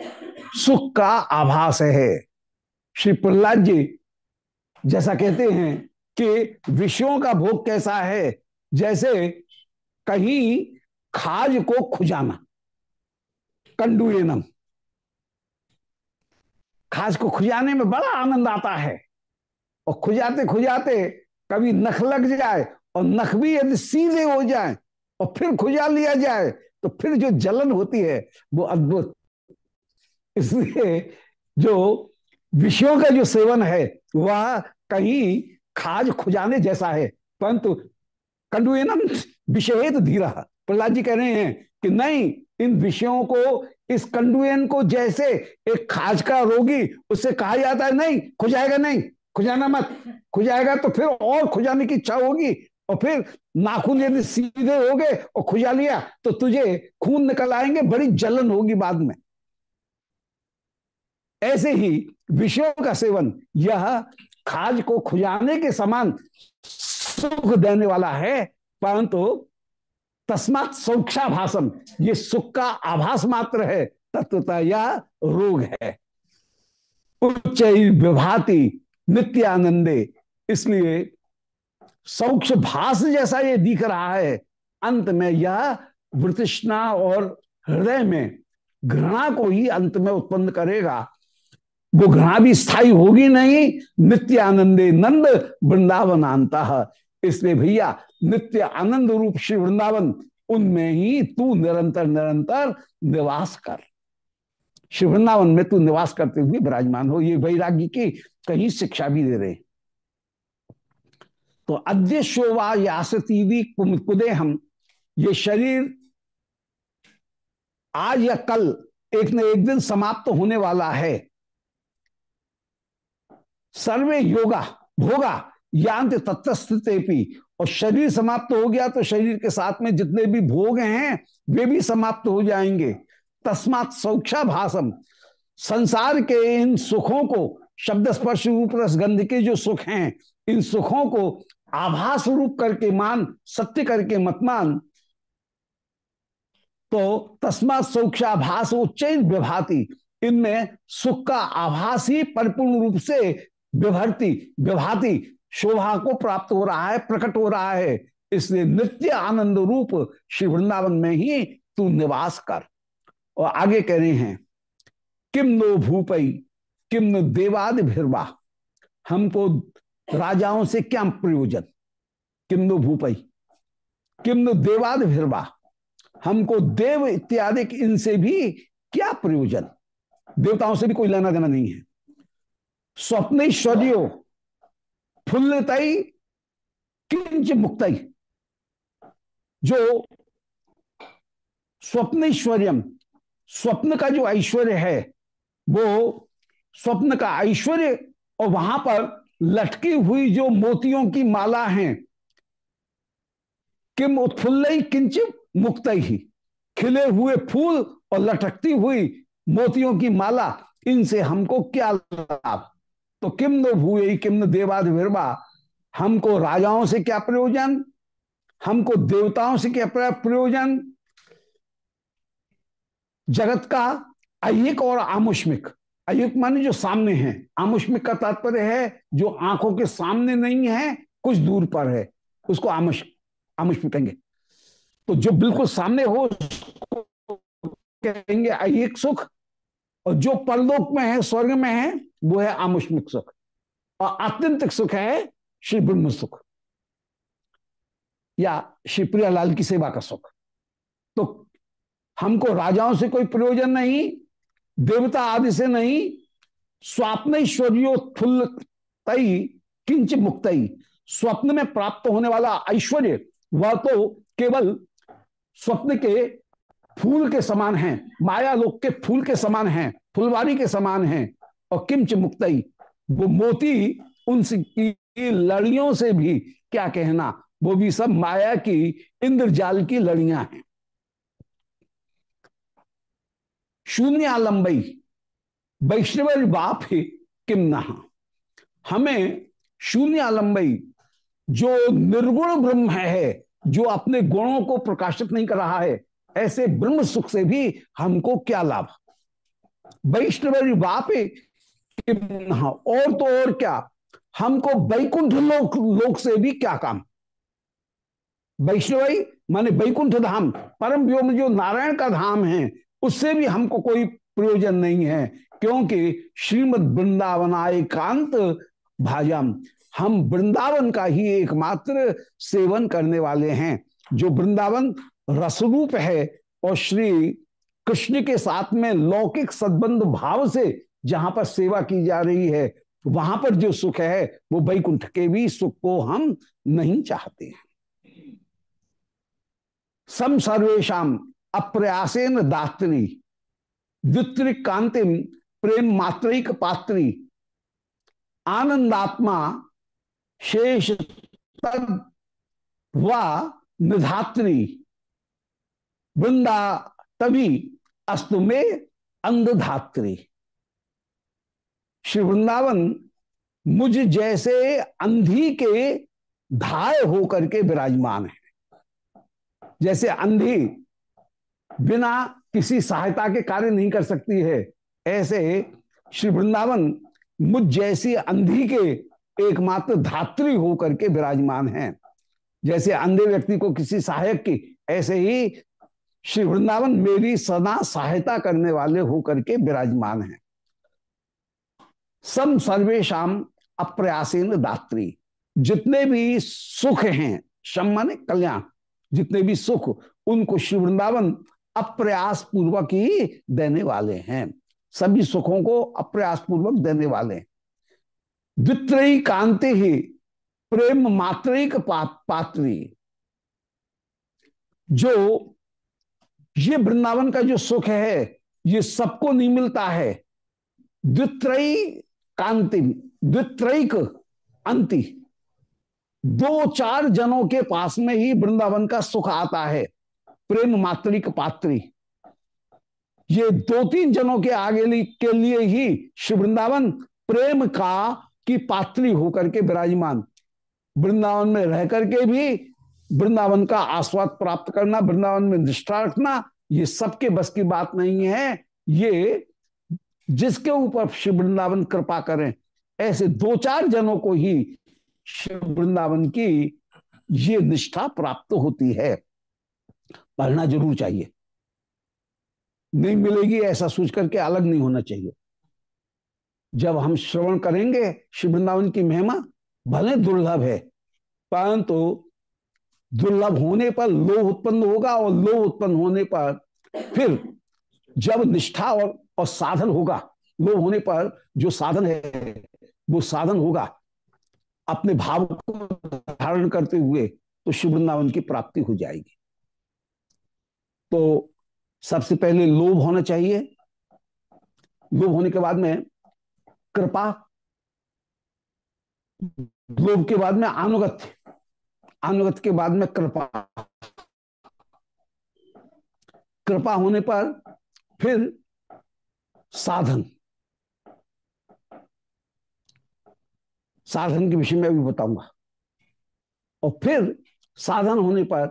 सुख का आभास है। श्री प्रहलाद जी जैसा कहते हैं कि विषयों का भोग कैसा है, जैसे कहीं खाज को खुजाना, कंडुएनम। खाज को खुजाने में बड़ा आनंद आता है। और खुजाते खुजाते कभी नख लग जाए और नख भी यदि सीधे हो जाए और फिर खुजा लिया जाए तो फिर जो जलन होती है, वो अद्भुत। इसलिए जो विषयों का जो सेवन है, वह कहीं खाज खुजाने जैसा है। परंतु कंडुएनम विषेद धीरा। प्रहलाद जी कह रहे हैं कि नहीं इन विषयों को, इस कंडुएन को जैसे एक खाज का रोगी, उससे कहा जाता है, नहीं, खुजाएगा नहीं, खुजाना मत, खुजाएगा तो फिर और खुजाने की इच्छा होगी, और फिर नाखून यदि सीधे हो गए और खुजा लिया तो तुझे खून निकल आएँगे, बड़ी जलन होगी बाद में। ऐसे ही विषयों का सेवन, यह खाज को खुजाने के समान सुख देने वाला है, परंतु तस्मात सौक्षाभाषम ये सुख का आभास मात्र है, तत्वता यह रोग है। उच्च विभाति नित्य आनंदे इसलिए सौक्ष भास जैसा ये दिख रहा है, अंत में यह वृतृष्णा और हृदय में घृणा को ही अंत में उत्पन्न करेगा। वो घृणा भी स्थायी होगी नहीं नित्य आनंदे नंद वृंदावन आंता इसलिए भैया, नित्य आनंद रूप श्री वृंदावन, उनमें ही तू निरंतर निरंतर निवास कर। श्री वृंदावन में तू निवास करते हुए विराजमान हो, ये वैराग्य की कहीं शिक्षा भी दे रहे। तो अद्य शोभा यासती कुदे हम ये शरीर आज या कल एक न एक दिन समाप्त तो होने वाला है। सर्वे योगा, भोगा यांत तत्स्थित और शरीर समाप्त हो गया तो शरीर के साथ में जितने भी भोग हैं, वे भी समाप्त हो जाएँगे। तस्मात सौक्षा भाषम संसार के इन सुखों को शब्द स्पर्श रूप रसगंध के जो सुख हैं, इन सुखों को आभास रूप करके मान, सत्य करके मत मान। तो तस्मात सौक्षाभास उच्च विभाती इनमें सुख का आभास ही परिपूर्ण रूप से विभरती विभाती शोभा को प्राप्त हो रहा है, प्रकट हो रहा है। इसलिए नित्य आनंद रूप श्री वृंदावन में ही तू निवास कर। और आगे कह रहे हैं, किम नो भूपई, किम नो देवाद हमको राजाओं से क्या प्रयोजन? किम नो भूपई, किम नो देवाद हमको देव इत्यादि इनसे भी क्या प्रयोजन? देवताओं से भी कोई लेना देना नहीं है। स्वप्नेश्वर्यो फुल्लतई किंच मुक्तई जो स्वप्नेश्वर्यम स्वप्न का जो ऐश्वर्य है, वो स्वप्न का ऐश्वर्य और वहाँ पर लटकी हुई जो मोतियों की माला है, किम उत्फुल्ल किंच मुक्त ही, खिले हुए फूल और लटकती हुई मोतियों की माला, इनसे हमको क्या लाभ? तो किम न भूए किम न हमको राजाओं से क्या प्रयोजन? हमको देवताओं से क्या प्रयोजन? जगत का अयुक और आमुष्मिक। अयुक माने जो सामने है। आमुष्मिक का तात्पर्य है, जो आँखों के सामने नहीं है, कुछ दूर पर है। उसको आमुष आमुष्मिक कहेंगे। तो जो बिल्कुल सामने हो कहेंगे अयुक सुख और जो परलोक में है, स्वर्ग में है, वो है आमुष्मिक सुख। और आत्यंतिक सुख है श्री ब्रह्म सुख। या श्री प्रियालाल की सेवा का सुख। तो हमको राजाओं से कोई प्रयोजन नहीं, देवता आदि से नहीं स्वाप्नैश्वर्योत्फुल्ल तई किंच मुक्त। स्वप्न में प्राप्त होने वाला ऐश्वर्य, वह तो केवल स्वप्न के फूल के समान है, माया लोक के फूल के समान है, फुलवारी के समान है और किंच मुक्त वो मोती उनकी लड़ियों से भी क्या कहना, वो भी सब माया की, इंद्रजाल की लड़ियाँ हैं। शून्य आलंबई वैष्णव बाप ही किम नहा। हमें शून्य आलंबई जो निर्गुण ब्रह्म है, जो अपने गुणों को प्रकाशित नहीं कर रहा है ऐसे ब्रह्म सुख से भी हमको क्या लाभ? वैष्णव बाप नहा और तो और क्या? हमको वैकुंठ लोक लोक से भी क्या काम? वैष्णव माने वैकुंठ धाम, परम व्योम जो नारायण का धाम है, उससे भी हमको कोई प्रयोजन नहीं है, क्योंकि श्रीमद वृंदावनाय कांत भाजम, हम वृंदावन का ही एकमात्र सेवन करने वाले हैं, जो वृंदावन रसरूप है और श्री कृष्ण के साथ में लौकिक सद्बंध भाव से जहाँ पर सेवा की जा रही है, वहाँ पर जो सुख है, वो वैकुंठ के भी सुख को हम नहीं चाहते हैं। सम सर्वेशम अप्रयासेन दात्री द्वित्रिक कांतिम प्रेम मात्रिक पात्री, आनंदात्मा शेष व निधात्री। वृंदा तभी अस्तु में अंधधात्री श्री वृंदावन मुझ जैसे अंधी के धाय होकर के विराजमान है। जैसे अंधी बिना किसी सहायता के कार्य नहीं कर सकती है, ऐसे श्री वृंदावन मुझ जैसी अंधी के एकमात्र धात्री होकर के विराजमान हैं। जैसे अंधे व्यक्ति को किसी सहायक की, ऐसे ही श्री वृंदावन मेरी सदा सहायता करने वाले होकर के विराजमान हैं। सम सर्वेशम अप्रयासीन दात्री। जितने भी सुख हैं शम कल्याण, जितने भी सुख, उनको श्री वृंदावन अप्रयास पूर्वक ही देने वाले हैं। सभी सुखों को अप्रयास पूर्वक देने वाले द्वित्रयी कांति ही, प्रेम मात्रिक पात्री। जो ये वृंदावन का जो सुख है, ये सबको नहीं मिलता है। द्वित्रयी कांति, द्वित्रयिक अंति। दो चार जनों के पास में ही वृंदावन का सुख आता है, प्रेम मात्रिक पात्री। ये दो तीन जनों के आगे के लिए ही श्री वृंदावन प्रेम का की पात्री होकर के विराजमान। वृंदावन में रह करके भी वृंदावन का आस्वाद प्राप्त करना, वृंदावन में निष्ठा रखना, ये सबके बस की बात नहीं है। ये जिसके ऊपर शिव वृंदावन कृपा करें, ऐसे दो चार जनों को ही शिव वृंदावन की ये निष्ठा प्राप्त होती है। पढ़ना ज़रूर चाहिए। नहीं मिलेगी ऐसा सोच करके अलग नहीं होना चाहिए। जब हम श्रवण करेंगे शिव वृंदावन की महिमा, भले दुर्लभ है, परंतु दुर्लभ होने पर लोभ उत्पन्न होगा और लोभ उत्पन्न होने पर फिर जब निष्ठा और, और साधन होगा लोभ होने पर जो साधन है वो साधन होगा अपने भाव को धारण करते हुए तो शिव वृंदावन की प्राप्ति हो जाएगी। तो सबसे पहले लोभ होना चाहिए। लोभ होने के बाद में कृपा लोभ के बाद में अनुगत्य अनुगत के बाद में कृपा। कृपा होने पर फिर साधन। साधन के विषय में अभी बताऊँगा। और फिर साधन होने पर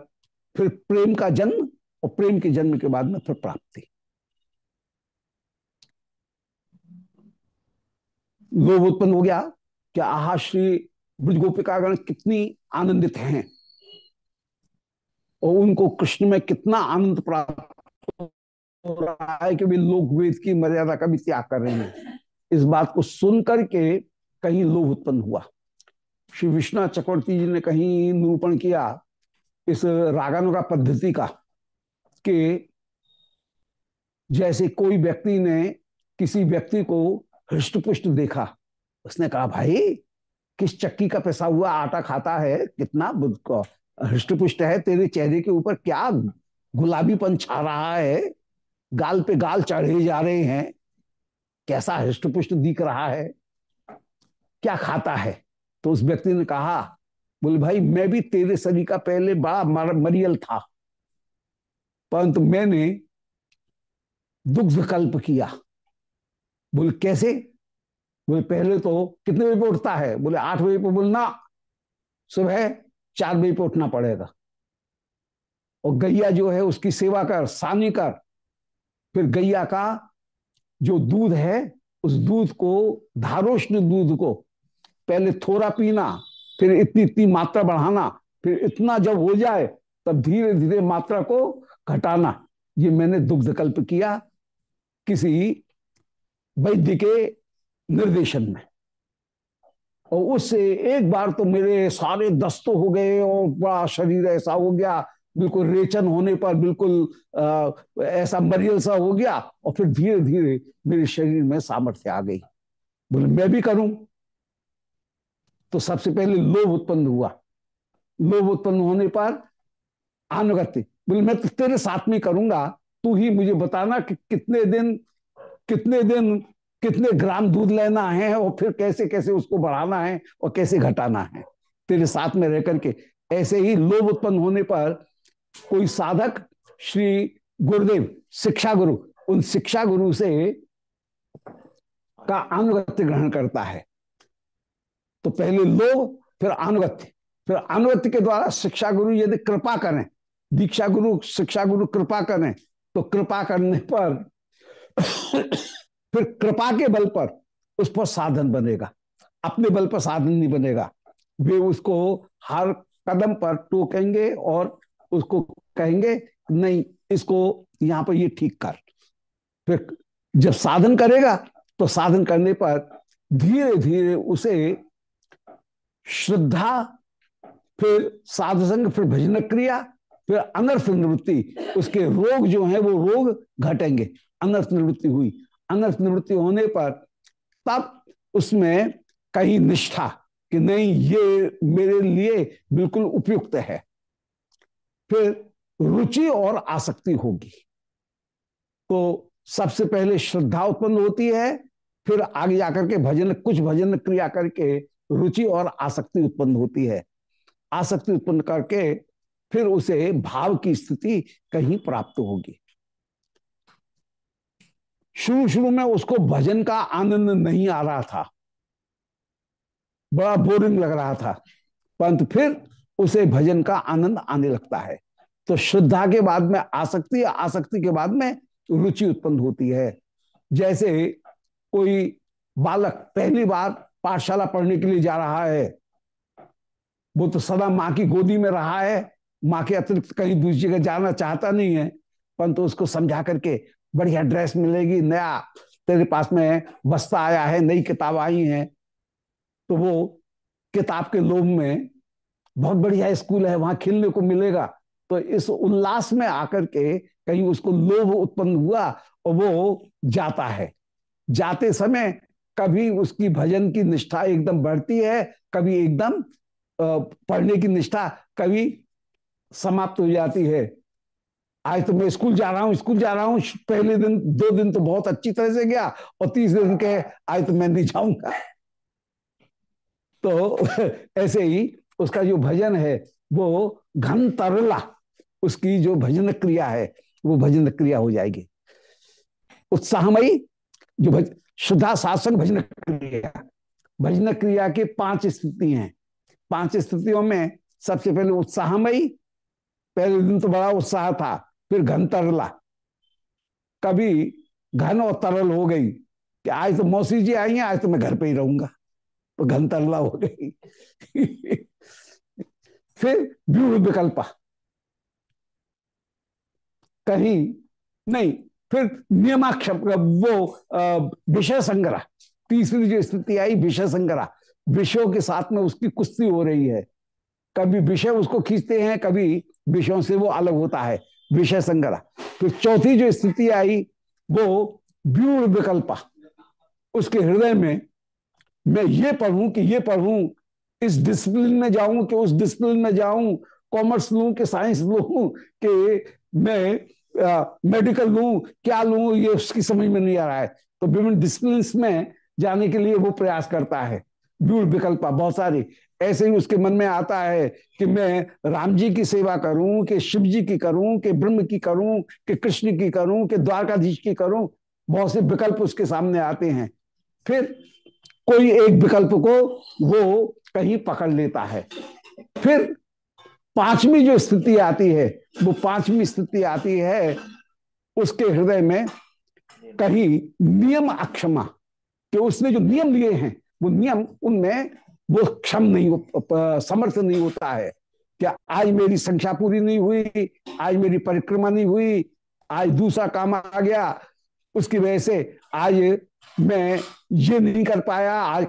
फिर प्रेम का जन्म और प्रेम के जन्म के बाद में फिर प्राप्ति। लोभ उत्पन्न हो गया। क्या आहा श्री ब्रज गोपिकागण कितनी आनंदित हैं। और उनको कृष्ण में कितना आनंद प्राप्त हो रहा है कि वे लोक वेद की मर्यादा का भी त्याग कर रहे हैं। इस बात को सुन करके कहीं लोभ उत्पन्न हुआ। श्री विष्णु चक्रवर्ती जी ने कहीं निरूपण किया इस रागानुगा पद्धति का कि जैसे कोई व्यक्ति ने किसी व्यक्ति को हृष्ट पुष्ट देखा, उसने कहा, भाई किस चक्की का पैसा हुआ आटा खाता है? कितना हृष्टपुष्ट है तेरे चेहरे के ऊपर क्या गुलाबीपन छा रहा है? गाल पे गाल चढ़े जा रहे हैं। कैसा हृष्टपुष्ट दिख रहा है? क्या खाता है? तो उस व्यक्ति ने कहा बोले भाई मैं भी तेरे शरीर का पहले बड़ा मर, मरियल था। परंतु मैंने दुग्ध कल्प किया। बोल कैसे? बोले, पहले तो कितने बजे पे उठता है? बोले, आठ बजे पे बोलना, सुबह चार बजे पे उठना पड़ेगा। और गैया जो है उसकी सेवा कर, सानी कर। फिर गैया का जो दूध है, उस दूध को, धारोष्ण दूध को पहले थोड़ा पीना, फिर इतनी इतनी मात्रा बढ़ाना, फिर इतना जब हो जाए, तब धीरे धीरे मात्रा को घटाना। ये मैंने दुग्ध कल्प किया किसी वैद्य के निर्देशन में। और उससे एक बार तो मेरे सारे दस्त हो गए और बड़ा शरीर ऐसा हो गया, बिल्कुल रेचन होने पर बिल्कुल ऐसा मरियल सा हो गया और फिर धीरे धीरे मेरे शरीर में सामर्थ्य आ गई। बोले, मैं भी करूँ? तो सबसे पहले लोभ उत्पन्न हुआ। लोभ उत्पन्न होने पर अनुगत्य बोले, मैं तो तेरे साथ में करूँगा। तू ही मुझे बताना कि कितने दिन कितने दिन कितने ग्राम दूध लेना है और फिर कैसे कैसे उसको बढ़ाना है और कैसे घटाना है। तेरे साथ में रह करके ऐसे ही लोभ उत्पन्न होने पर कोई साधक श्री गुरुदेव, शिक्षा गुरु, उन शिक्षा गुरु से का अनुगत्य ग्रहण करता है। तो पहले लोभ, फिर अनुगत्य फिर अनुगत्य के द्वारा शिक्षा गुरु यदि कृपा करें, दीक्षा गुरु, शिक्षा गुरु कृपा करें तो कृपा करने पर फिर कृपा के बल पर उस पर साधन बनेगा। अपने बल पर साधन नहीं बनेगा। वे उसको हर कदम पर टोकेंगे और उसको कहेंगे, नहीं, इसको यहाँ पर ये ठीक कर। फिर जब साधन करेगा तो साधन करने पर धीरे धीरे उसे श्रद्धा, फिर साधु संग फिर भजन क्रिया, फिर अनर्थ निवृत्ति, उसके रोग जो है वो रोग घटेंगे। अनर्थ निवृत्ति हुई। अनर्थ निवृत्ति होने पर तब उसमें कहीं निष्ठा कि नहीं, ये मेरे लिए बिल्कुल उपयुक्त है। फिर रुचि और आसक्ति होगी। तो सबसे पहले श्रद्धा उत्पन्न होती है, फिर आगे जाकर के भजन, कुछ भजन क्रिया करके रुचि और आसक्ति उत्पन्न होती है। आसक्ति उत्पन्न करके फिर उसे भाव की स्थिति कहीं प्राप्त होगी। शुरू शुरू में उसको भजन का आनंद नहीं आ रहा था। बड़ा बोरिंग लग रहा था। परंतु फिर उसे भजन का आनंद आने लगता है। तो श्रद्धा के बाद में, आसक्ति आसक्ति के बाद में रुचि उत्पन्न होती है। जैसे कोई बालक पहली बार पाठशाला पढ़ने के लिए जा रहा है। वो तो सदा माँ की गोदी में रहा है। माँ के अतिरिक्त कहीं दूसरी जगह जाना चाहता नहीं है। परंतु तो उसको समझा करके बढ़िया ड्रेस मिलेगी, नया तेरे पास में बस्ता आया है, नई किताब आई है। तो वो किताब के लोभ में बहुत बढ़िया स्कूल है, वहाँ खेलने को मिलेगा। तो इस उल्लास में आकर के कहीं उसको लोभ उत्पन्न हुआ और वो जाता है। जाते समय कभी उसकी भजन की निष्ठा एकदम बढ़ती है, कभी एकदम पढ़ने की निष्ठा कभी समाप्त हो जाती है। आज तो मैं स्कूल जा रहा हूँ स्कूल जा रहा हूँ पहले दिन दो दिन तो बहुत अच्छी तरह से गया और तीसरे दिन के आज तो मैं नहीं जाऊँगा। तो ऐसे ही उसका जो भजन है वो घन तरला उसकी जो भजन क्रिया है वो भजन क्रिया हो जाएगी। उत्साहमयी जो भज, शुद्धा शासन भजन क्रिया भजन क्रिया के पाँच स्थिति हैं। पाँच स्थितियों में सबसे पहले उत्साहमयी पहले दिन तो बड़ा उत्साह था फिर घन तरला। कभी घन और तरल हो गई कि आज तो मौसी जी आई हैं, आज तो मैं घर पे ही रहूँगा। तो घन तरला हो गई। फिर व्यूह विकल्प। कहीं नहीं, फिर नियमाक्षर वो विषय संग्रह। तीसरी जो स्थिति आई, विषय संग्रह। विषयों के साथ में उसकी कुश्ती हो रही है। कभी विषय उसको खींचते हैं, कभी विषयों से वो अलग होता है। विषय संग्रह फिर चौथी जो स्थिति आई, वो व्यूढ़ विकल्प। उसके हृदय में मैं ये पढ़ूं कि ये पढ़ूं, इस डिसिप्लिन में जाऊँ कि उस डिसिप्लिन में जाऊँ कॉमर्स लू कि साइंस लू कि मैं मेडिकल लू, क्या लू, ये उसकी समझ में नहीं आ रहा है। तो विभिन्न डिसिप्लिन में जाने के लिए वो प्रयास करता है। व्यूढ़ विकल्प, बहुत सारी। ऐसे ही उसके मन में आता है कि मैं राम जी की सेवा करूँ, कि शिव जी की करूँ, कि ब्रह्म की करूँ, कि कृष्ण की करूँ, कि द्वारकाधीश की करूँ, बहुत से विकल्प उसके सामने आते हैं। फिर कोई एक विकल्प को वो कहीं पकड़ लेता है। फिर पांचवी जो स्थिति आती है, वो पांचवी स्थिति आती है, उसके हृदय में कहीं नियम अक्षमा, कि उसने जो नियम लिए हैं, वो नियम उनमें वो क्षम नहीं हो समर्थ नहीं होता है। क्या आज मेरी संख्या पूरी नहीं हुई? आज मेरी परिक्रमा नहीं हुई? आज दूसरा काम आ गया। उसकी वजह से आज मैं ये नहीं कर पाया। आज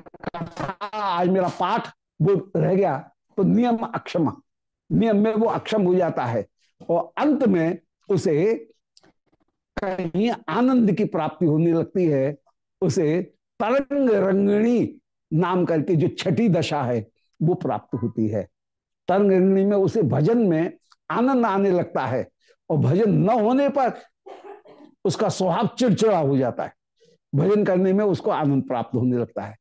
आज मेरा पाठ वो रह गया। तो नियम अक्षम। नियम में वो अक्षम हो जाता है। और अंत में उसे कहीं आनंद की प्राप्ति होने लगती है। उसे तरंग रंगणी नाम करके जो छठी दशा है, वो प्राप्त होती है। तरंगिणी में उसे भजन में आनंद आने लगता है और भजन न होने पर उसका स्वभाव चिड़चिड़ा हो जाता है। भजन करने में उसको आनंद प्राप्त होने लगता है।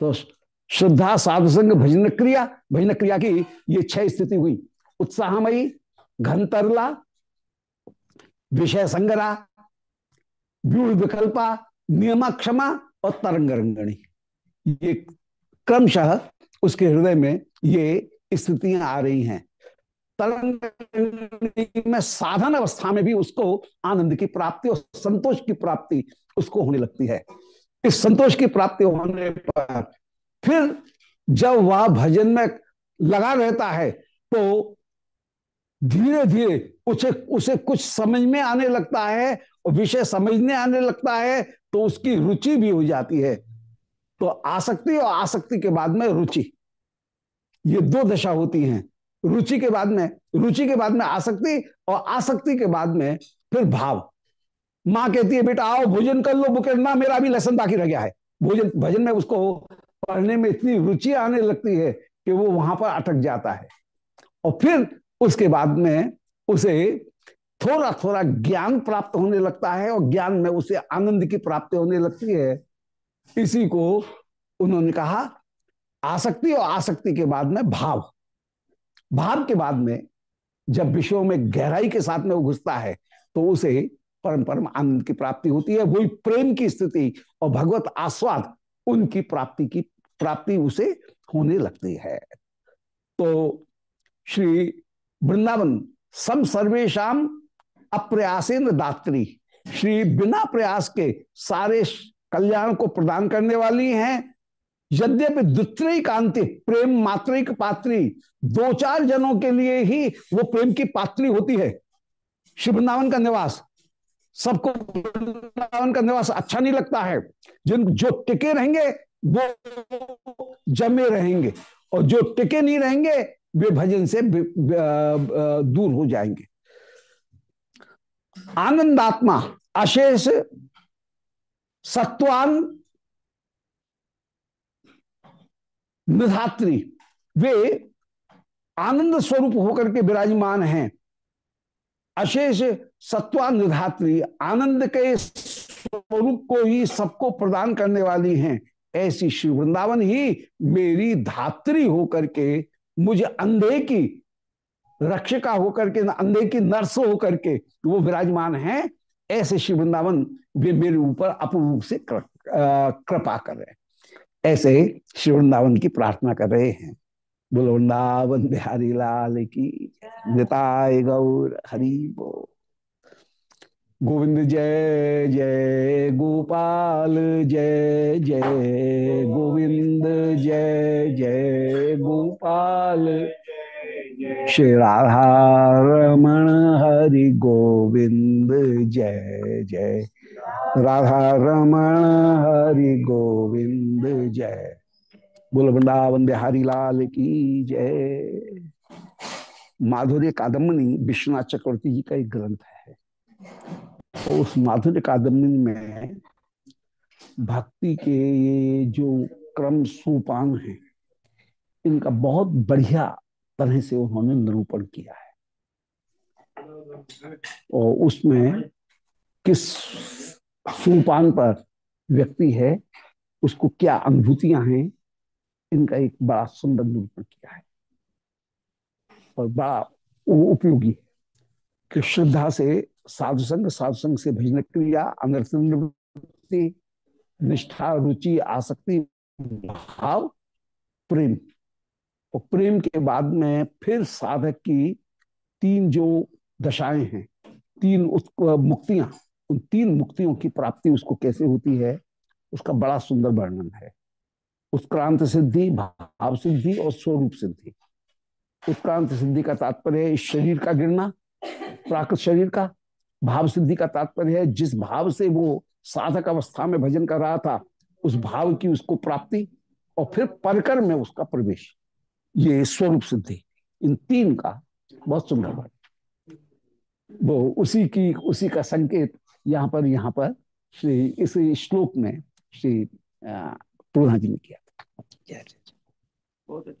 तो श्रद्धा साधु संग भजन क्रिया भजन क्रिया की ये छह स्थिति हुई। उत्साहमयी, घनतरला, विषय संग्रह व्यूढ़ विकल्पा नियमा क्षमा और तरंग रंगणी ये क्रमशः उसके हृदय में ये स्थितियाँ आ रही हैं। तरंग में साधन अवस्था में भी उसको आनंद की प्राप्ति और संतोष की प्राप्ति उसको होने लगती है। इस संतोष की प्राप्ति होने पर फिर जब वह भजन में लगा रहता है तो धीरे धीरे उसे उसे कुछ समझ में आने लगता है, और विषय समझने आने लगता है तो उसकी रुचि भी हो जाती है। तो आसक्ति और आसक्ति के बाद में रुचि। ये दो दशा होती हैं। रुचि के बाद में, रुचि के बाद में आसक्ति और आसक्ति के बाद में फिर भाव। माँ कहती है, बेटा, आओ, भोजन कर लो बुकेरना मेरा भी लेसन बाकी रह गया है। भोजन, भजन में उसको पढ़ने में इतनी रुचि आने लगती है कि वो वहाँ पर अटक जाता है। और फिर उसके बाद में उसे थोड़ा थोड़ा ज्ञान प्राप्त होने लगता है और ज्ञान में उसे आनंद की प्राप्ति होने लगती है। इसी को उन्होंने कहा, आसक्ति और आसक्ति के बाद में भाव। भाव के बाद में जब विषयों में गहराई के साथ में वो घुसता है तो उसे परम परम आनंद की प्राप्ति होती है। वही प्रेम की स्थिति और भगवत आस्वाद, उनकी प्राप्ति की प्राप्ति उसे होने लगती है। तो श्री वृंदावन, सम सर्वेशम अप्रयासेंद्र दात्री। श्री बिना प्रयास के सारे कल्याण को प्रदान करने वाली हैं। यद्यपि द्वित्री कांति प्रेम मात्रिक पात्री, दो चार जनों के लिए ही वो प्रेम की पात्री होती है। श्री वृंदावन का निवास, सबको वृंदावन का निवास अच्छा नहीं लगता है। जिन, जो टिके रहेंगे, वो जमे रहेंगे और जो टिके नहीं रहेंगे, वे भजन से दूर हो जाएँगे। आनंदात्मा, अशेष सत्वान निधात्री वे आनंद स्वरूप होकर के विराजमान हैं। अशेष सत्वा निधात्री आनंद के स्वरूप को ही सबको प्रदान करने वाली हैं। ऐसी श्री वृंदावन ही मेरी धात्री होकर के, मुझे अंधे की रक्षिका होकर के, अंधे की नर्स होकर के वो विराजमान हैं। ऐसे श्री वृंदावन वे मेरे ऊपर अपूर्व से कृपा कर रहे हैं। ऐसे श्री वृंदावन की प्रार्थना कर रहे हैं। बोलो, वृंदावन बिहारी लाल की निताय गौर, हरि बो गोविंद जय जय गोपाल, जय जय गोविंद, जय जय गोपाल। श्री राधा रमण, हरि गोविंद, जय जय राधा रमण हरि गोविंद, जय। बोल, वृंदावन बिहारी लाल की जय। माधुर्य कादम्बनी, विश्वनाथ चक्रवर्ती जी का एक ग्रंथ है। तो उस माधुर्य कादम्बनी में भक्ति के ये जो क्रम सोपान है, इनका बहुत बढ़िया तरह से उन्होंने निरूपण किया है। और उसमें किस सोपान पर व्यक्ति है, उसको क्या अनुभूतियाँ हैं, इनका एक बड़ा सुंदर निरूपण किया है। और बड़ा उपयोगी है कि श्रद्धा से साधु संग साधु संग से भजन क्रिया, अनर्थ निष्ठा, रुचि, आसक्ति, भाव, प्रेम। और प्रेम के बाद में फिर साधक की तीन जो दशाएँ हैं, तीन उत्क मुक्तियाँ। उन तीन मुक्तियों की प्राप्ति उसको कैसे होती है? उसका बड़ा सुंदर वर्णन है। उत्क्रांत सिद्धि, भाव सिद्धि और स्वरूप सिद्धि। उत्क्रांत सिद्धि का तात्पर्य है शरीर का गिरना प्राकृत शरीर का। भाव सिद्धि का तात्पर्य है जिस भाव से वो साधक अवस्था में भजन कर रहा था, उस भाव की उसको प्राप्ति और फिर परकर में उसका प्रवेश। ये स्वरूप सिद्धि। इन तीन का बहुत सुंदर बात वो उसी की, उसी का संकेत यहाँ पर यहाँ पर श्री इस श्लोक में श्री पूर्णा जी ने किया था। बहुत अच्छा।